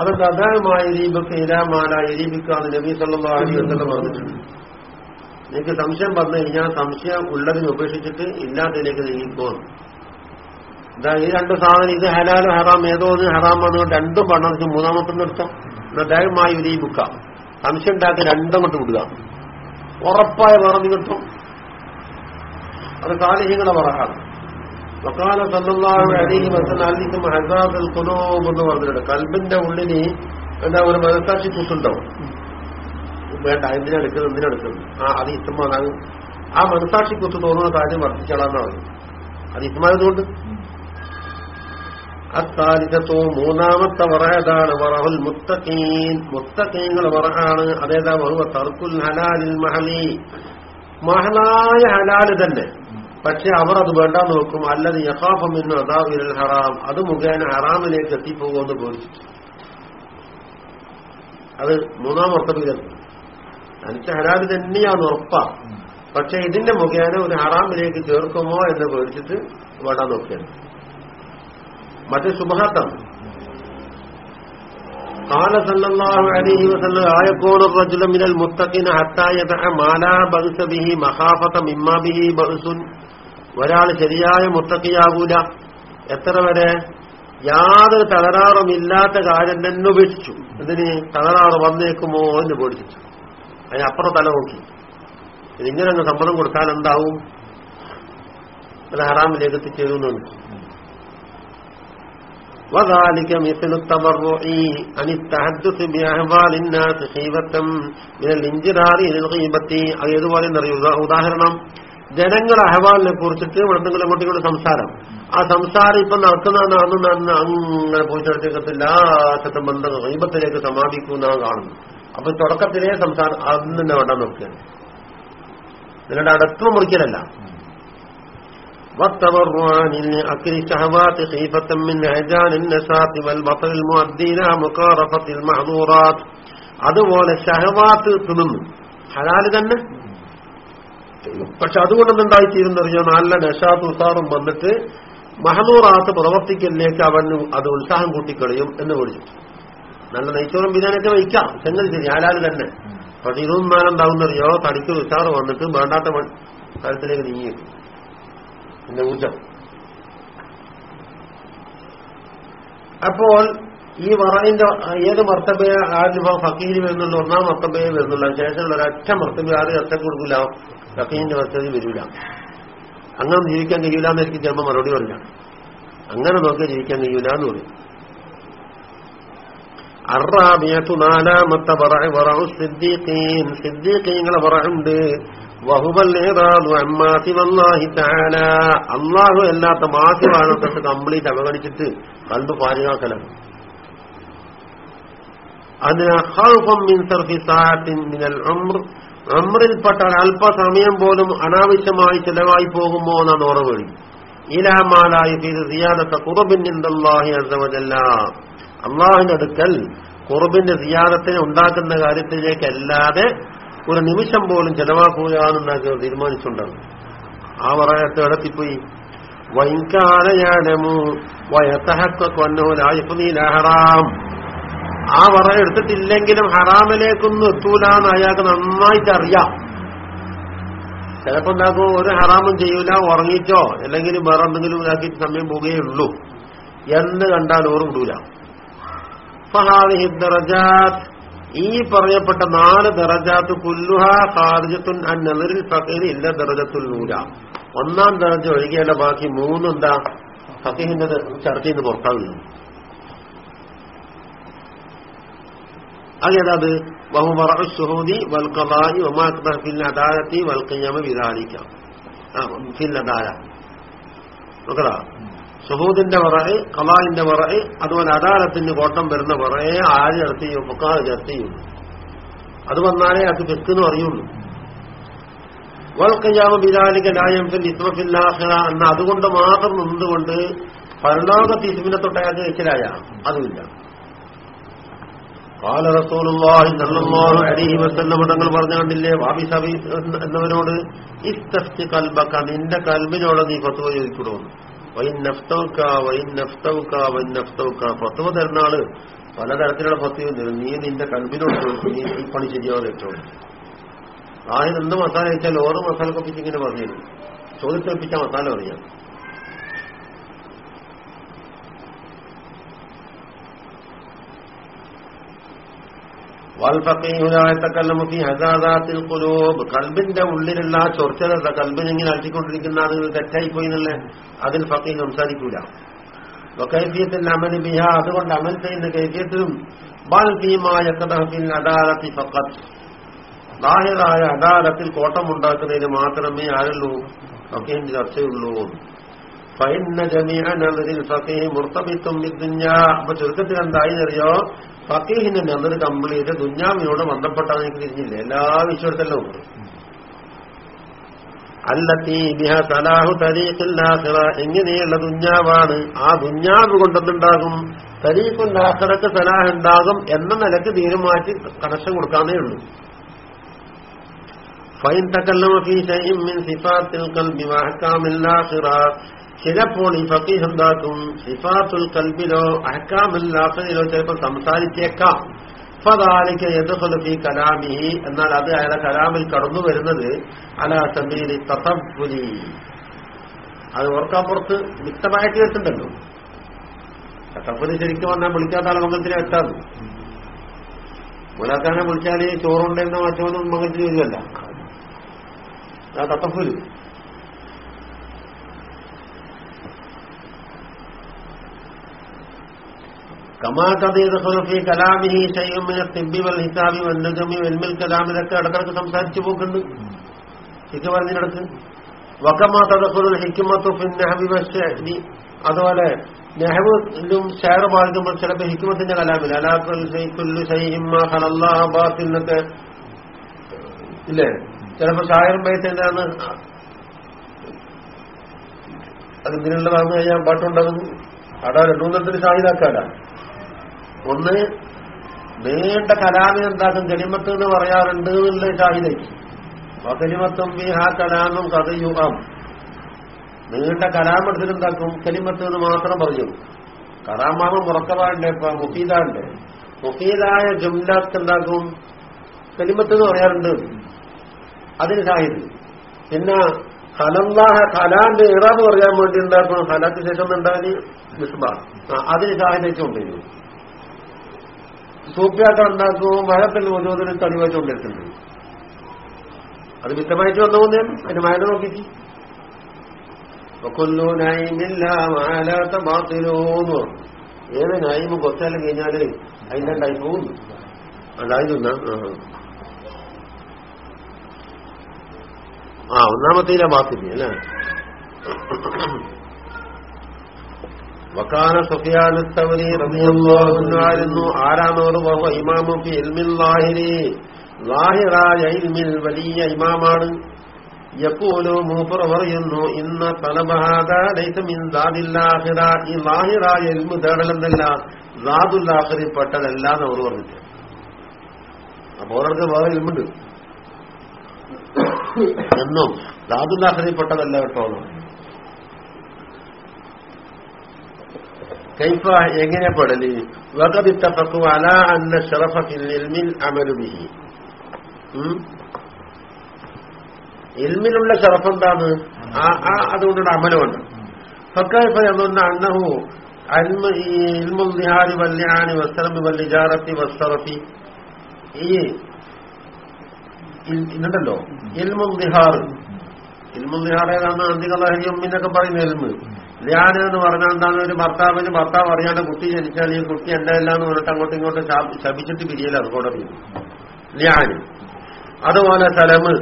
അത് അതായമായ എരീബക്ക് ഇരാമാല എരീബിക്കാന്ന് നബി സല്ലല്ലാഹു അലൈഹി വസല്ലം പറഞ്ഞിട്ടുണ്ട്. നിങ്ങൾക്ക് സംശയം പറഞ്ഞു കഴിഞ്ഞാൽ സംശയം ഉള്ളതിനെ ഉപേക്ഷിച്ചിട്ട് ഇല്ലാത്തതിലേക്ക് നീങ്ങിക്കോണം ഇതാ ഈ രണ്ട് സാധനം ഇത് ഹലാലും ഹറാം ഏതോ ഒന്ന് ഹറാം വന്നുകൊണ്ട് രണ്ടും പണം മൂന്നാമത്തെ നിർത്തം ദയമായി ബുക്ക സംശയം ഉണ്ടാക്കി രണ്ടും കൊണ്ട് വിടുക. ഉറപ്പായ പറഞ്ഞു കിട്ടും അത് കാലിഹികളെ പറഞ്ഞു വക്കാല സല്ലല്ലാഹു അലൈഹി ഖുലൂബ് എന്ന് പറഞ്ഞിട്ടുണ്ട്. കൽബിന്റെ ഉള്ളിന് എന്താ ഒരു മനസാക്ഷി കുത്തുണ്ടാവും. വേണ്ട എന്തിനെടുക്കുന്നത് എന്തിനെടുക്കുന്നു ആ അത് ഇസ്മാനാണ് ആ മനസാക്ഷി കുത്ത് തോന്നുന്ന കാര്യം വർദ്ധിച്ചാളാന്നാ പറയും അത് ഇഷ്ടമായതുകൊണ്ട്. അത്താലിസത്തോ മൂന്നാമത്തെ വറയതാണ് വറഹുൽ മുത്തഖീൻ. മുത്തക്കീങ്ങൾ വറഹാണ്. അതേതാ വറുവ തർക്കുൽ ഹലാലിൽ മഹലി. മഹലായ ഹലാൽ തന്നെ. പക്ഷെ അവർ അത് വേണ്ട നോക്കും. അല്ലത് യഹാഫം എന്ന് അതാവിൽ ഹറാം. അത് മുഖേന ഹറാമിലേക്ക് എത്തിപ്പോകുമെന്ന് ബോധിച്ചു. അത് മൂന്നാം വർത്തപ്പിലെത്തും എനിക്ക് ഹലാല് തന്നെയാണ് ഉറപ്പാ പക്ഷെ ഇതിന്റെ മുഖേന ഒരു ഹറാമിലേക്ക് ചേർക്കുമോ എന്ന് പേടിച്ചിട്ട് വേണ്ട നോക്കിയാണ് മറ്റേ സുബഹാത്താണ് قال صلى الله عليه وسلم لا يكون الرجل من المتقين حتى يدع ما لا بأس به مخافة مما به بأس ഒരാൾ ശരിയായ മുത്തക്കിയാകൂല എത്ര വരെ യാതൊരു തകരാറുമില്ലാത്ത കാര്യം തന്നെ ഉപേക്ഷിച്ചു ഇതിന് തകരാറ് വന്നേക്കുമോ എന്ന് പേടിച്ചു അതിനപ്പുറം തല നോക്കി ഇതിങ്ങനെ അങ്ങ് സമ്മതം കൊടുത്താൽ എന്താവും അത് ഹറാമിലേക്ക് എത്തിച്ചേരുന്നുണ്ട് وذلك مثل التبرع عن التحدث بأحوال الناس خيبة من الانجرار للغيبة ഏതുപോലെ എന്നറിയുക ഉദാഹരണം ജനങ്ങളുടെ അഹവാലിനെ കുറിച്ചിട്ട് എന്തെങ്കിലും അങ്ങോട്ടും ഇങ്ങോട്ടും സംസാരം ആ സംസാരം ഇപ്പൊ നടത്തുന്ന അന്ന് അന്ന് അങ്ങനെ പോയിട്ടടുത്തേക്കത്തില്ല ലാശത്തെ ബന്ധം ഗൈബത്തിലേക്ക് സമാപിക്കുന്ന കാണുന്നു അപ്പൊ തുടക്കത്തിലേ സംസാരം അന്ന് തന്നെ വേണ്ട നോക്കുകയാണ് നിങ്ങളുടെ അടുത്തും മുറിക്കലല്ല والتبرع عن أكل الشهوات خيفة من هجان النشاط والبطل المؤدي إلى مقارفة المحظورات അതുപോലെ ഷഹവാത്ത് തിന്നുന്നു ഹലാല് തന്നെ പക്ഷെ അതുകൊണ്ടൊന്നും എന്തായിത്തീരുന്നറിയോ നല്ല നഷാത്ത് ഉസാറും വന്നിട്ട് മഹദൂറാത്ത് പ്രവർത്തിക്കലിലേക്ക് അവൻ അത് ഉത്സാഹം കൂട്ടിക്കളയും എന്ന് വിളിച്ചു നല്ല നെയ്ച്ചോറും ബിരിയാണിയൊക്കെ വയ്ക്കാം. ചെങ്ങൽ ശരി ഹലാൽ തന്നെ. പക്ഷെ ഇതൊന്നും ഉണ്ടാവുന്നറിയോ തടിക്ക് ഉഷാറ് വന്നിട്ട് വേണ്ടാത്ത കാര്യത്തിലേക്ക് നീങ്ങി. എന്റെ ഊർജം അപ്പോൾ ഈ വറയിന്റെ ഏത് മർത്തബയെ ആദ്യം ഫക്കീരി വരുന്നുള്ളൂ ഒന്നാം മർത്തബയെ വരുന്നുള്ളൂ. ശേഷമുള്ള ഒരൊറ്റ മർത്തബ ആരും ഒറ്റ കൊടുക്കില്ല. ഫക്കീരിന്റെ മർത്തബ വരില്ല അങ്ങനെ ജീവിക്കാൻ കഴിയില്ല എന്ന് എനിക്ക് ചിലപ്പോൾ മറുപടി പറഞ്ഞ അങ്ങനെ നോക്കിയാൽ ജീവിക്കാൻ കഴിയില്ല എന്ന് പറയും. അറാബിയത്തു നാലാമത്തെ സിദ്ദീഖീൻ. സിദ്ദീഖീങ്ങളെ പറയുണ്ട്. അള്ളാഹു അല്ലാത്ത മാസിവാണ് തൊട്ട് കംപ്ലീറ്റ് അവഗണിച്ചിട്ട് കണ്ടു പാരുകാക്കലാണ് അതിന് അമ്രിൽപ്പെട്ട അല്പസമയം പോലും അനാവശ്യമായി ചെലവായി പോകുമോ എന്നാണ് ഓർമ്മ ഇലാമാലായി ചെയ്ത് സിയാദത്തെ കുറബിന്നിന്ദാഹി അസവജല്ല അള്ളാഹിന്റെ അടുക്കൽ കുറുബിന്റെ സിയാദത്തിനെ ഉണ്ടാക്കുന്ന കാര്യത്തിലേക്കല്ലാതെ ഒരു നിമിഷം പോലും ചെലവാക്കുക എന്നുണ്ടാക്കി തീരുമാനിച്ചിട്ടുണ്ടാകും ആ പറയത്ത് ഇടത്തിപ്പോയി ആ വറ എടുത്തിട്ടില്ലെങ്കിലും ഹറാമിലേക്കൊന്നും എത്തൂലെന്ന് അയാൾക്ക് നന്നായിട്ട് അറിയാം ചിലപ്പോ എന്താക്കും ഒരു ഹറാമും ചെയ്യൂല ഉറങ്ങിച്ചോ അല്ലെങ്കിൽ വേറെ എന്തെങ്കിലും ഇതാക്കി സമയം പോവുകയുള്ളൂ. എന്ന് കണ്ടാൽ ഓർ വിടൂല. ഫഹാദിഹി ദറജാത്ത്. ഈ പറയപ്പെട്ട നാല് ദറജാത്ത് കുല്ലുഹ ഖാരിജത്തുൻ അൻ നദറിൽ ഫഖീർ ഇല്ല ദറജത്തുൽ നൂല. ഒന്നാം ദറജ ഒഴികെയുള്ള ബാക്കി മൂന്നെന്താ ഫഖീഹിന്റെ ചർച്ചയിൽ നിന്ന് പുറത്താവില്ല അതേതാത് ബഹുമറു വൽ വൽക്കലായി വമാ ഫിൽ ബിദാലിക. ഫിൽ അദാല. നോക്കടാ. സുഹൂദിന്റെ പുറകെ കലാലിന്റെ പുറകെ അതുപോലെ അദാലത്തിന് കോട്ടം വരുന്ന പുറകെ ആര് ചർച്ച ചെയ്യും? ഫുക്കാഹ് അത് വന്നാലേ അത് വെക്കുന്ന അറിയുള്ളൂ. വൽക്കയാമ ബിരാലിക ലായം ഫിൽ ഇസ്മഫില്ലാഹ എന്ന അതുകൊണ്ട് മാത്രം നിന്നുകൊണ്ട് പരലോകത്ത് ഇസ്മിനെ തൊട്ടയാൾക്ക് വെച്ചിലായ അതുമില്ല. കാല റസൂലുള്ളാഹി സല്ലല്ലാഹു അലൈഹി വസല്ലം തങ്ങൾ പറഞ്ഞു കണ്ടില്ലേ വാബി സബി എന്നവരോട് ഇസ്തഫ്തി കൽബക്ക നിന്റെ കൽബിനോട് നീ ഫത്വ ചോദിക്കണമെന്ന് വൈൻ നഫ്തൗക്ക വൈൻ നഫ്തൗക്ക വൈൻ നഫ്തൗക്ക ഫത്വ തരുന്ന ആൾ പലതരത്തിലുള്ള തരും. നീ നിന്റെ കൽബിനോട് നീ ഈ പണി ശരിയാവാതെ ഏറ്റവും. ആദ്യം എന്ത് മസാല വെച്ചാൽ ഓരോ മസാല കൊപ്പിച്ച് ഇങ്ങനെ പറഞ്ഞു ചോദിച്ചേൽപ്പിച്ച മസാല അറിയാം. കൽബിന്റെ ഉള്ളിലുള്ള ചൊർച്ചത കൽബിനെങ്ങനെ അടിച്ചുകൊണ്ടിരിക്കുന്ന അത് തെറ്റായിപ്പോയി എന്നല്ലേ? അതിൽ ഫക്കീൻ സംസാരിക്കൂല. വക്കൈഫിയത്തിൽ അമൽ ബിഹ അതുകൊണ്ട് അമൽ ചെയ്യുന്ന കൈഫിയത്തിലും ബൽ ഫീമായ കഥഫിൽ അദാലത്തി ഫക്കത്ത് ബാഹിറായ അദാലത്തിൽ കോട്ടം കോട്ടമുണ്ടാക്കുന്നതിന് മാത്രമേ ആരുള്ളൂ? ഫക്കീന്റെ ചർച്ചയുള്ളൂ. ഫൈന്ന ജമീഅ നദറിൽ ഫക്കീഹ് മുർത്തബിത്തും ബിദ്ദുഞ്ഞ അപ്പൊ ചുരുക്കത്തിൽ എന്തായി അറിയോ ഫക്കീഹിന്റെ നദർ കംപ്ലീറ്റ് ദുഞ്ഞാവിനോട് ബന്ധപ്പെട്ടാണ് എനിക്ക് തിരിഞ്ഞില്ല? എല്ലാ വിശ്വത്തിലും ഉണ്ട് അല്ലത്തി ബിഹ സലാഹു എങ്ങനെയുള്ള ദുഞ്ഞാവാണ്. ആ ദുഞ്ഞാവ് കൊണ്ടെന്നുണ്ടാകും തരീഖുല്ലാഹിറക്ക് സലാഹ് ഉണ്ടാകും എന്ന നിലയ്ക്ക് തീരുമാനിച്ച് കണക്ഷൻ കൊടുക്കാന്നേ ഉള്ളൂ. ഫൈൻ തക്കല്ലമ ഫീ മിൻ സിഫാത്തിൽ ഖൽബി ചിലപ്പോൾ ഈ ഫക്കീഹ് എന്താക്കും? സിഫാത്തുൽ കൽബിലോ അഹ്കാമില്ലാഹിറയിലോ ചിലപ്പോൾ സംസാരിച്ചേക്കാം. ഫദാലിക്ക് യദ്ഖുലു ഫീ കലാമിഹി. എന്നാൽ അത് അയാളെ കലാമിൽ കടന്നു വരുന്നത് അല സബീലി തസബ്ബുലി അത് ഓർക്കാപ്പുറത്ത് വ്യക്തമായിട്ട് കേട്ടുണ്ടല്ലോ തസബ്ബുലി ശരിക്കും വന്നാൽ വിളിക്കാത്ത ആളെ മംഗലത്തിലെ വെച്ചാൽ മുലാക്കാനെ വിളിച്ചാൽ ചോറുണ്ടെന്ന മറ്റൊന്നും മംഗലത്തിൽ വരുമല്ല ആ കമാ കഥീദി കലാമിഹി ഷയ്യുമിനെ തിബി വൽ ഹിസാബി വന്നജമി വെൽമിൽ കലാമിലൊക്കെ ഇടക്കിടക്ക് സംസാരിച്ചു പോക്കുണ്ട്. ഹിക്ക് പറഞ്ഞിടക്ക് വക്കമാ തദഖുൽ ഹിക്മത്തു ഫിൻ നഹബി വശഅരി അതുപോലെ നെഹബിലും ഷെയർ പാലിക്കുമ്പോൾ ചിലപ്പോൾ ഹിക്കുമത്തിന്റെ കലാമില്ല. അലാഖുൽ കുല്ലു ഷൈഇൻ മാ ഖലല്ലാഹു ബാത്തിൽ എന്നൊക്കെ ഇല്ലേ? ചിലപ്പോ ഷായറും ബൈത്തന്റെയാണ് അത് ഇതിനുള്ളതാണെന്ന് കഴിഞ്ഞാൽ പാട്ടുണ്ടാകുന്നു. രണ്ടു രണ്ടൂന്നത്തിന് ഷാഹിദാക്കാല ഒന്ന് നീണ്ട കലാമി എന്താക്കും കലിമത്ത് എന്ന് പറയാറുണ്ട് എന്നുള്ള ഷാഹിദയ്ക്ക് കലിമത്തും ഈ ആ കലാമും കഥയുഗം. നീണ്ട കലാമെടുത്തിട്ടുണ്ടാക്കും കലിമത്ത് എന്ന് മാത്രം പറഞ്ഞു മുറക്കവാണ്ട് ഇപ്പൊ മുഫീദാണ്ട് മുഫീദായ ജുംലാക്ക് എന്താക്കും കലിമത്ത് എന്ന് പറയാറുണ്ട്. അതിന് ഷാഹിദ് പിന്നെ ഹലല്ലാഹ ഹലാന്റെ ഇറാബ് പറയാൻ വേണ്ടി ഉണ്ടാക്കുന്ന ഹലത്തിന് ശേഷം എന്താ മിസ്ബ അതിന് ഷാഹിദച്ചുകൊണ്ടിരുന്നു സൂപ്യാക്കൾ ഉണ്ടാക്കുമ്പോൾ മഴത്തിൽ ഓരോന്നിനും തെളിവച്ചുകൊണ്ടിരിക്കുന്നുണ്ട് അത് വിത്തമായിട്ട് വന്നു പോകുന്നേ അതിന് മഴ നോക്കിച്ച് കൊല്ലു നൈമില്ല മാലാത്ത ബാത്തിലോന്ന്. ഏത് നൈമ് കൊച്ചാലും കഴിഞ്ഞാൽ അതിന്റെ ഉണ്ടായി പോകുന്നു അതായിരുന്നു ആ. ഒന്നാമത്തേലെ മാത്തിരി അല്ലേ? വക്കാന സുഫിയാനുത്തവരി റബിയായിരുന്നു ആരാണോട് വഹ ഇമാമു ഫി ഇൽമിൽ ലാഹിരി ലാഹിറായ ഇൽമിൽ വലിയ ഇമാമാണ്. യക്കൂലു മൂപ്പർ പറയുന്നു ഇന്ന തലബഹാദില്ലാഹിറ ഈ ലാഹിറായ ഇൽമു തേടലെന്നല്ല ദാദുല്ലാഹിറിൽ പെട്ടതല്ല എന്ന് അവർ പറഞ്ഞിട്ട്. അപ്പൊ അവർക്ക് വേറെ ഇൽമുണ്ട്. എന്നും ദാദുല്ലാഹിറിൽ പെട്ടതല്ല കേട്ടോ കൈഫ എങ്ങനെ പെടൽ വകതിത്തഫക്കു അല അന്ന ഷറഫിൽ അമലുബിഹി ഇൽമിലുള്ള ഷറഫ് എന്താണ് ആ അതുകൊണ്ടുള്ള അമലുണ്ട്. ഫക്കൈഫ എന്നുന്ന അന്നഹു അൽമ ഈ ഇൽമുൽ നിഹാരി വല്യാനി വസ്സറമി വല്ലിജാറത്തി വസ്സറഫി ഈ ഇതുണ്ടല്ലോ. ഇൽമുൽ നിഹാർ ഇൽമുൽ നിഹാർ ഏതാണ് അന്തികളഹിയും എന്നൊക്കെ പറയുന്ന എൽമ്. ധ്യാന എന്ന് പറഞ്ഞാൽ എന്താണ്? ഒരു ഭർത്താവിന് ഭർത്താവ് അറിയാണ്ട് കുട്ടി ജനിച്ചാൽ ഈ കുട്ടി എന്റെ അല്ല എന്ന് പറഞ്ഞിട്ട് അങ്ങോട്ടും ഇങ്ങോട്ടും ശപിച്ചിട്ട് പിരിയലാണ് കോടതി ധ്യാന്. അതുപോലെ സ്ഥലമ്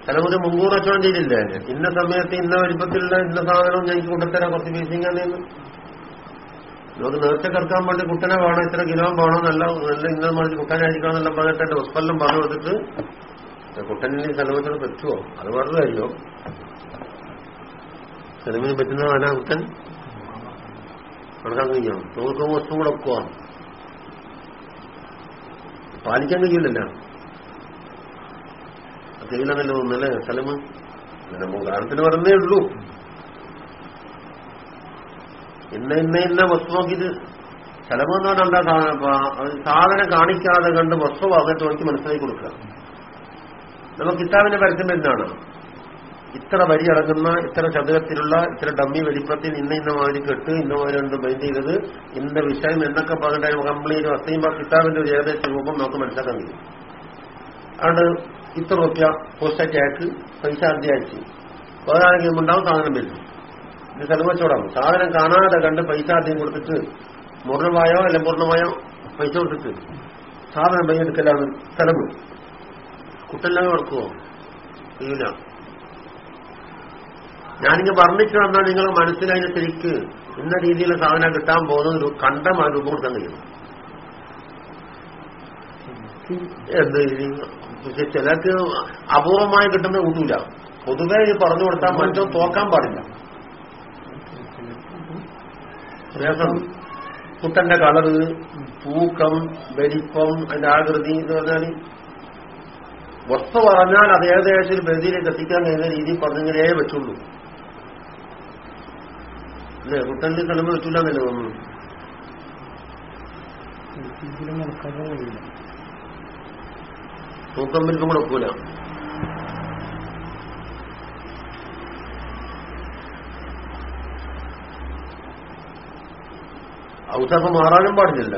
സ്ഥലമൊരു മുൻകൂർ വെച്ചോണ്ടിരില്ലേ ഇന്ന സമയത്ത് ഇന്ന വലിപ്പത്തിലുള്ള ഇന്ന സാധനം ഞങ്ങൾക്ക് കൊണ്ടുത്തരാം കുറച്ച് പീസിങ്ങാണെന്ന് നമുക്ക് നേരത്തെ കിടക്കാൻ വേണ്ടി കുട്ടനെ വേണം ഇത്ര കിലോ വേണം നല്ല നല്ല ഇന്ന മറിച്ച് കുട്ടനായിരിക്കണം എന്നുള്ള പറഞ്ഞിട്ട് ഹോസ്പിറ്റലും പറഞ്ഞു കൊടുത്തിട്ട് കുട്ടനിൽ സ്ഥലമത്തിന് പറ്റുമോ അത് വേറെ കാര്യമോ ചെലവിന് പറ്റുന്ന ആനാ കുട്ടൻ കണക്കാൻ കഴിയണം. നമുക്ക് വസ്തു കൂടെ ഒക്കുവാ പാലിക്കാൻ കഴിയില്ലല്ല. ചെയ്യില്ലെന്നല്ലോ ഒന്നല്ലേ സ്ഥലം. അങ്ങനെ ഉദാഹരണത്തിന് പറഞ്ഞേ ഉള്ളൂ. ഇന്ന ഇന്ന ഇന്ന വസ്തു നോക്കിയിട്ട് സ്ഥലം എന്ന് പറഞ്ഞാൽ സാധനം കാണിക്കാതെ കണ്ട് വസ്തു വന്നിട്ട് നോക്കി മനസ്സിലാക്കി കൊടുക്കുക. നമുക്ക് കിതാബിന്റെ പരസ്യം എന്താണ് ഇത്ര വരി അടങ്ങുന്ന ഇത്ര ചതുരത്തിലുള്ള ഇത്ര ഡമ്മി വലിപ്പത്തിൽ ഇന്ന ഇന്ന മാതിരി കെട്ട് ഇന്ന മാതിരി ബൈൻഡ് ചെയ്തത് ഇന്ന വിഷയം എന്നൊക്കെ പറഞ്ഞിട്ട് കംപ്ലീറ്റ് അത്രയും കിതാബിന്റെ ഒരു ഏകദേശ രൂപം നമുക്ക് മനസ്സിലാക്കാൻ കഴിയും. അതുകൊണ്ട് ഇത്ര റുപ്യ പോസ്റ്റാക്കി അയക്ക് പൈസ ആദ്യം അയച്ച്. വേറെ ഉണ്ടാവും സാധനം വരും. ഇത് സ്ഥലം സാധനം കാണാതെ കണ്ട് പൈസ ആദ്യം കൊടുത്തിട്ട് മുറിവായോ അല്ല പൂർണമായോ പൈസ കൊടുത്തിട്ട് സാധനം പയ്യെടുക്കലാണ് സ്ഥലം കുട്ടെല്ലാം ഓർക്കുമോ ഇല്ല. ഞാനിങ്ങ് വർണിച്ചു തന്നാൽ നിങ്ങൾ മനസ്സിലായി തിരിക്ക്? ഇന്ന രീതിയിലുള്ള സാധനം കിട്ടാൻ പോകുന്നത് കണ്ടമാണ് രൂപം കൊടുക്കാൻ കഴിയും. എന്ത് പക്ഷെ ചിലർക്ക് അപൂർവമായി കിട്ടുന്ന കൂട്ടൂല. പൊതുവെ ഇത് പറഞ്ഞു കൊടുത്താൽ മറ്റോ തോക്കാൻ പാടില്ല. ശേഷം കുട്ടന്റെ കളറ് തൂക്കം വലിപ്പം അതിന്റെ ആകൃതി എന്ന് പറഞ്ഞാൽ വസ്തു പറഞ്ഞാൽ അത് ഏകദേശം ബന്ധിയിലേക്ക് എത്തിക്കാൻ കഴിയുന്ന രീതിയിൽ പറഞ്ഞെങ്കിലേ വെച്ചുള്ളൂ അല്ലേ? കുട്ടന്റെ കടമ പറ്റൂല എന്നല്ലേ തോന്നുന്നു തൂക്കം കൂടെ ഒക്കൂല ഔസഫ് മാറാനും പാടില്ല.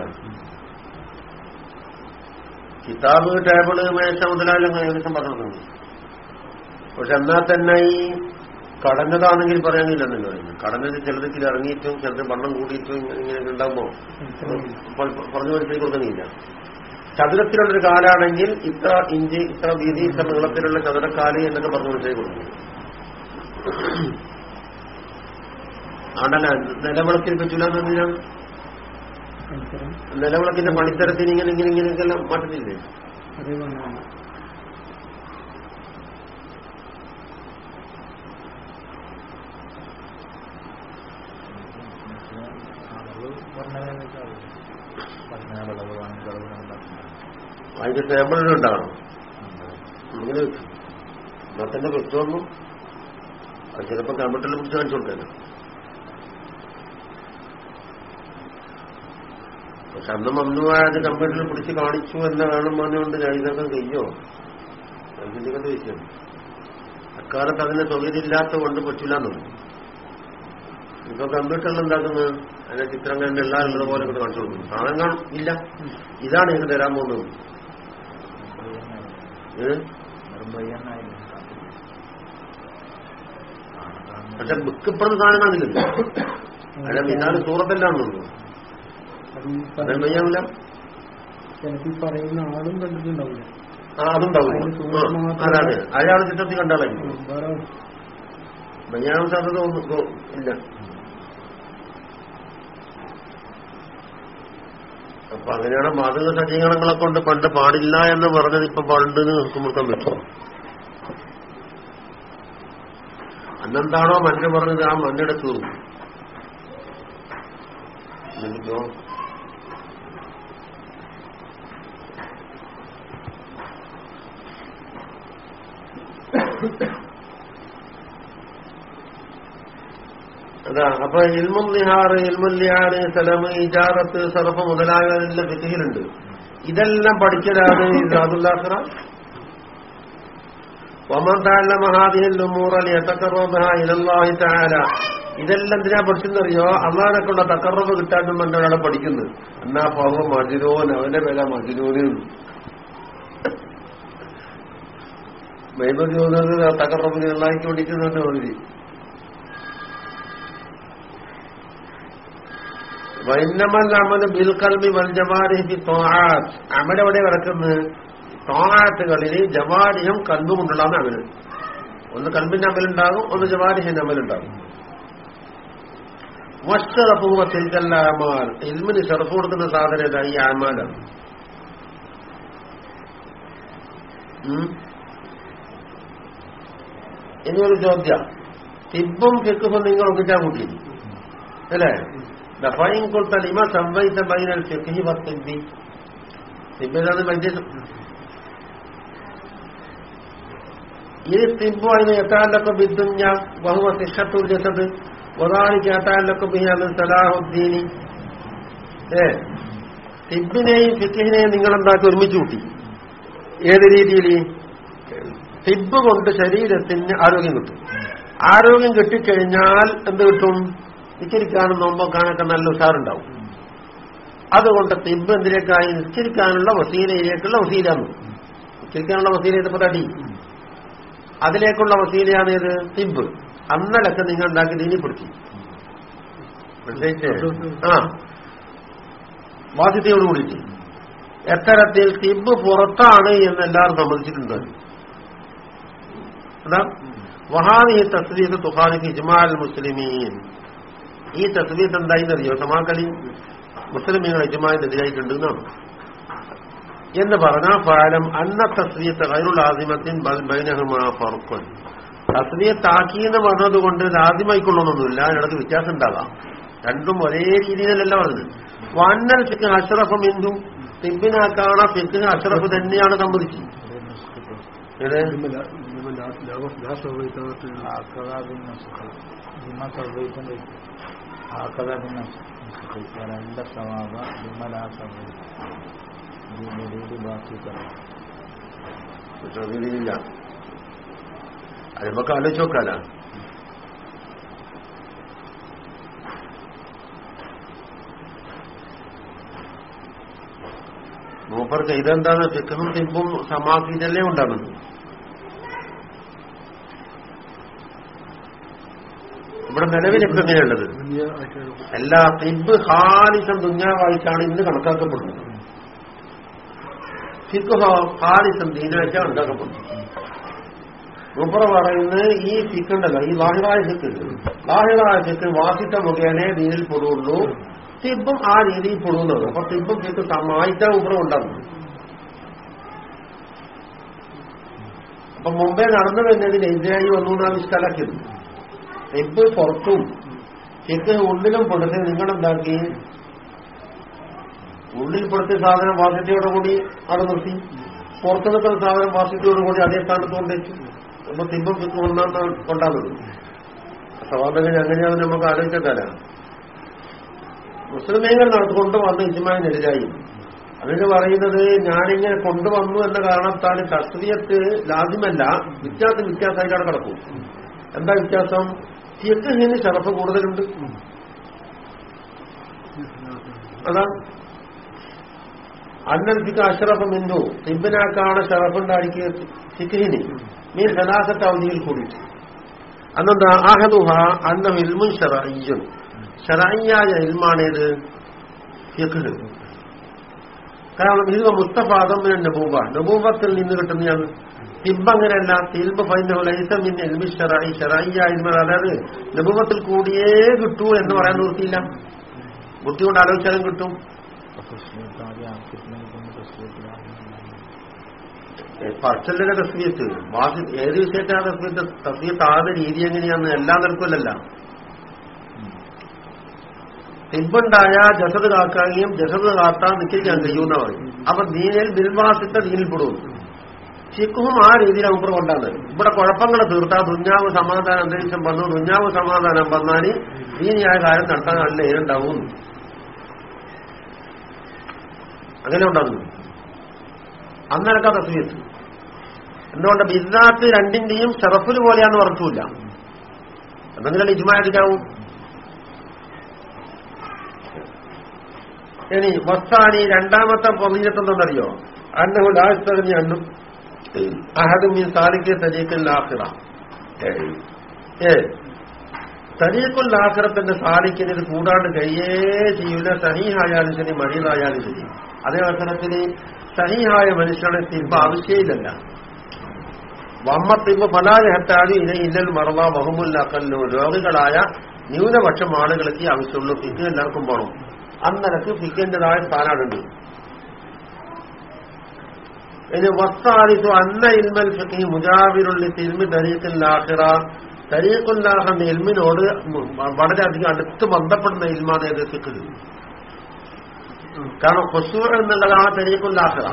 കിതാബ് ടേബിൾ മേശ മുതലായാലും ഏകദേശം പറഞ്ഞിട്ടുണ്ട്. പക്ഷെ എന്നാൽ തന്നെ ഈ കടന്നതാണെങ്കിൽ പറയാനില്ലെന്നല്ലോ കടഞ്ഞത് ചിലത് ചില ഇറങ്ങിയിട്ടും ചിലത് വണ്ണം കൂടിയിട്ടും ഇങ്ങനെ ഉണ്ടാകുമ്പോ പറഞ്ഞു മനസ്സിലാക്കി കൊടുക്കുന്നില്ല ചതുരത്തിലുള്ളൊരു കാലാണെങ്കിൽ ഇത്ര ഇഞ്ച് ഇത്ര വീതി ഇത്ര നീളത്തിലുള്ള ചതുരക്കാൽ എന്നൊക്കെ പറഞ്ഞു മനസ്സിലാക്കി കൊടുക്കുന്നു ആണ്ടല്ല നിലവിളക്കിൽ പറ്റൂല എന്നതിനാണ് നിലവിളക്കിന്റെ പണിത്തരത്തിന് ഇങ്ങനെ ഇങ്ങനെ ഇങ്ങനെയൊക്കെല്ലാം മാറ്റുന്നില്ലേ അതിന്റെ ടേബിളിലുണ്ടാകണം അങ്ങനെ വെച്ചു പ്രശ്നമൊന്നും അത് ചിലപ്പോ കമ്പ്യൂട്ടറിൽ പിടിച്ച് കാണിച്ചു കൊടുക്കാനോ പക്ഷെ അന്ന് മമ്നുവായത് കമ്പ്യൂട്ടറിൽ പിടിച്ച് കാണിച്ചു എന്ന് വേണം കൊണ്ട് ഞാൻ ഇതൊക്കെ ചെയ്യോ ചിന്തിക്കേണ്ട വിഷയം. അക്കാലത്ത് അതിന് തൊഴിലില്ലാത്ത കൊണ്ട് പറ്റില്ല എന്നുള്ളു ഇപ്പൊ കമ്പ്യൂട്ടറിൽ എന്താക്കുന്നത്? അതിന്റെ ചിത്രം കണ്ട് എല്ലാവരും ഇതുപോലെ ഇവിടെ കാണിച്ചു കൊടുക്കും സാധനങ്ങൾ ഇല്ല. ഇതാണ് നിങ്ങൾക്ക് തരാൻ പോകുന്നത്. പക്ഷെ ബുക്കിപ്പുറം സാധനം അതിലില്ല അല്ല പിന്നാലും സൂറത്തെല്ലാണെന്നുള്ളൂ നിർമ്മയ്യാമില്ല ചിലപ്പോ പറയുന്ന ആളും കണ്ടിട്ടുണ്ടാവില്ല. ആ അതുണ്ടാവില്ല. അതാണ്. അയാൾ ചിത്രത്തിൽ കണ്ടാലായിരിക്കും ബയ്യാമ സാധ്യത ഒന്നും ഇല്ല. അപ്പൊ അങ്ങനെയാണ് മാതൃക സജ്ജീകരണങ്ങളെ കൊണ്ട് പണ്ട് പാടില്ല എന്ന് പറഞ്ഞത് ഇപ്പൊ പണ്ട് നിർക്കുമുറുക്കാൻ പറ്റും. അന്നെന്താണോ മണ്ണ് പറഞ്ഞത് ആ മഞ്ഞെടുത്തു. Thank എന്നിട്ടോ അതാ അപ്പൊ ഇൽമുൽ നിഹാർ ഇൽമുൽ ലിഹാർ സലമ് ഇജാറത്ത് സർഫ് മുതലായവരെല്ലാം ഫിത്തിഹിലുണ്ട് ഇതെല്ലാം ഇസാദുല്ലാഖറ വമൻ താല മഹാദിഹിൽ ഉമൂറലി എത്തക്കറോബഹ ഇലല്ലാഹി താല ഇതെല്ലാം എന്തിനാ പഠിച്ചെന്നറിയോ? അള്ളാഹിനെ കൊണ്ട തക്കറവ് കിട്ടാനും പറഞ്ഞാണ് പഠിക്കുന്നത് എന്നാ പാവം മജുനോൻ അവന്റെ വില മജുനോന് ബൈബിൾ ചോദിക്കുന്നത് തക്കറവ് അള്ളാഹിക്ക് പഠിക്കുന്നുണ്ട് മതി വൈന്നമൽ അമൽ ബിൽ കൽബി വൽ അമലെവിടെ കിടക്കുന്നത് തോആത്തുകളിൽ ജവാരിഹം കൽബുകൊണ്ടുള്ളതാണ് അമൽ ഒന്ന് കൽബിന്റെ അമലുണ്ടാകും ഒന്ന് ജവാരിഹിന്റെ അമലുണ്ടാകും. അമാൽ. ഇൽമിന് ഷറഫ് കൊടുക്കുന്ന സാധനം ഈ അമാലാണ്. ഇനിയൊരു ചോദ്യം. തിബും ഫിക്കുഫും നിങ്ങൾ ഒന്നിച്ചാ കൂട്ടി അല്ലേ? ഫൈൻ കൊടുത്ത ലിമ സംവൈത്ത ബൈനൽ ചെക്കി വത്തിബി തിബിലാണ് വൈദ്യ ഈ തിബു അതിന് എത്താലൊക്കെ ബിദ്ദുഞ്ഞ ബഹുവ ശിക്ഷത്തുൽ ജസദ്. ഒതാണിക്ക് എത്താലൊക്കെ ബിഹത് സലാഹുദ്ദീനി. ഏ? തിബിനെയും ഫിക്കിനെയും നിങ്ങളെന്താക്കി ഒരുമിച്ച് കൂട്ടി. ഏത് രീതിയിൽ തിബ് കൊണ്ട് ശരീരത്തിന് ആരോഗ്യം കിട്ടും. ആരോഗ്യം കിട്ടിക്കഴിഞ്ഞാൽ എന്ത് കിട്ടും? നിസ്കരിക്കാനും നോമ്പൊക്കാനൊക്കെ നല്ല ഉഷാറുണ്ടാവും. അതുകൊണ്ട് തിബ് നിശ്ചരിക്കാനുള്ള വസീലയിലേക്കുള്ള വസീലാണ് നിസ്കരിക്കാനുള്ള വസീല ഇതിപ്പോ തടി. അതിലേക്കുള്ള വസീലയാണ് ഇത് തിബ് അന്നലൊക്കെ നിങ്ങൾ ഉണ്ടാക്കി നീങ്ങിപ്പിടിച്ചു? ആ. ബാധ്യതയോട് കൂടിയിട്ട്. എത്തരത്തിൽ തിബ് പുറത്താണ് എന്ന് എല്ലാവരും സമ്മതിച്ചിട്ടുണ്ട്. എന്താ വഹാദി ഈ തുഹാദിക്ക് ഇജ്മാൽ മുസ്ലിമീൻ. ഈ തസ്വീത്ത് എന്തായിന്നറിയോ സമാക്കളി മുസ്ലിമീങ്ങൾ ഇജ്മാലിനെതിരായിട്ടുണ്ട് എന്നാണ് എന്ന് പറഞ്ഞാൽ ഫാലം അന്ന തസ്വീത്ത് കൈറുൽ ആദിമത്തിൻ ബൈനഹുമാ ഫർഖുൻ തസ്വീത്താക്കിയെന്ന് പറഞ്ഞതുകൊണ്ട് ആദ്യമായിക്കൊള്ളണമെന്നില്ല അതിനിടയ്ക്ക് വ്യത്യാസം ഉണ്ടാകാം രണ്ടും ഒരേ രീതിയിലല്ല പറഞ്ഞത് വന്നൽ ഫിക്ക് അഷ്റഫ് എന്തും തിബിനാക്കാണ ഫിക്ക് അഷ്റഫ് തന്നെയാണ് സമ്മതിച്ചത് ഏത്? هكذا بالنسخ بما سويت بيت هكذا بالنسخ ولعند الثواب بما لا سويت بدليل باقي كلام ഇതിലില്ല അത് നമുക്ക് ആലോചിച്ച് നോക്കാല മൂപ്പർക്ക് ഇതെന്താണ് ഫിഖും തിമ്പും സമാക്കിയിട്ടല്ലേ ഉണ്ടാകുന്നത് ഇവിടെ നിലവിൽ ഇപ്പൊ എങ്ങനെയുള്ളത് എല്ലാ തിബ് ഹാലിസം ദുഞ്ഞാവായിട്ടാണ് ഇന്ന് കണക്കാക്കപ്പെടുന്നത്. ഫിഖ് ഹാലിസം ദീനാഴ്ച കണക്കാക്കപ്പെടുന്നത്. മൂപ്പറ പറയുന്നത് ഈ ഫിഖ് ഉണ്ടല്ലോ ഈ ലാഹിറായ ഫിഖ്. ലാഹിറായ ഫിഖ് വാസിത്ത മുഖേനെ ദീനിൽ പെടുള്ളൂ തിബും ആ രീതിയിൽ പൊടുന്നത് അപ്പൊ തിബും ഫിഖ് സമായിട്ടാ ഉപ്ര ഉണ്ടാകുന്നത് അപ്പൊ മുമ്പേ നടന്നു വരുന്നതിന് എതിരായി വന്നു എന്നാണ് തിബ് പുറത്തും ഫിഖ് ഉള്ളിലും പെടുന്നത് നിങ്ങളെന്താക്കി? ഉള്ളിൽ പെടുത്തിയ സാധനം വാസിറ്റയോടുകൂടി അവിടെ നിർത്തി. പുറത്തു നിൽക്കുന്ന സാധനം വാസിറ്റയോടുകൂടി അതേ സ്ഥാനത്ത് കൊണ്ടുവച്ചു നമ്മൾ തിമ്പം ഫിക്ക് കൊണ്ടാണ് കൊണ്ടാകുന്നത് സവാദകൻ അങ്ങനെയാണ് നമുക്ക് ആലോചിച്ചതല്ല മുസ്ലിമേങ്ങൾ നടത്തുകൊണ്ട് വന്ന് ഇജ്മാനെതിരായി അതിന് പറയുന്നത് ഞാനിങ്ങനെ കൊണ്ടുവന്നു എന്ന കാരണത്താൽ ശസ്ത്രീയത്ത് ലാദ്യമല്ല വ്യത്യാസം വ്യത്യാസമായിട്ടാണ് കിടക്കും എന്താ വ്യത്യാസം? ഫിഖിന് ഷറഫ് കൂടുതലുണ്ട്. അതാ. അന്നൽ ഫിക്ക് അഷറഫ് മിന്നു തിബിനാക്കാണ് ഷറഫുണ്ടായിരിക്കുക ഫിഖിന് മീൻ സലാസത്ത് അവധിയിൽ കൂടിയിട്ട്. അന്നെന്താ? ആഹദുഹ അന്ന ഇൽമുൻ ഷറയ്യും ഷറയ്യായ ഇൽമാണേത് ഫിഖ് കാരണം ഇത് മുസ്തഫാദം നബൂബ. നബൂബത്തിൽ നിന്ന് കിട്ടുന്നതാണ് തിബ് അങ്ങനെയല്ല തിൽബ് അതായത് നബൂബത്തിൽ കൂടിയേ കിട്ടൂ എന്ന് പറയാൻ നിർത്തിയില്ല ബുദ്ധി കൊണ്ട് ആലോചിച്ചാലും കിട്ടും. പർച്ചലിന്റെ തസ്വീത്ത് ബാക്കി ഏത് വിഷയത്തിനാണ് തസ്വീത്ത് തസ്വീത്ത് ആദ്യ രീതി എങ്ങനെയാന്ന് എല്ലാ നിരക്കുമല്ല തിബുണ്ടായ ജസത് കാക്കുകയും ജസത് കാത്താൻ നിൽക്കാൻ കഴിയുന്ന പറയും അപ്പൊ ദീനിൽ ബിൽവാസിത്തെ ദീനിൽ ശിഖും ആ രീതിയിൽ അപ്പുറം കൊണ്ടാണ് ഇവിടെ കുഴപ്പങ്ങൾ തീർത്താ ദുഞ്ഞാവ് സമാധാനം അന്തരീക്ഷം വന്നു. ദുഞ്ഞാവ് സമാധാനം വന്നാൽ ഈ ന്യായ കാര്യം നടത്താൻ നല്ല ഏതുണ്ടാവും അങ്ങനെ ഉണ്ടാകുന്നു. അന്നനക്കാ തസ്വീത്ത്. എന്തുകൊണ്ട്? ബിദ്ദാത്ത് രണ്ടിന്റെയും ഷറഫിൽ പോലെയാന്ന് പറഞ്ഞില്ല എന്തെങ്കിലും ഇജ്മാറ്റിക്കാവും ഇനി വസ്താനി രണ്ടാമത്തെ പൊതിഞ്ഞെത്തുന്നറിയോ അന്നഹു ലാസ്തറിഞ്ഞ അന്നും. അഹദും ഈ സാലിക്ക് തരീഖിൽ ആഖിറ. ഏ. തരീഖുൽ ആഖിറത്തിന്റെ സാലിക്കിന് ഇത് കൂടാണ്ട് കഴിയേ ചെയ്യൂല. സഹീഹായാലും ശരി മണിയിലായാലും ശരി. അതേ അവസരത്തിൽ സഹീഹായ മനുഷ്യരുടെ വമ്മ ആവശ്യമില്ലല്ല. വമ്മത്തിമ്പ് ഫലാജഹത്താലും ഇനി ഇല്ലൽ മറവ ബഹുമുല്ലാക്കല്ലോ രോഗികളായ ന്യൂനപക്ഷം ആളുകൾക്ക് ആവശ്യമുള്ളൂ. ഫിക്ക് എല്ലാവർക്കും പോകണം അന്നരക്ക് സ്ഥാനമുണ്ട് ഇനി വസ്താലിത്തു അന്ന ഇൽമൽ ഫിഖി മുജാബിറുള്ളി തിരുമി തരീഖില്ലാഹിറ എന്ന ഇൽമിനോട് വളരെയധികം അടുത്ത് ബന്ധപ്പെടുന്ന ഇൽമാണ് ഏത് ഫിഖ് കാരണം ഖുസൂർ എന്നുള്ളതാണ് തരീഖുല്ലാഹിറ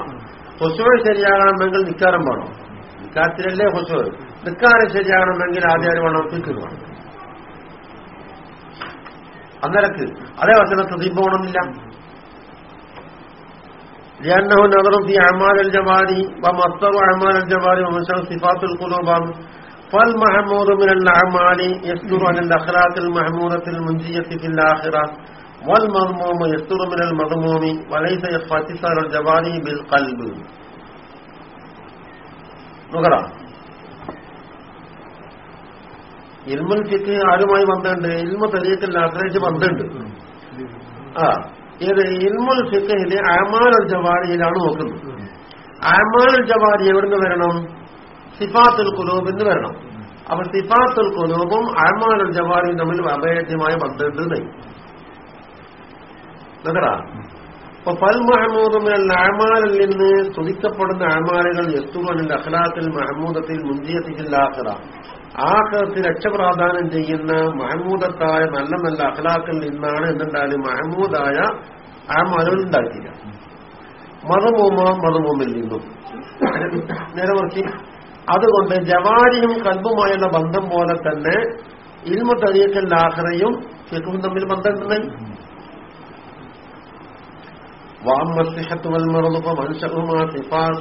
ഖുസൂർ ശരിയാകണമെങ്കിൽ നിക്കാരം വേണം. നിക്കാത്തിലല്ലേ ഖുസൂർ? നിക്കാരം ശരിയാകണമെങ്കിൽ ആദ്യം വേണം ഫിഖ് വേണം. അന്നേരക്ക് അതേ വശത്ത് തിമ്പോണമെന്നില്ല لأنه نظر في أعمال الجوارح ومصدر أعمال الجوارح ومنشأ صفات القلوب فالمحمود من الأعمال يصدر عن الأخلاق المحمودة المنجية في الآخرة والمضموم يصدر من المضموم وليس يخفى اتصال الجوارح بالقلب നോക്കടാ ഇൽമുൽ ഫിക്ക് ആരുമായി ബന്ധമുണ്ട് ഇൽമു തരീഖിൽ ആശ്രയിച്ച് ബന്ധമുണ്ട് ആ ഇത് ഇൽമുൽ ഫിഖിലെ അമാനുൽ ജവാരിയിലാണ് നോക്കുന്നത്. അമാനുൽ ജവാരി എവിടുന്ന് വരണം? സിഫാത്തുൽ കുലൂബിന്ന് വരണം. അപ്പൊ സിഫാത്തുൽ കുലൂബും അമാനുൽ ജവാരിയും തമ്മിൽ അഭേദ്യമായ ബന്ധമുണ്ട് അപ്പൊ പൽ മഹമൂദുമിനൽ അമാലിൽ നിന്ന് സ്തുതിക്കപ്പെടുന്ന അമാലുകൾ യസ്തുവനിൽ അഖ്ലാത്തിൽ മഹമൂദത്തിൽ മുഞ്ചിയത്തിൽ ആഖിറ ആഹ്റത്ത് രക്ഷ ചെയ്യുന്ന മഹമൂദത്തായ നല്ല നല്ല അഖലാക്കിൽ നിന്നാണ് എന്തുണ്ടായാലും മഹമൂദായ ആ മലകൾ ഉണ്ടാക്കിയില്ല മതമോമോ മതമോമിൽ നിന്നും. നിലനിർത്തി അതുകൊണ്ട് ജവാരിനും കൽബുമായുള്ള ബന്ധം പോലെ തന്നെ ഇൽമ തരീക്കൽ ലാഹറയും ചെക്കും തമ്മിൽ ബന്ധമുണ്ട്. വാമ സിഹത്ത് വൽ മറുപ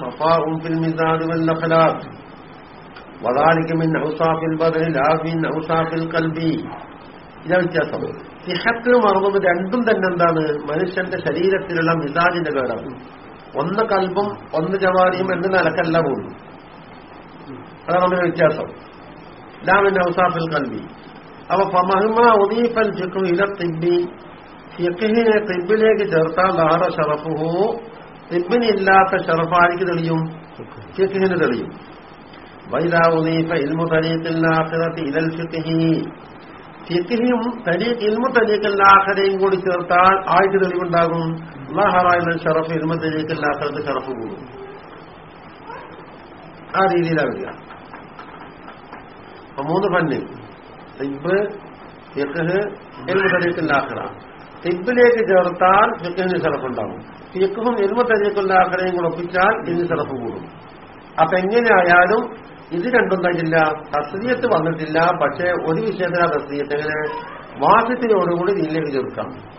സഫാ ഉം ഫിൽ മിസാദ് വൽ വദാലിക്ക് മിൻ ഔസാഫിൽ ബദലി ലാഫിൻ ഔസാഫിൽ കൽബി. ഇതാ വ്യത്യാസം. സിഹത്ത് മറന്നത് രണ്ടും തന്നെ എന്താണ്? മനുഷ്യന്റെ ശരീരത്തിലുള്ള മിസാജിന്റെ കേടാണ്. ഒന്ന് കൽബും ഒന്ന് ജവാരിയും എന്ന് നിലക്കല്ല പോകുന്നു അതാണ് നമ്മുടെ വ്യത്യാസം. ലാമിൻ ഔസാഫിൽ കൽബി. അപ്പൊ ഫമഹിമ ഉദീഫൽ ചുക്കും ഇല തിബി ഫിഖിനെ തിബിലേക്ക് ചേർത്താൽ ലാറ ഷറഫുഹു. തിബിനില്ലാത്ത ഷറഫാരിക്ക് തെളിയും. ഫിഖിന് തെളിയും. വൈദാ ഇലൽ തരീഖിൽ കൂടി ചേർത്താൽ ആയിട്ട് തെളിവുണ്ടാകും. അള്ളാഹറായുള്ള ഷറഫ് ഇൽമു തരീഖിൽ ഷറഫ് കൂടും. ആ രീതിയിലാണ് വരിക അപ്പൊ മൂന്ന് ഫന്ന് തിബ് ഫിഖ് ഇൽമു തരീഖിൽ ആഖിറ ചേർത്താൽ ഫിഖിന് ഷറഫുണ്ടാകും. ഫിഖും ഇൽമു തരീഖിൽ ആഖിറയും കൂടെ ഒപ്പിച്ചാൽ ഇതിന് ഷറഫ് കൂടും. അപ്പൊ എങ്ങനെയായാലും ഇത് രണ്ടും കഴിഞ്ഞില്ല. തസ്രീയത്ത് വന്നിട്ടില്ല. പക്ഷെ ഒരു വിഷയത്തിൽ ആ തസ്രീയത്ത് എങ്ങനെ വാസ്യത്തിനോടുകൂടി ദീനിലേക്ക് ചേർക്കാം.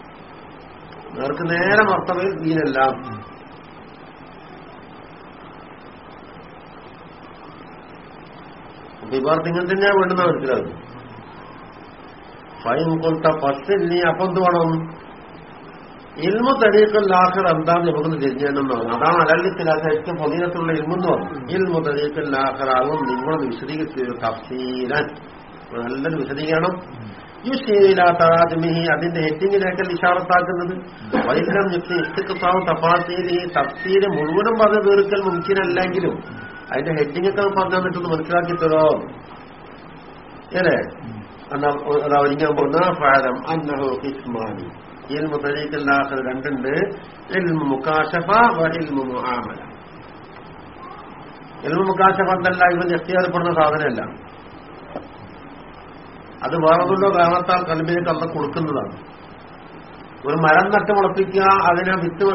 നേർക്ക് നേരെ മർത്തവയിൽ ഇവർക്ക് ഇങ്ങനെ തന്നെയാ വേണ്ടുന്ന മനസ്സിലാകും. ഫൈൻ കൊടുത്ത ഫസ്റ്റ് നീ അപ്പം വേണം? ഇൽമു തരീഖൽ ആഖിർ എന്താന്ന് നമുക്കൊന്ന് തിരിഞ്ഞെന്ന് പറഞ്ഞു. അതാണ് അലല്യത്തിലാക്ക ഏറ്റവും പൊതുനത്തുള്ള ഇൽമെന്ന് പറഞ്ഞു. ഇൽമു തരീഖൽ ആകും നിങ്ങളൊന്ന് വിശദീകരിച്ച് തഫ്സീരൻ നല്ലൊരു വിശദീകരണം. യുഷീലാത്തറാജ്മിഹി അതിന്റെ ഹെറ്റിങ്ങിലേക്കൽ ഇഷാറത്താക്കുന്നത്. വൈദ്യം യുക്തി ഇസ്തിഖാവും തഫാസീൽ ഈ തഫ്സീര് മുഴുവനും പറഞ്ഞു തീർക്കൽ മുൻകിനല്ലെങ്കിലും അതിന്റെ ഹെഡിങ്ങൊക്കെ പറഞ്ഞു തന്നിട്ടൊന്ന് മനസ്സിലാക്കി തരോ അല്ലേ എന്നാ ഒരിക്കാൻ പോകുന്ന ഫാരം അന്നഹോ ഇസ്മാനി ഇൽമു രണ്ടുണ്ട്. ഇൽമു മുക്കാശഫ ഇൽമു മുആമല. ഇൽമു മുക്കാശഫ എന്നല്ല ഇവൻ എത്തിയാറപ്പെടുന്ന സാധനമല്ല. അത് വേറൊന്നുണ്ടോ കാരണത്താൽ കൽബിലേക്ക് അള്ള കൊടുക്കുന്നതാണ്. ഒരു മരം നട്ട് മുളപ്പിക്കുക അതിനെ വിത്ത്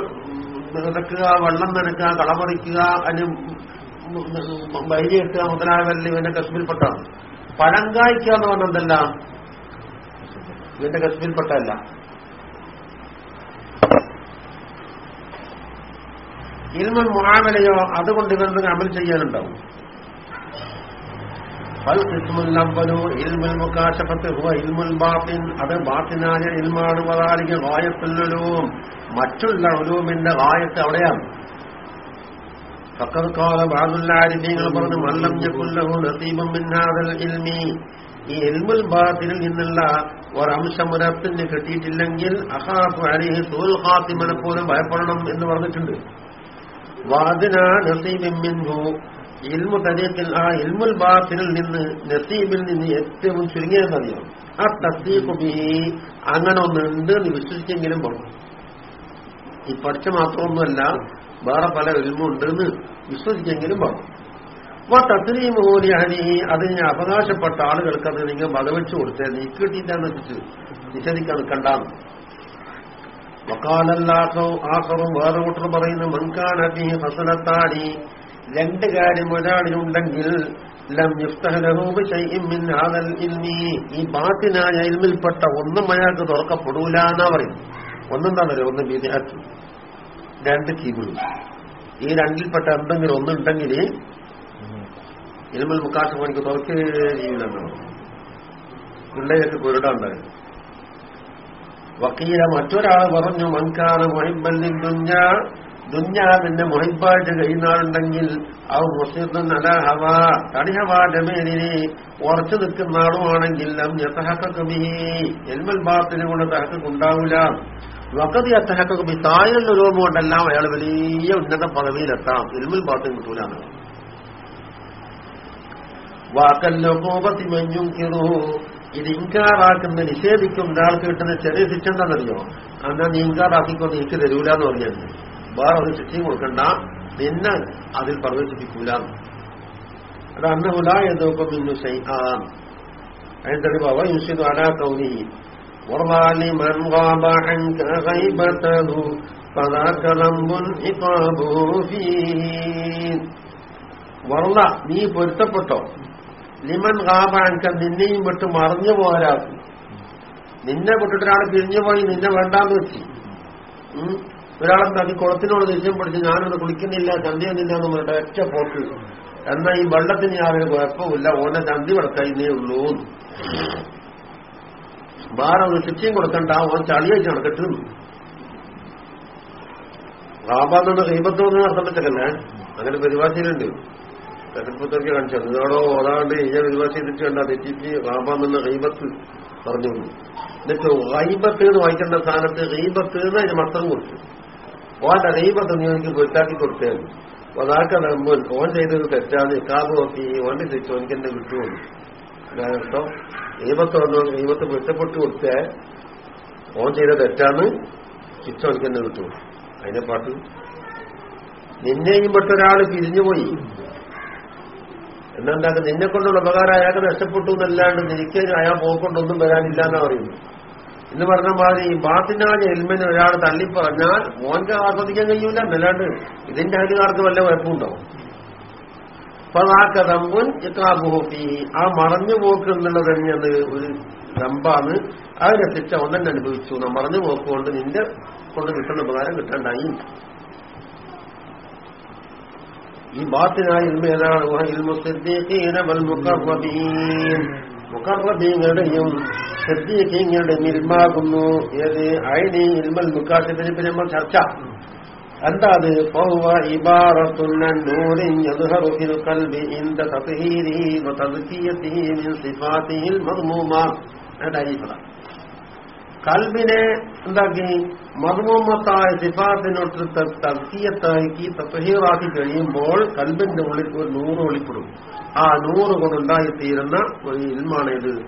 നിറക്കുക വെള്ളം നനക്കുക കളമറിക്കുക അതിന് വൈകിട്ട് മുതലായവരിൽ ഇവന്റെ കശ്മീർപ്പെട്ടതാണ് പഴം കായ്ക്കുക എന്ന് പറഞ്ഞെന്തല്ല ഇവന്റെ കശ്മീർപ്പെട്ടല്ല ഇൽമുൽ മുഹാമലയോ അതുകൊണ്ട് ഇവരുടെ അമൽ ചെയ്യാനുണ്ടാവും അത് ബാത്തിനായ ഇൽമാണ് വതാലിക്ക് വായത്തുല്ലും മറ്റുള്ള ഉലൂമിന്റെ വായത്ത് അവിടെയാണ്. ഫക്കർക്കാല ബാദുല്ലാരിഫീങ്ങൾ പറഞ്ഞു മല്ലം ഞക്കുല്ലഹു നസീബം മിന്നാദൽ ഇൽമി. ഈ എൽമുൽ ബാത്തിനിൽ നിന്നുള്ള ഒരംശം ഒരത്തിന് കിട്ടിയിട്ടില്ലെങ്കിൽ അഹാഫ് അലിഹി സൂൽ ഹാത്തിമനെ പോലും ഭയപ്പെടണം എന്ന് പറഞ്ഞിട്ടുണ്ട്. വാദിന നസീബിൻഹു ഇൽമു തരീഖിൽ ആ ഇൽമുൽ ബാത്തിനിൽ നിന്ന് നസീബിൽ നിന്ന് ഏറ്റവും ചുരുങ്ങിയ മതിയാണ് ആ തസ്ദീഖുബി അങ്ങനെ ഒന്നുണ്ട് എന്ന് വിശ്വസിച്ചെങ്കിലും പറഞ്ഞു. ഈ പഠിച്ച മാത്രമൊന്നുമല്ല വേറെ പല ഇൽമുണ്ട് എന്ന് വിശ്വസിച്ചെങ്കിലും പറഞ്ഞു. അപ്പൊ തസ്ലീം മൂലിയാനി അതിന് അവകാശപ്പെട്ട ആളുകൾക്ക് അത് നിങ്ങൾ വകവെച്ചു കൊടുത്തേ നീ കിട്ടിയിട്ടാന്ന് വെച്ചിട്ട് നിഷേധിക്കാൻ നിൽക്കണ്ടാന്ന് ആസറും വേറെ കൂട്ടർ പറയുന്നു മൻകാനബി ഹസനത്താടി രണ്ട് കാര്യം ഒരാളിലുണ്ടെങ്കിൽ ഈ ബാത്തിനായ ഇൽമിൽപ്പെട്ട ഒന്നും അയാൾക്ക് തുറക്കപ്പെടൂല എന്നാ പറയും. ഒന്നെന്താണല്ലോ ഒന്ന് വിദ്യാർത്ഥി രണ്ട് കീബിളും. ഈ രണ്ടിൽപ്പെട്ട എന്തെങ്കിലും ഒന്നുണ്ടെങ്കിൽ ഇൽമിൽ മുക്കാശം പണിക്ക് തുറക്ക് ജീവിതം പിള്ളേർക്ക് കുരുടാണ്ടായിരുന്നു വക്കീല മറ്റൊരാൾ പറഞ്ഞു മൻകാണ് മൊഹിബല്ലിൻ ദുഞ്ഞ ദുഞ്ഞാവിന്റെ മൊഹിബായിട്ട് കഴിയുന്നാളുണ്ടെങ്കിൽ അവ മുസ്ലിം അല ഹവ. തടിഹവ ജമേലിനെ ഉറച്ചു നിൽക്കുന്ന ആളുമാണെങ്കിൽ എൽമൽ ബാത്തിന് കൊണ്ട് തഹക്ക് ഉണ്ടാവില്ല വക്കതി അത്തഹക്ക് ബി തായൽ രൂപം കൊണ്ടെല്ലാം അയാൾ വലിയ ഉന്നത പദവിയിലെത്താം. എൽമൽ ബാത്തിന് കിട്ടൂലാണ്. വാക്കല്ലോ കോപത്തി മഞ്ഞും കിറു. ഇത് ഇൻകാറാക്കുന്ന നിഷേധിക്കുന്ന ഒരാൾക്ക് കിട്ടുന്ന ചെറിയ ശിക്ഷ എന്താണെന്നറിയോ എന്നാ നീ ഇൻകാറാക്കിക്കൊണ്ട് എനിക്ക് തരൂല എന്ന് പറഞ്ഞാൽ വേറെ ഒരു ശിക്ഷയും കൊടുക്കണ്ട നിന്നെ അതിൽ പ്രവേശിപ്പിക്കൂല അത് അന്നഹുല എന്നൊക്കെ മിന്നു സൈഹാൻ അതിന്റെ തെളിവ് അവ യുഷിദ് അലാ കൗനി وَرْضَى غَابَ عَنْكَ غَيْبَتَهُ فَذَاكَ ذَنْبٌ عِقَابُهُ فِيهِ വർള നീ പൊരുത്തപ്പെട്ടോ ലിമൻ കാപാൻക നിന്നെയും വിട്ട് മറിഞ്ഞു പോരാക്കും നിന്നെ വിട്ടിട്ട് പിരിഞ്ഞുപോയി നിന്നെ വേണ്ടാന്ന് വെച്ച്. ഒരാളെ തന്നെ കുളത്തിനോട് ദേഷ്യം പിടിച്ച് ഞാനൊന്ന് കുളിക്കുന്നില്ല ചന്തിയൊന്നില്ല എന്ന് പറഞ്ഞിട്ട് ഒറ്റ പോക്ക്. എന്നാൽ ഈ വെള്ളത്തിന് യാതൊരു കുഴപ്പമില്ല ഓന്റെ ചന്തി വിളക്കൈന്നേ ഉള്ളൂ. വേറെ ഒരു ശിക്ഷയും കൊടുക്കണ്ട. ഓൻ ചളിയായിട്ട് നടക്കട്ടെ. റാബാന്നുള്ള കൈപത്തോന്ന് അർത്ഥം അങ്ങനെ പരിഭാഷയിലുണ്ട്. തെരഞ്ഞെടുപ്പത്തൊക്കെ കാണിച്ചു. നിങ്ങളോ ഓതാണ്ട് ഇഞ്ഞ പരിഭാഷ ചെയ്തിട്ട് കണ്ട തെറ്റിച്ച് റാബാന്നുള്ള റീബത്ത് പറഞ്ഞു എന്നിട്ട് റൈബത്ത് എന്ന് വായിക്കേണ്ട സ്ഥാനത്ത് റീബത്ത് എന്ന് അതിന് മത്തം കൊടുത്തു. ഓന്റെ റീബത്ത് നീ എനിക്ക് കൊടുത്തേ കൊടുത്തേന്ന് അതാക്ക നമ്മൾ ഓൻ ചെയ്തത് തെറ്റാണ്. കാബ് നോക്കി ഓന്റെ തെറ്റോ എനിക്ക് എന്നെ വിട്ടുപോയി അർത്ഥം റീബത്ത് വന്നു റീബത്ത് പൊരുത്തപ്പെട്ട് കൊടുത്തേ ഓൻ ചെയ്ത തെറ്റാന്ന് ശിക്ഷ എനിക്ക് എന്നെ വിട്ടു അതിനെ പാട്ട്. നിന്നെയും പെട്ടൊരാൾ പിരിഞ്ഞുപോയി. എന്നെന്താക്കും നിന്നെ കൊണ്ടുള്ള ഉപകാരം അയാൾക്ക് നഷ്ടപ്പെട്ടു എന്നല്ലാണ്ട് നിനക്ക് അയാൾ പോക്കൊണ്ടൊന്നും വരാനില്ല എന്നാ പറയുന്നു എന്ന് പറഞ്ഞ മാതിരി ഈ ബാത്തിനായ എൽമിന് ഒരാൾ തള്ളിപ്പറഞ്ഞാൽ മോൻക്ക് ആസ്വദിക്കാൻ കഴിയൂല എന്നല്ലാണ്ട് ഇതിന്റെ അധികാർക്ക് വല്ല കുഴപ്പമുണ്ടാവും അപ്പൊ ആ കഥമ്പുൻ ഇക്കാബുഹോപ്പി ആ മറഞ്ഞു പോക്ക് എന്നുള്ളത് തന്നെയത് ഒരു ദമ്പാണ് അതിനെ ശിക്ഷ ഒന്നെ അനുഭവിച്ചു. മറഞ്ഞു പോക്കുകൊണ്ട് നിന്റെ കൊണ്ട് കിട്ടുന്ന ഉപകാരം കിട്ടണ്ടായി. ഈ ബാത്തിനായ ഇൽമ ഏതാണ്? മുഖർറബീങ്ങളുടെയും സിദ്ദീഖീങ്ങളുടെയും ഇൽമാകുന്നു ഏത്? അയനി ഇൽമൽ പിന്നെ നമ്മൾ ചർച്ച. എന്താ അത് ഫഹുവ കൽബിനെ എന്താക്കി? മർമ്മത്തായ സിഫാത്തിനൊട്ട് തർക്കീയത്താക്കി തപ്പഹീറാക്കി കഴിയുമ്പോൾ കൽബിന്റെ ഉള്ളിൽ ഒരു നൂറ് വെളിപ്പെടും ആ നൂറ് കൊണ്ടുണ്ടായിത്തീരുന്ന ഒരു ഇൽമാണ് ഇത്.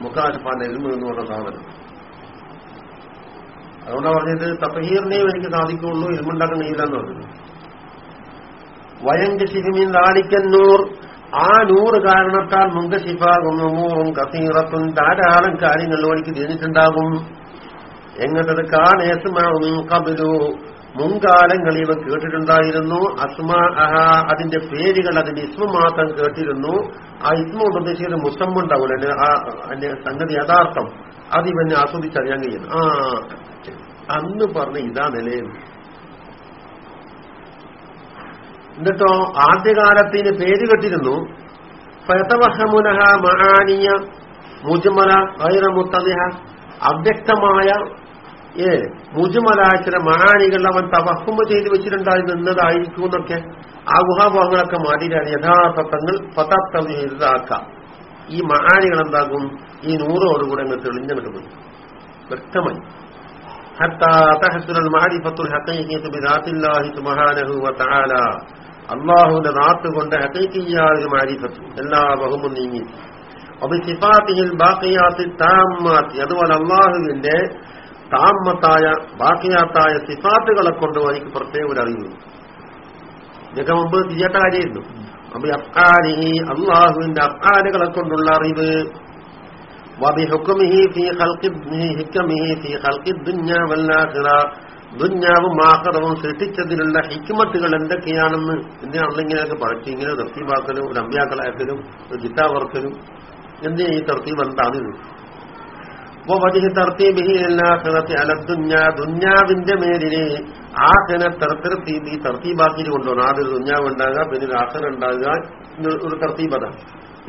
മുക്കാശപ്പാന്റെ ഇൽമ എന്ന് പറഞ്ഞ സാധനം. അതുകൊണ്ടാണ് പറഞ്ഞത് തപ്പഹീറിനെയും എനിക്ക് സാധിക്കുള്ളൂ ഇൽമുണ്ടാക്കുന്ന ഇല്ലെന്ന് പറഞ്ഞത്. വയങ്ക് ശിഹിമിൻ ലാലിക്കന്നൂർ ആ നൂറ് കാരണത്താൽ മുങ്കശിഫാകും നൂറും കസീറത്തും ധാരാളം കാര്യങ്ങൾ ഓടിക്ക് തിരിഞ്ഞിട്ടുണ്ടാകും എങ്ങനത്തത് കാനേസ്മാവും കബിലു മുൻകാലങ്ങൾ ഇവ കേട്ടിട്ടുണ്ടായിരുന്നു. അസ്മാ അഹ അതിന്റെ പേരുകൾ അതിന്റെ ഇസ്മ മാത്രം കേട്ടിരുന്നു. ആ ഇസ്മ ഉപദേശിക്കുന്ന മുസമ്മ ഉണ്ടാവില്ല അതിന്റെ സംഗതി യഥാർത്ഥം. അത് ഇവനെ ആസ്വദിച്ചറിയാൻ കഴിയും ആ അന്ന് പറഞ്ഞ ഇതാ നിലയെന്ന് എന്നിട്ടോ ആദ്യകാലത്തിന് പേര് കെട്ടിരുന്നു. ഫതവഹമുനഹ മഹാനീയ മുജ്മല ഐറമുത്തതിഹ അവ്യക്തമായ ഏ മുജുമല ചില മഹാനികൾ അവൻ തവഹുമ ചെയ്തു വെച്ചിട്ടുണ്ടായി നിന്നതായിരിക്കും എന്നൊക്കെ ആ ഗുഹാഭാവങ്ങളൊക്കെ മാറ്റിയിട്ടാണ് യഥാർത്ഥങ്ങൾ പതാർത്ഥം ഈ മഹാനികൾ എന്താകും? ഈ നൂറോടുകൂടെ അങ്ങ് തെളിഞ്ഞു പോയി. വ്യക്തമായി. ഹത്താ തഹസുൽ മാരിഫത്തുൽ ഹഖീഖിയത്തു ബിദാത്തില്ലാഹി സുബ്ഹാനഹു വതആല അള്ളാഹുവിന്റെ നാട്ടുകൊണ്ട് കൊണ്ട് മാരിഫത്ത്. എല്ലാ ബഹുമും നീങ്ങി. അബിസിഫാത്തിഹിൽ ബാക്കിയാത്തി താമാത്തി അതുപോലെ അള്ളാഹുവിന്റെ താമത്തായ ബാക്കിയാത്തായ സിഫാത്തുകളെ കൊണ്ട് എനിക്ക് പ്രത്യേക ഒരു അറിവ്. ഇതൊക്കെ മുമ്പ് ചെയ്യാത്ത കാര്യമായിരുന്നു. അപ്പൊ അഫ്ആാനിഹി അള്ളാഹുവിന്റെ അഫ്ആാനുകളെ കൊണ്ടുള്ള അറിവ്. വബിഹുക്കുമിഹി ഫീ ഹൽക്കിമിഹി ഫീ ഹൽക്കി ദുഞ്ഞ വല്ലാഹിറ ദുഞ്ഞാവും ആഹ്റവും സൃഷ്ടിച്ചതിലുള്ള ഹിക്മത്തുകൾ എന്തൊക്കെയാണെന്ന് എന്തിനാണ് ഇങ്ങനെയൊക്കെ പഠിച്ച് ഇങ്ങനെ തർത്തീബാക്കലും ഒരു അമ്പ്യാക്കളാക്കലും ഒരു ജിത്താവർക്കലും എന്തിനാ ഈ തർത്തീബ് എന്താണ് വജഹ് തർത്തീബിഹി അല്ലാഖിറത്തി അല ദുന്യാ ദുന്യാവിന്റെ മേലിന് തർത്തീബ് ഈ തർത്തീബാക്കിയിട്ട് കൊണ്ടുപോകണം ആദ്യം ദുഞ്ഞാവ് ഉണ്ടാകുക പിന്നെ ആഖിറ ഉണ്ടാകുക ഒരു തർത്തീബത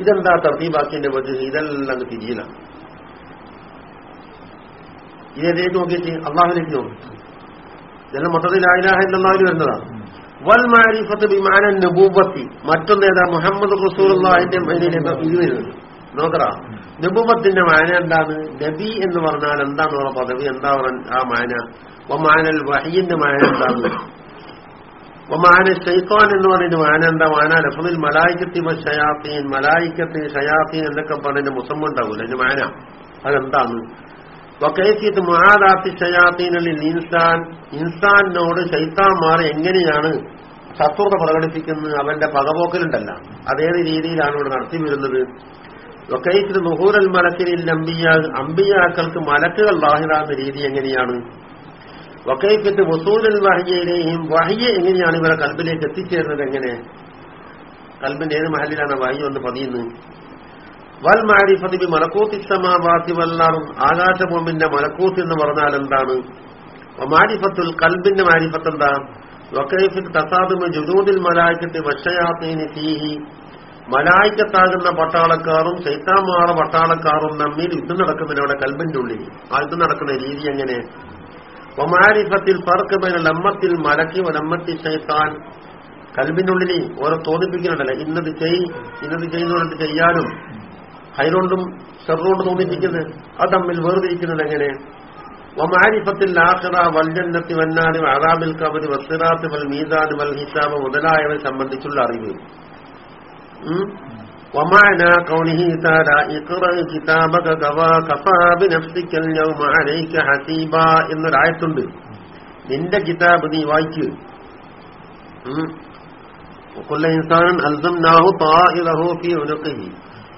ഇതെന്താ തർത്തീബാക്കിന്റെ വജഹ്? ഇതെല്ലാം അങ്ങ് തിരിയിലാണ് ഇതേക്ക് നോക്കിയിട്ട് അള്ളാഹുലേക്ക് നോക്കി. ഇതെല്ലാം മൊത്തത്തിൽ ആയിലാഹ ഇല്ലെന്നാവിൽ വരുന്നതാണ് വൽ മാരിഫത്ത് വിമാനൻ നബൂബത്തി മറ്റൊന്നേതാ മുഹമ്മദ് റസൂലുള്ളാഹിന്റെ മേലിൽ ഇത് വരുന്നത്? നോക്കറ നബൂബത്തിന്റെ മാന എന്താണ് നബി എന്ന് പറഞ്ഞാൽ എന്താണെന്നുള്ള പദവി? എന്താ ആ മാന? ഒമാനൽ വഹിന്റെ മാന എന്താണ് ഒമാന ഷെയ്ഖാൻ എന്ന് പറയുന്ന മാന എന്താ? മാന ലഫുദിൽ മലായിക്കത്തി ഷയാത്തീൻ മലായിക്കത്തി ഷയാത്തീൻ എന്നൊക്കെ പറഞ്ഞ മുസമ്മുണ്ടാവൂല മാന. അതെന്താണ് വക്കൈഫിയത്ത് മുഹാദാത്തി ഷയാത്തീനുള്ളിൽ ഇൻസാൻ. ഇൻസാനോട് ശൈത്താന്മാർ എങ്ങനെയാണ് ശത്രുത പ്രകടിപ്പിക്കുന്നത്? അവന്റെ പകപോക്കലുണ്ടല്ല. അതേത് രീതിയിലാണ് ഇവിടെ നടത്തി വരുന്നത്? വക്കൈഫിന് മുഹൂരൽ മലക്കിനിൽ അമ്പിയാ അമ്പിയാക്കൾക്ക് മലക്കുകൾ ബാഹിതാകുന്ന രീതി എങ്ങനെയാണ്? വക്കൈഫത്ത് വസൂലൽ വഹയ്യയിലെയും വഹയ്യ എങ്ങനെയാണ് ഇവരെ കൽബിലേക്ക് എത്തിച്ചേരുന്നത് എങ്ങനെ? കൽബിന്റെ ഏത് മഹലിലാണ് വഹയ്യ ഒന്ന് പതിയുന്നത്? വൽ മലക്കൂത്തി സമാവാത്തി വല്ലാറും ആകാശഭൂമിന്റെ മലക്കൂത്ത് എന്ന് പറഞ്ഞാൽ എന്താണ്? മാരിഫത്തുൽ കൽബിന്റെ മാരിഫത്ത് എന്താ? വക്കൈഫിൽ തസാദുമ ജുദൂദിൽ മലായിക്കത്തെ വശയാത്തീന് ഫീഹി. മലായിക്കത്താകുന്ന പട്ടാളക്കാരും ചൈത്താമാറ പട്ടാളക്കാരും തമ്മിൽ യുദ്ധം നടക്കുന്നതിനവിടെ കൽബിന്റെ ഉള്ളിൽ. ആ യുദ്ധം നടക്കുന്ന രീതി എങ്ങനെ? ഒമാരിഫത്തിൽ ഫർക്ക് ബൈന ലമ്മത്തിൽ മലക്കി ഒലമ്മത്തി ശൈത്താൻ. കൽബിനുള്ളിൽ ഓരോ തോന്നിപ്പിക്കുന്നുണ്ടല്ലോ. ഇന്നത് ചെയ് ഇന്നത് ചെയ്യുന്നതുകൊണ്ട് ചെയ്യാനും. ഹൈറോണ്ടും ഷെറുകൊണ്ട് തോന്നിപ്പിക്കുന്നത് അത് തമ്മിൽ വേർതിരിക്കുന്നത് എങ്ങനെ വമാരിഫത്തിൽ ആഖിറ വൽജന്നത്തി വന്നാന് അറാബിൽ കബരി വസിറാത്ത് വൽ മീസാൻ വൽ ഹിസാബ് മുതലായവ സംബന്ധിച്ചുള്ള അറിവ് വമാന കൗനിഹി താര ഇഖ്റ കിതാബക കവാ കഫാ ബിനഫ്സിക്കൽ യൗമ അലൈക ഹസീബ എന്നൊരായത്തുണ്ട് നിന്റെ കിതാബ് നീ വായിക്ക് وكل إنسان ألزمناه طائره في عنقه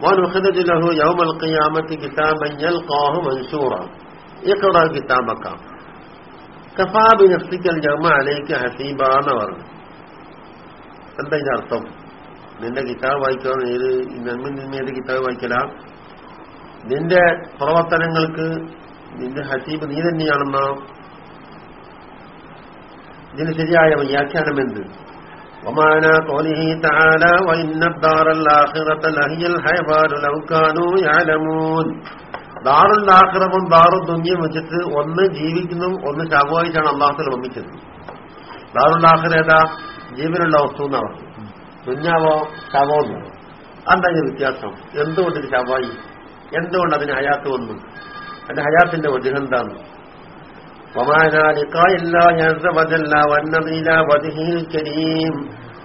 ونخرج له يوم القيامة كتابا يلقاه منشورا اقرأ كتابك كفى بنفسك اليوم عليك حسيبا എന്ന് പറഞ്ഞു എന്താ ഇതിന്റെ അർത്ഥം നിന്റെ കിതാബ് വായിക്കാൻ ഏത് നന്മ നിന്മ ഏത് കിതാബ് വായിക്കല നിന്റെ പ്രവർത്തനങ്ങൾക്ക് നിന്റെ ഹസീബ് നീ തന്നെയാണെന്നോ ഇതിന് ശരിയായ വ്യാഖ്യാനം എന്ത് ومعنى قوله تعالى وإن الدار الآخرة لهي الحيوان لو كانوا يعلمون ദാറുൽ ആഖിറവും ദാറു ദുന്യം വെച്ചിട്ട് ഒന്ന് ജീവിക്കുന്നു ഒന്ന് ശവമായിട്ടാണ് അള്ളാഹത്തിൽ വമ്മിച്ചത് ദാറുൽ ആഖിറ ഏതാ ജീവനുള്ള വസ്തു എന്നാണ് ദുഞ്ഞാവോ ശവമെന്ന് എന്താ ഇതിന് വ്യത്യാസം എന്തുകൊണ്ട് ഇത് ശവായി എന്തുകൊണ്ട് അതിന് ഹയാത്ത് വന്നു അതിന്റെ ഹയാത്തിന്റെ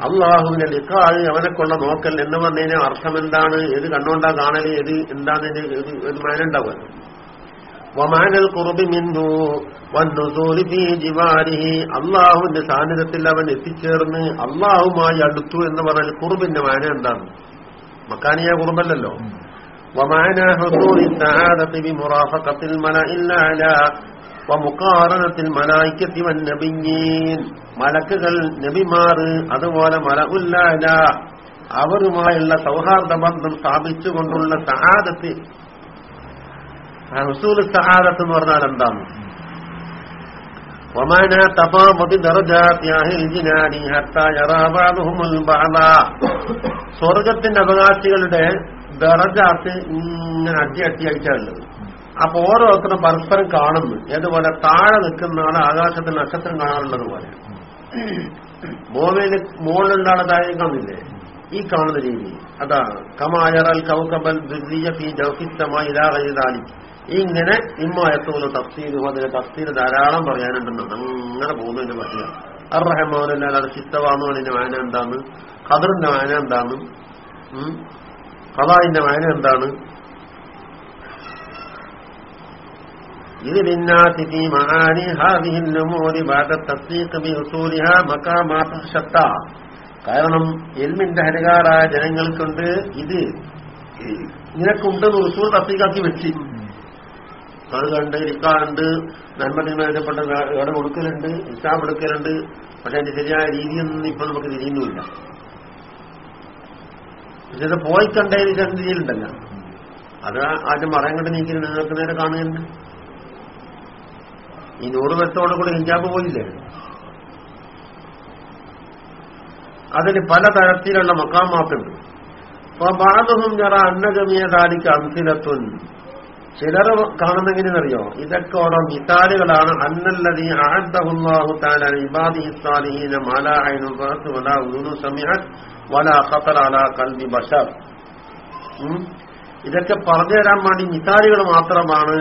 അള്ളാഹുവിന്റെ ലിക്കാൾ അവനെക്കൊള്ള നോക്കൽ എന്ന് പറഞ്ഞതിന് അർത്ഥം എന്താണ് ഏത് കണ്ണുകൊണ്ടാ കാണൽ? ഏത് എന്താണ് ഒരു മാനുണ്ടാവുക. വമാനൽ കുറുബി മിന്നു വന്നുസൂലിഫി ജിവാരിഹി. അള്ളാഹുവിന്റെ സാന്നിധ്യത്തിൽ അവൻ എത്തിച്ചേർന്ന് അള്ളാഹുമായി അടുത്തു എന്ന് പറഞ്ഞാൽ കുറുബിന്റെ മാന എന്താണ്? മക്കാനിയ കുറുബല്ലല്ലോ. വമാന ഹുസൂലി സഹാദത്തി ബിമുറാഫഖത്തിൽ മലഇൽ അലാ വമുഖാറനത്തിൽ മലായിക്കത്തി വന്നബിഞ്ഞീൻ മലക്കുകൾ നബിമാർ അതുപോലെ മലഉല്ലാല അവരുമായുള്ള സൗഹാർദ്ദ ബന്ധം സ്ഥാപിച്ചുകൊണ്ടുള്ള സഹാദത്ത് റസൂൽ സഹാദത്ത് എന്ന് പറഞ്ഞാൽ എന്താണ് ومعنى تفاضل درجات أهل الجنان حتى يرى بعضهم البعض സ്വർഗത്തിന്റെ അവകാശികളുടെ ദറജാത്ത് ഇങ്ങനെ അട്ടി അട്ടിയായിട്ടാണുള്ളത് അപ്പൊ ഓരോരുത്തരും പരസ്പരം കാണുന്നു. ഏതുപോലെ താഴെ നിൽക്കുന്ന ആളെ ആകാശത്തിൽ നക്ഷത്രം കാണാറുള്ളത് പോലെ. ഭൂമിയിൽ മുകളിലുണ്ടാണ് താഴെ കാണുന്നില്ലേ? ഈ കാണുന്ന രീതി. അതാണ്. കമായറൽ കൗകബൽ ഇതാകൈതാലി ഇങ്ങനെ ഇമ്മായത്തോല തഫ്സീരും അതിന് തഫ്സീർ ധാരാളം പറയാനുണ്ടെന്ന് അങ്ങനെ പോകുന്നതിന്റെ പറ്റില്ല അറഹമോനല്ലാതെ ചിത്തവാന്നുവിന്റെ വായന എന്താണ് ഖദറിന്റെ വായന എന്താണ് ഖദായിന്റെ വായന എന്താണ് إذ للناس في معاني هذه الأمور بعد التصديق بأصولها مقامات شتى കാരണം എൽമിന്റെ ഹരികാരായ ജനങ്ങൾക്കുണ്ട് ഇത് നിനക്കുണ്ടെന്ന് ഉസൂൾ തസ്തികാക്കി വെച്ച് അത് കണ്ട് ഇരിക്കാറുണ്ട് നന്മതിന് ബന്ധപ്പെട്ട ഇടം കൊടുക്കലുണ്ട് ഇസ്ലാം എടുക്കലുണ്ട് പക്ഷെ അതിന്റെ ശരിയായ രീതിയൊന്നും ഇപ്പൊ നമുക്ക് തിരിയുന്നുമില്ല പക്ഷെ ഇത് പോയി കണ്ടതിന് ചെറിയ രീതിയിലുണ്ടല്ലോ അത് ആദ്യം പറയാൻ കണ്ട് നീക്കി നിങ്ങൾക്ക് നേരെ കാണുന്നുണ്ട് ഈ നൂറ് വർഷത്തോടെ കൂടെ ഹിജാബ് പോയില്ലേ? അതിന് പലതരത്തിലുള്ള മക്കാമാത്തുണ്ട്. ബാധവും ജറ അന്നഗമിയ താലിക്ക് അംസിലത്തുൻ. ചിലർ കാണുന്നെങ്ങനെയെന്നറിയോ ഇതൊക്കെ ഓരോ മിസാലുകളാണ് അന്നല്ലതി ആദ്ദഹുല്ലാഹു താല. ഇതൊക്കെ പറഞ്ഞു തരാൻ വേണ്ടി മിസാലുകൾ മാത്രമാണ്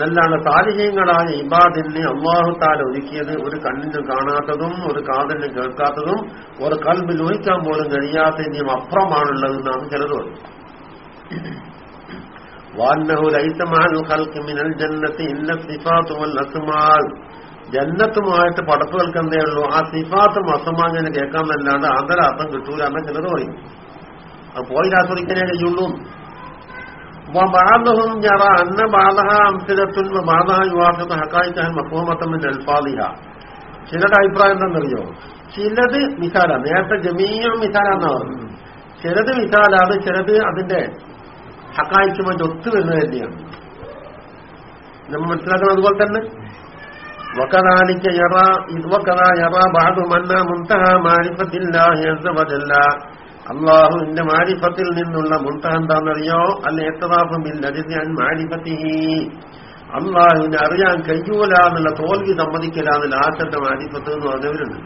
നല്ലാണ് സാലിഹ്യങ്ങളായ ഇബാദിനെ അള്ളാഹു താല ഒരുക്കിയത് ഒരു കണ്ണിന് കാണാത്തതും ഒരു കാതിന് കേൾക്കാത്തതും ഒരു കൽബിൽ ഊഹിക്കാൻ പോലും കഴിയാത്തതിന്റെയും അപ്പുറമാണുള്ളതെന്നാണ് ചിലത് പറയും وأنه ليس مع الخلق من الجنة إلا الصفات والأسماء ജന്നത്തുമായിട്ട് പടപ്പുകൾക്ക് എന്തേ ഉള്ളൂ ആ സിഫാത്തും അസമാങ്ങനെ കേൾക്കാന്നല്ലാണ്ട് അന്തരാർത്ഥം കിട്ടൂല എന്ന ചിലത് പറയും അത് പോയി ആസ്വദിക്കാനേ കഴിയുള്ളൂ وبعضهم جرى أن بعضها أمثلة وبعضها يوافق حقائقها مفهومة من ألفاظها ചിലരുടെ അഭിപ്രായം എന്താണെന്നറിയോ ചിലത് മിസാല നേരത്തെ ജമീയ മിസാലാന്നാ പറഞ്ഞു ചിലത് മിസാലാണ് ചിലത് അതിന്റെ ഹക്കായിക്കുമായിട്ട് ഒത്തു വരുന്നത് തന്നെയാണ് നമ്മൾ മനസ്സിലാക്കുന്നത് അതുപോലെ തന്നെ وكذلك يرى وكذا يرى بعض من منتهى معرفة الله عز وجل അള്ളാഹുവിന്റെ മാരിഫത്തിൽ നിന്നുള്ള മുൻതഹ എന്താണെന്നറിയോ അല്ല എത്തതാഫമിൽ അൻ മാരിഫത്തിഹി അള്ളാഹുവിനെ അറിയാൻ കഴിയൂല എന്നുള്ള തോൽവി സമ്മതിക്കല എന്നുള്ള ആശന്റെ മാരിഫത്ത് എന്ന് പറഞ്ഞവരുണ്ട്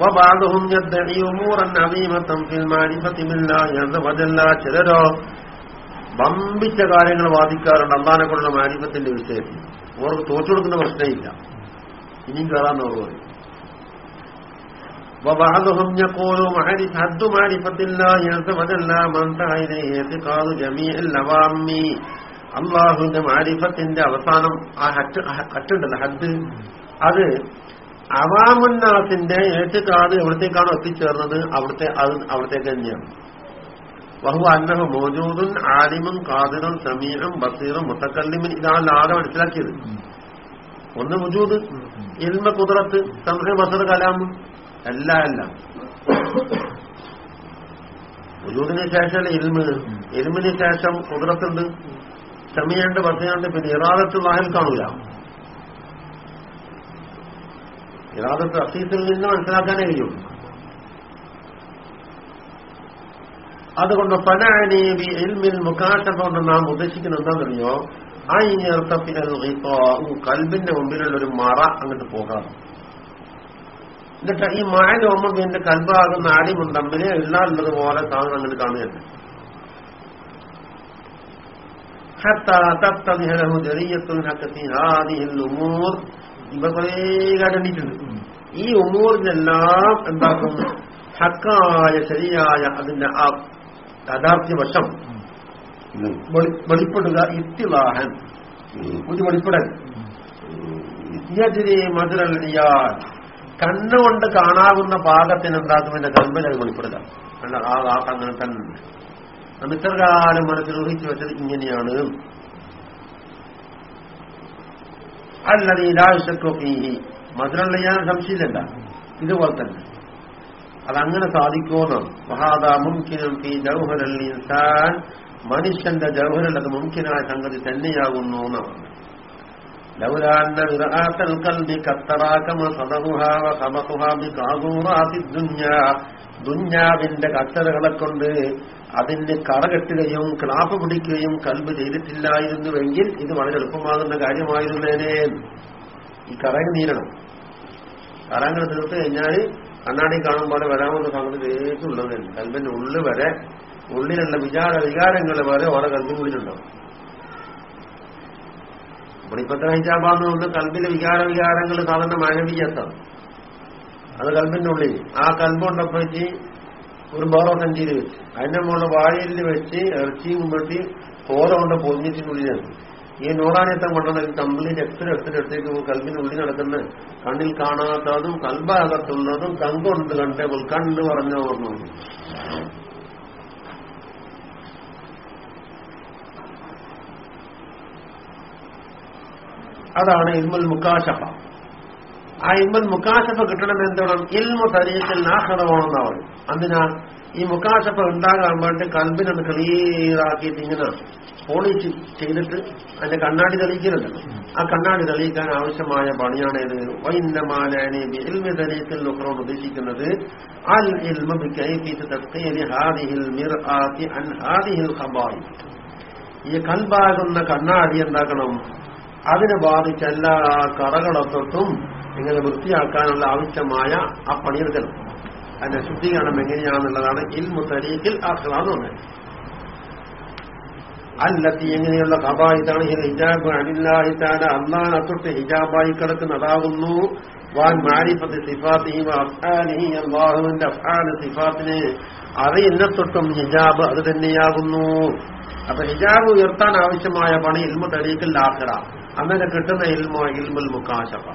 وبعضهم يدعي امورا عظيمه في المعرفه بالله عز وجل ചിലരോ വമ്പിച്ച കാര്യങ്ങൾ വാദിക്കാറുണ്ട് അള്ളാനെ കൊണ്ടുള്ള മാരിഫത്തിന്റെ വിഷയത്തിൽ അവർക്ക് തോറ്റു കൊടുക്കുന്ന പ്രശ്നമില്ല ഇനിയും കയറാന്ന് അവർ പറയും وبعضهم يقول معرف حد معرفة الله عز وجل من انتهى إليه اعتقاد جميع العوام അള്ളാഹുവിന്റെ മാരിഫത്തിന്റെ അവസാനം ആ ഹറ്റ് ഹട്ടുണ്ടല്ലോ ഹദ് അത് അവാമുന്നാസിന്റെ ഏറ്റുകാത് എവിടത്തേക്കാണോ എത്തിച്ചേർന്നത് അവിടുത്തെ അത് അവിടത്തേക്ക് തന്നെയാണ് വഹു അന്നഹു മോജൂദുൻ ആലിമും കാതിറും സമീറും ബസീറും മുത്തക്കല്ലിമിൻ ഇതാണ് ആകെ മനസ്സിലാക്കിയത് ഒന്ന് മുജൂദ് ഇൽമ കുതിരത്ത് സംഹ ബസർ കലാമ് എല്ലാം എല്ലാം ഉജൂദിന് ശേഷം ഇൽമ്. ഇൽമിന് ശേഷം കുതിരത്തുണ്ട്. ക്ഷമയുണ്ട് ബസീറുണ്ട് പിന്നെ ഇറാദത്ത് വാഹിൽ കാണൂല. ഇറാദത്ത് അസീസിൽ നിന്ന് മനസ്സിലാക്കാനേ കഴിയും. അതുകൊണ്ട് പല അനേവി ഇൽമിൽ മുക്കാശം കൊണ്ട് നാം ഉദ്ദേശിക്കുന്നത് എന്താണെന്നറിയോ? ആ ഇനി കൽബിന്റെ മുമ്പിലുള്ള ഒരു മറ അങ്ങോട്ട് പോകാം എന്നിട്ട് ഈ മായ രോമം എന്റെ കൽബാകുന്ന ആടിമും തമ്മിൽ ഇല്ലാതുള്ളത് പോലെ സാധനം അങ്ങനെ കാണുകയുണ്ട് حتى تتضح له جرية الحق في هذه الأمور ഇവ കുറേ കണ്ടിട്ടുണ്ട് ഈ ഉമൂറിനെല്ലാം എന്താക്കും ഹക്കായ ശരിയായ അതിന്റെ ആ യഥാർത്ഥ വശം വെളിപ്പെടുക ഇത്തിലാഹൻ ഒരു വെളിപ്പെടൽ യജിരി മധുരലിയാൽ കണ്ണുകൊണ്ട് കാണാവുന്ന പാകത്തിന് എന്താക്കും എന്റെ കമ്പിൽ അത് വെളിപ്പെടുക. അല്ല ആ കാക്ക അങ്ങനെ തന്നെ. അത് ഇത്ര കാലം മനസ്സിൽ ഊഹിച്ചു വെച്ചത് ഇങ്ങനെയാണ്. അല്ലത് മധുരമുള്ള ഞാൻ സംശയമില്ല ഇതുപോലെ തന്നെ. അതങ്ങനെ സാധിക്കുമെന്നാണ് മഹാദ മുംകിനും ഈ ജൗഹരൽ മനുഷ്യന്റെ ജൗഹരൽ അത് മുംകിനായ സംഗതി തന്നെയാകുന്നു എന്നാണ്. ദുന്യാവിന്റെ കച്ചറകളെ കൊണ്ട് അതിന് കറകെട്ടുകയും ക്ലാപ്പ് പിടിക്കുകയും കൽബ് ചെയ്തിട്ടില്ലായിരുന്നുവെങ്കിൽ ഇത് വളരെ എളുപ്പമാകുന്ന കാര്യമായിരുന്നേനെ. ഈ കറങ്ങി നീരണം. കറങ്ങനെ തീർത്ത് കഴിഞ്ഞാൽ കണ്ണാടി കാണുമ്പോൾ വരാമെന്ന സംഗതി ഉള്ളത് കൽബിന്റെ ഉള്ളിൽ വരെ ഉള്ളിലുള്ള വിചാര വികാരങ്ങൾ വരെ ഓരോ കൽബിനുള്ളിലുണ്ടാവും. ഇവിടെ ഹിജാബാന്ന് ഒന്ന് കൽബിലെ വികാര വികാരങ്ങൾ സാധാരണ മാനവീയത്താണ് അത് കൽബിന്റെ ഉള്ളിൽ. ആ കൽബുണ്ടപ്പോഴേക്ക് ഒരു ബോറോ സഞ്ചിയിൽ വെച്ച്. അതിന്റെ മുകളിൽ വാഴയിൽ വെച്ച് ഇറച്ചിയും കുമ്പട്ടി കോല കൊണ്ട് പൊതിഞ്ഞിട്ടുള്ളിലാണ് ഈ നൂറാനിയത്തം കൊണ്ടുവന്ന കംപ്ലീറ്റ് എത്ര എത്ര എടുത്തേക്ക് കൽബിനുള്ളിൽ നടക്കുന്ന? കണ്ണിൽ കാണാത്തതും കൽബാകത്തുള്ളതും കങ്കൊണ്ട് കണ്ടേ കണ്ട് പറഞ്ഞ ഓർമ്മ അതാണ് ഇൽമുൽ മുക്കാശഫ ആ ഇൽമുൽ മുക്കാശഫ കിട്ടണം എന്തുവേണം? ഇൽമു തരീഖിൽ നാഹറമാണെന്നാ പറയും അതിനാൽ ഈ മുക്കാശഫ ഉണ്ടാകാൻ വേണ്ടി കൽബിനൊന്ന് ക്ലിയറാക്കിയിട്ട് ഇങ്ങനെ പോളിച്ച് ചെയ്തിട്ട് അതിന്റെ കണ്ണാടി തെളിയിക്കുന്നുണ്ട് ആ കണ്ണാടി തെളിയിക്കാൻ ആവശ്യമായ പണിയാണ് ഇത് വൈന്നമാലാനി ഇൽമി തരീഖിൽ നുഹ്റോൺ ഉദ്ദേശിക്കുന്നത് അൽ ഇൽമ ഈ കൽബാകുന്ന കണ്ണാടി എന്താക്കണം? അതിനെ ബാധിച്ച എല്ലാ കറകളൊട്ടും ഇങ്ങനെ വൃത്തിയാക്കാനുള്ള ആവശ്യമായ ആ പണിയെടുക്കണം അതിന്റെ ശുദ്ധീകരണം എങ്ങനെയാണെന്നുള്ളതാണ് ഇൽമു തരീഖിൽ പറഞ്ഞത് അല്ലത്തി എങ്ങനെയുള്ള സഭായിത്താണ് ഹിജാബ്? അനില്ലാഹിത്താല അള്ളാൻ അത്തൊട്ട് ഹിജാബായി കിടക്കുന്നതാകുന്നു വാൻ മാരിഫത്ത് സിഫാത്തിയും അഫ്ആലിഹി അള്ളാഹുവിന്റെ അഫ്ആൽ സിഫാത്തിന് അറിയുന്ന തൊട്ടും ഹിജാബ് അത് തന്നെയാകുന്നു. അപ്പൊ ഹിജാബ് ഉയർത്താൻ ആവശ്യമായ പണി ഇൽമു തരീഖിൽ അങ്ങനെ കിട്ടുന്ന ഇൽമോ ഇൽമുൽ മുക്കാശഫ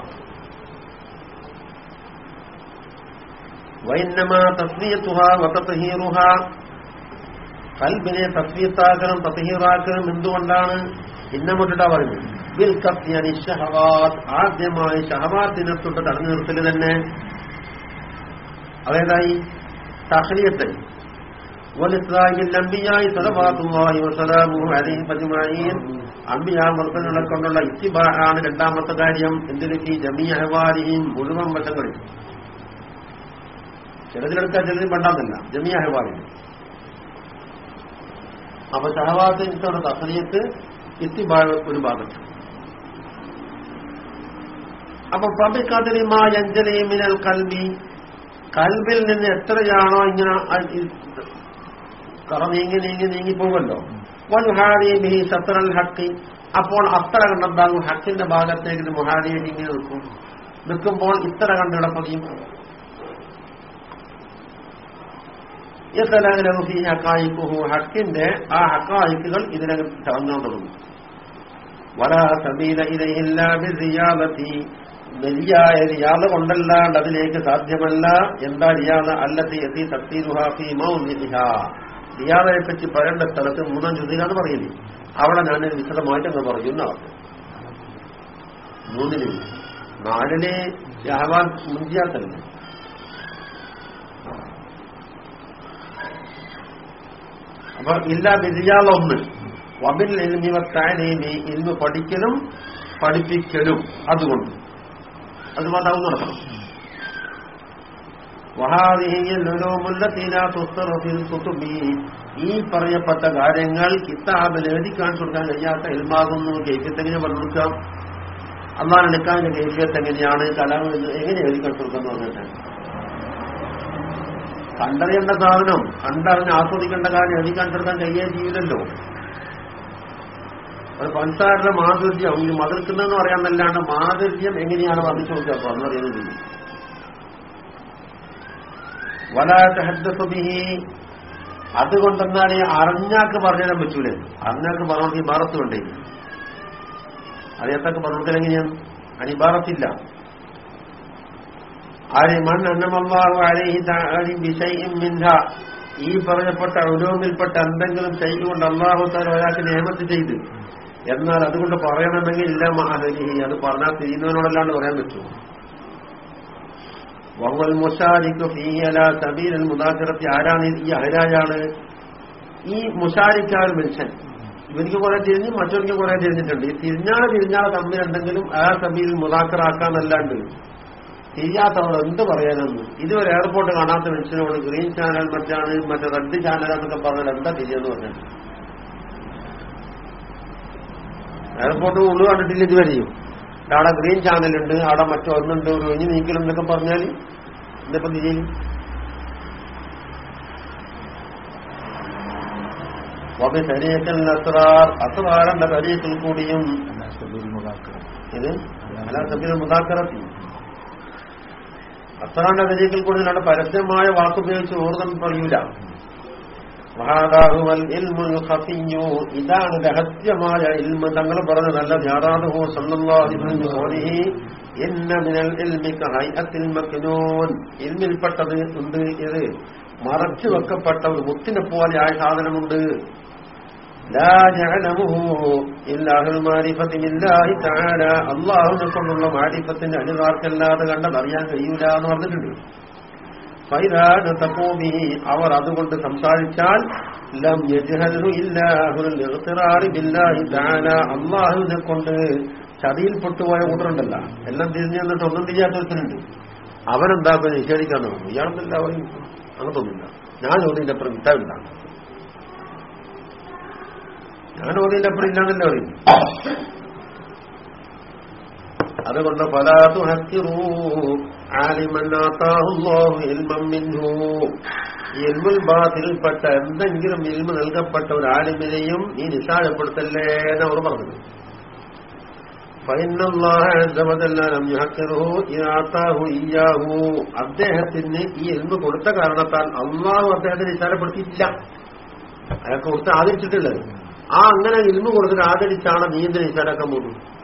വൈന്നമാ തസ്വീത്തുഹ വതീറുഹ കൽബിനെ തസ്വീത്താക്കണം തത്ഹീറാക്കണം എന്തുകൊണ്ടാണ്? ഇന്നമുട്ടിട്ടാ പറഞ്ഞു ബിൽ കഫ്യനി ഷഹവാത്ത് ആദ്യമായി ഷഹവാത്തിനെ തൊട്ട് തടഞ്ഞു നിർത്തൽ തന്നെ. അതേതായി തഹ്ലിയത്ത് വലിസ്ലാഹിൽ അംബിയായി സലവാത്തുല്ലാഹി വസലാമുഹു അലൈഹി അജ്മഈൻ. അംബിയാ മർത്തങ്ങളെ കൊണ്ടുള്ള ഇത്തിബാഹാണ് രണ്ടാമത്തെ കാര്യം. എന്തിലേക്ക് ജമീ അഹ്വാലിഹിം മുഴുവൻ വശങ്ങളിൽ? ചിലതിലെടുത്താൽ ചിലതിൽ പെണ്ടാന്നല്ല ജമീ അഹ്വാലിഹിം. അപ്പൊ ഷഹവാത്തിന്റെ തസ്ലിയത്ത് ഇത്തിബാഴ് ഒരു ഭാഗത്ത്. അപ്പൊ പബിക്കതിരിമാ അഞ്ജലി മിനൽ കൽബി. കൽബിൽ നിന്ന് എത്രയാണോ ഇങ്ങനെ ഈ കറ നീങ്ങി നീങ്ങി നീങ്ങി പോകുമല്ലോ. സത്രൽ ഹക്കി. അപ്പോൾ അത്ര കണ്ടെന്താകും? ഹക്കിന്റെ ഭാഗത്തേക്ക് മുഹാരിയെ നീങ്ങി നിൽക്കും. നിൽക്കുമ്പോൾ ഇത്ര കണ്ടിട പതിയും ഹക്കായിക്കുഹു ഹക്കിന്റെ ആ ഹക്കായിക്കുകൾ ഇതിനകം ചവഞ്ഞാൻ തുടങ്ങും സബീല ഇലയില്ല ബിസിയാദത്തി വലിയായ റിയാദ കൊണ്ടല്ലാണ്ട് അതിലേക്ക് സാധ്യമല്ല. എന്താ റിയാദ? അല്ലത്തി എത്തി തക്തീരുഹാഫി മൗലിഹ റിയാദയെ പറ്റി പറയേണ്ട സ്ഥലത്ത് മൂന്നാം ജ്യോതിരാന്ന് പറയുന്നു. അവിടെ ഞാനൊരു വിശദമായിട്ട് അങ്ങ് പറയുന്ന അവർക്ക് മൂന്നിന് നാലിന് യഹവാൻ തന്നെ അപ്പൊ ഇല്ല ബിരിയാള ഒന്ന് വബിൽ നീ ഇന്ന് പഠിക്കലും പഠിപ്പിക്കലും. അതുകൊണ്ട്. അത് മാത്രം നടക്കണം ഈ പറയപ്പെട്ട കാര്യങ്ങൾ കിതാബിൽ എഴുതി കാണിച്ചു കൊടുക്കാൻ കഴിയാത്ത എൽമാകുന്നു കേൾക്കത്തെങ്ങനെ എങ്ങനെ അന്നാൽ എടുക്കാൻ കേൾക്കത്തെങ്ങനെയാണ് എങ്ങനെയാണ് കലാം എങ്ങനെ എഴുതി കാണിച്ചു കൊടുക്കാന്ന് പറഞ്ഞിട്ട്? കണ്ടറിയേണ്ട സാധനം കണ്ടറിഞ്ഞ് ആസ്വദിക്കേണ്ട കാര്യം എഴുതി കാണിച്ചു കൊടുക്കാൻ കഴിയാൻ ചെയ്യില്ലല്ലോ. അത് പഞ്ചാരുടെ മാധുര്യം ഈ മതിർക്കുന്നതെന്ന് പറയാമെന്നല്ലാണ്ട് മാധുര്യം എങ്ങനെയാണ് വർദ്ധിച്ചു നോക്കുക അപ്പൊ അന്നറിയുന്നത് വലാത്ത അതുകൊണ്ടെന്നാണ് അതുകൊണ്ടെന്നാൽ ഈ അറിഞ്ഞാക്ക് പറഞ്ഞുതരാൻ പറ്റൂലേ. അറിഞ്ഞാക്ക് പറഞ്ഞു ഇബാറത്ത് വേണ്ടേ? അറിയാത്തൊക്കെ ഞാൻ എങ്ങനെയാണ് അനിബാറത്തില്ല ആരെ മൺ അന്നമല്ലാഹു അലൈഹി തആലി ബിശൈഇൻ ഈ പറഞ്ഞപ്പെട്ട ഉലൂമിൽപ്പെട്ട എന്തെങ്കിലും ചെയ്തുകൊണ്ട് അള്ളാഹു താല ഒരാൾക്ക് നിയമത്ത് ചെയ്ത്. എന്നാൽ അതുകൊണ്ട് പറയണമെങ്കിൽ ഇല്ല മഹാനരി അത് പറഞ്ഞാൽ തിരിയുന്നവനോടല്ലാണ്ട് പറയാൻ പറ്റുമോ മുഷാരിഖ് ആരാണ് ഈ അഹരാജാണ്? ഈ മുഷാരിക്കാർ മനുഷ്യൻ. ഇവർക്ക് കുറെ തിരിഞ്ഞ് മറ്റവർക്ക് കുറെ തിരിഞ്ഞിട്ടുണ്ട്. ഈ തിരിഞ്ഞാളെ തിരിഞ്ഞാളെ തമ്മിൽ എന്തെങ്കിലും ആ സബീൽ മുദാക്കറാക്കാന്നല്ലാണ്ട് തിരിയാത്തവർ എന്ത് പറയാനൊന്നും? ഇതുവരെ എയർപോർട്ട് കാണാത്ത മനുഷ്യനോട് ഗ്രീൻ ചാനൽ മറ്റാണ് മറ്റേ റെഡ് ചാനൽ എന്നൊക്കെ പറഞ്ഞാൽ എന്താ തിരിയെന്ന് പറഞ്ഞത് എയർപോർട്ട് ഉള്ളു കണ്ടിട്ടില്ല ഇതുവരെയും. അവിടെ ഗ്രീൻ ചാനലുണ്ട് അവിടെ മറ്റോ ഒന്നുണ്ട് ഒരു നീക്കലും എന്നൊക്കെ പറഞ്ഞാൽ ഇതിപ്പം നീ ചെയ്യും? വബി ശരീരത്തിൽ അസ്രാർ അസ്രാറിന്റെ ശരീരത്തിൽ കൂടിയും ഇത് മുതാക്കറത്തി അസ്രാറിന്റെ ശരീരത്തിൽ കൂടി പരസ്യമായ വാക്കുപയോഗിച്ച് ഊർജം പറയൂല ഇതാണ് രഹസ്യമായ ഇൽമ. തങ്ങൾ പറഞ്ഞ നല്ല ഇൽമി കഹൈഅത്തിൽ മക്നൂൻ. ഇൽമിൽപ്പെട്ടത് ഉണ്ട് ഇത് മറച്ചു വെക്കപ്പെട്ട ഒരു മുത്തിനെ പോലെ ആയ സാധനമുണ്ട് അള്ളാഹുനെ കൊണ്ടുള്ള മാരിഫത്തിന്റെ അണിവാർക്കല്ലാതെ കണ്ടത് അറിയാൻ കഴിയൂല എന്ന് പറഞ്ഞിട്ടുണ്ട്. ഫൈദാന അവർ അതുകൊണ്ട് സംസാരിച്ചാൽ ലം യജ്ഹലു ഇല്ലാ അഹ്ലുൽ ബില്ലാഹി കൊണ്ട് ചതിയിൽ പെട്ടുപോയ കൂട്ടറുണ്ടല്ല എല്ലാം തിരിഞ്ഞു നിന്നിട്ട് ഒന്നും തിരിയാത്തൊരുത്തനുണ്ട് അവനെന്താക്കും നിഷേധിക്കാൻ തുടങ്ങും ഇയാളെന്നല്ല അങ്ങനെ അങ്ങനത്തൊന്നുമില്ല ഞാൻ ഓതിന്റെ അപ്പുറം ഇട്ടാവില്ല ഞാൻ ഓതിന്റെ അപ്പുറം ഇല്ലാന്നല്ലേ പറയും അതുകൊണ്ട് പലാതു ഹക്കിറൂ എൽമുൽ ബാത്തിൽപ്പെട്ട എന്തെങ്കിലും ഇൽമ നൽകപ്പെട്ട ഒരു ആലിമിനെയും ഈ നിസാരപ്പെടുത്തല്ലേ എന്ന് അവർ പറഞ്ഞു അദ്ദേഹത്തിന് ഈ എൽമ് കൊടുത്ത കാരണത്താൽ അള്ളാഹു അദ്ദേഹത്തിന് നിസാരപ്പെടുത്തിയിട്ടില്ല അയാൾക്ക് കൊടുത്ത് ആദരിച്ചിട്ടില്ല. ആ അങ്ങനെ ഇൽമ കൊടുത്തിട്ട് ആദരിച്ചാണ് നീന്തൽ വിശാലാക്കാൻ പോകുന്നത്?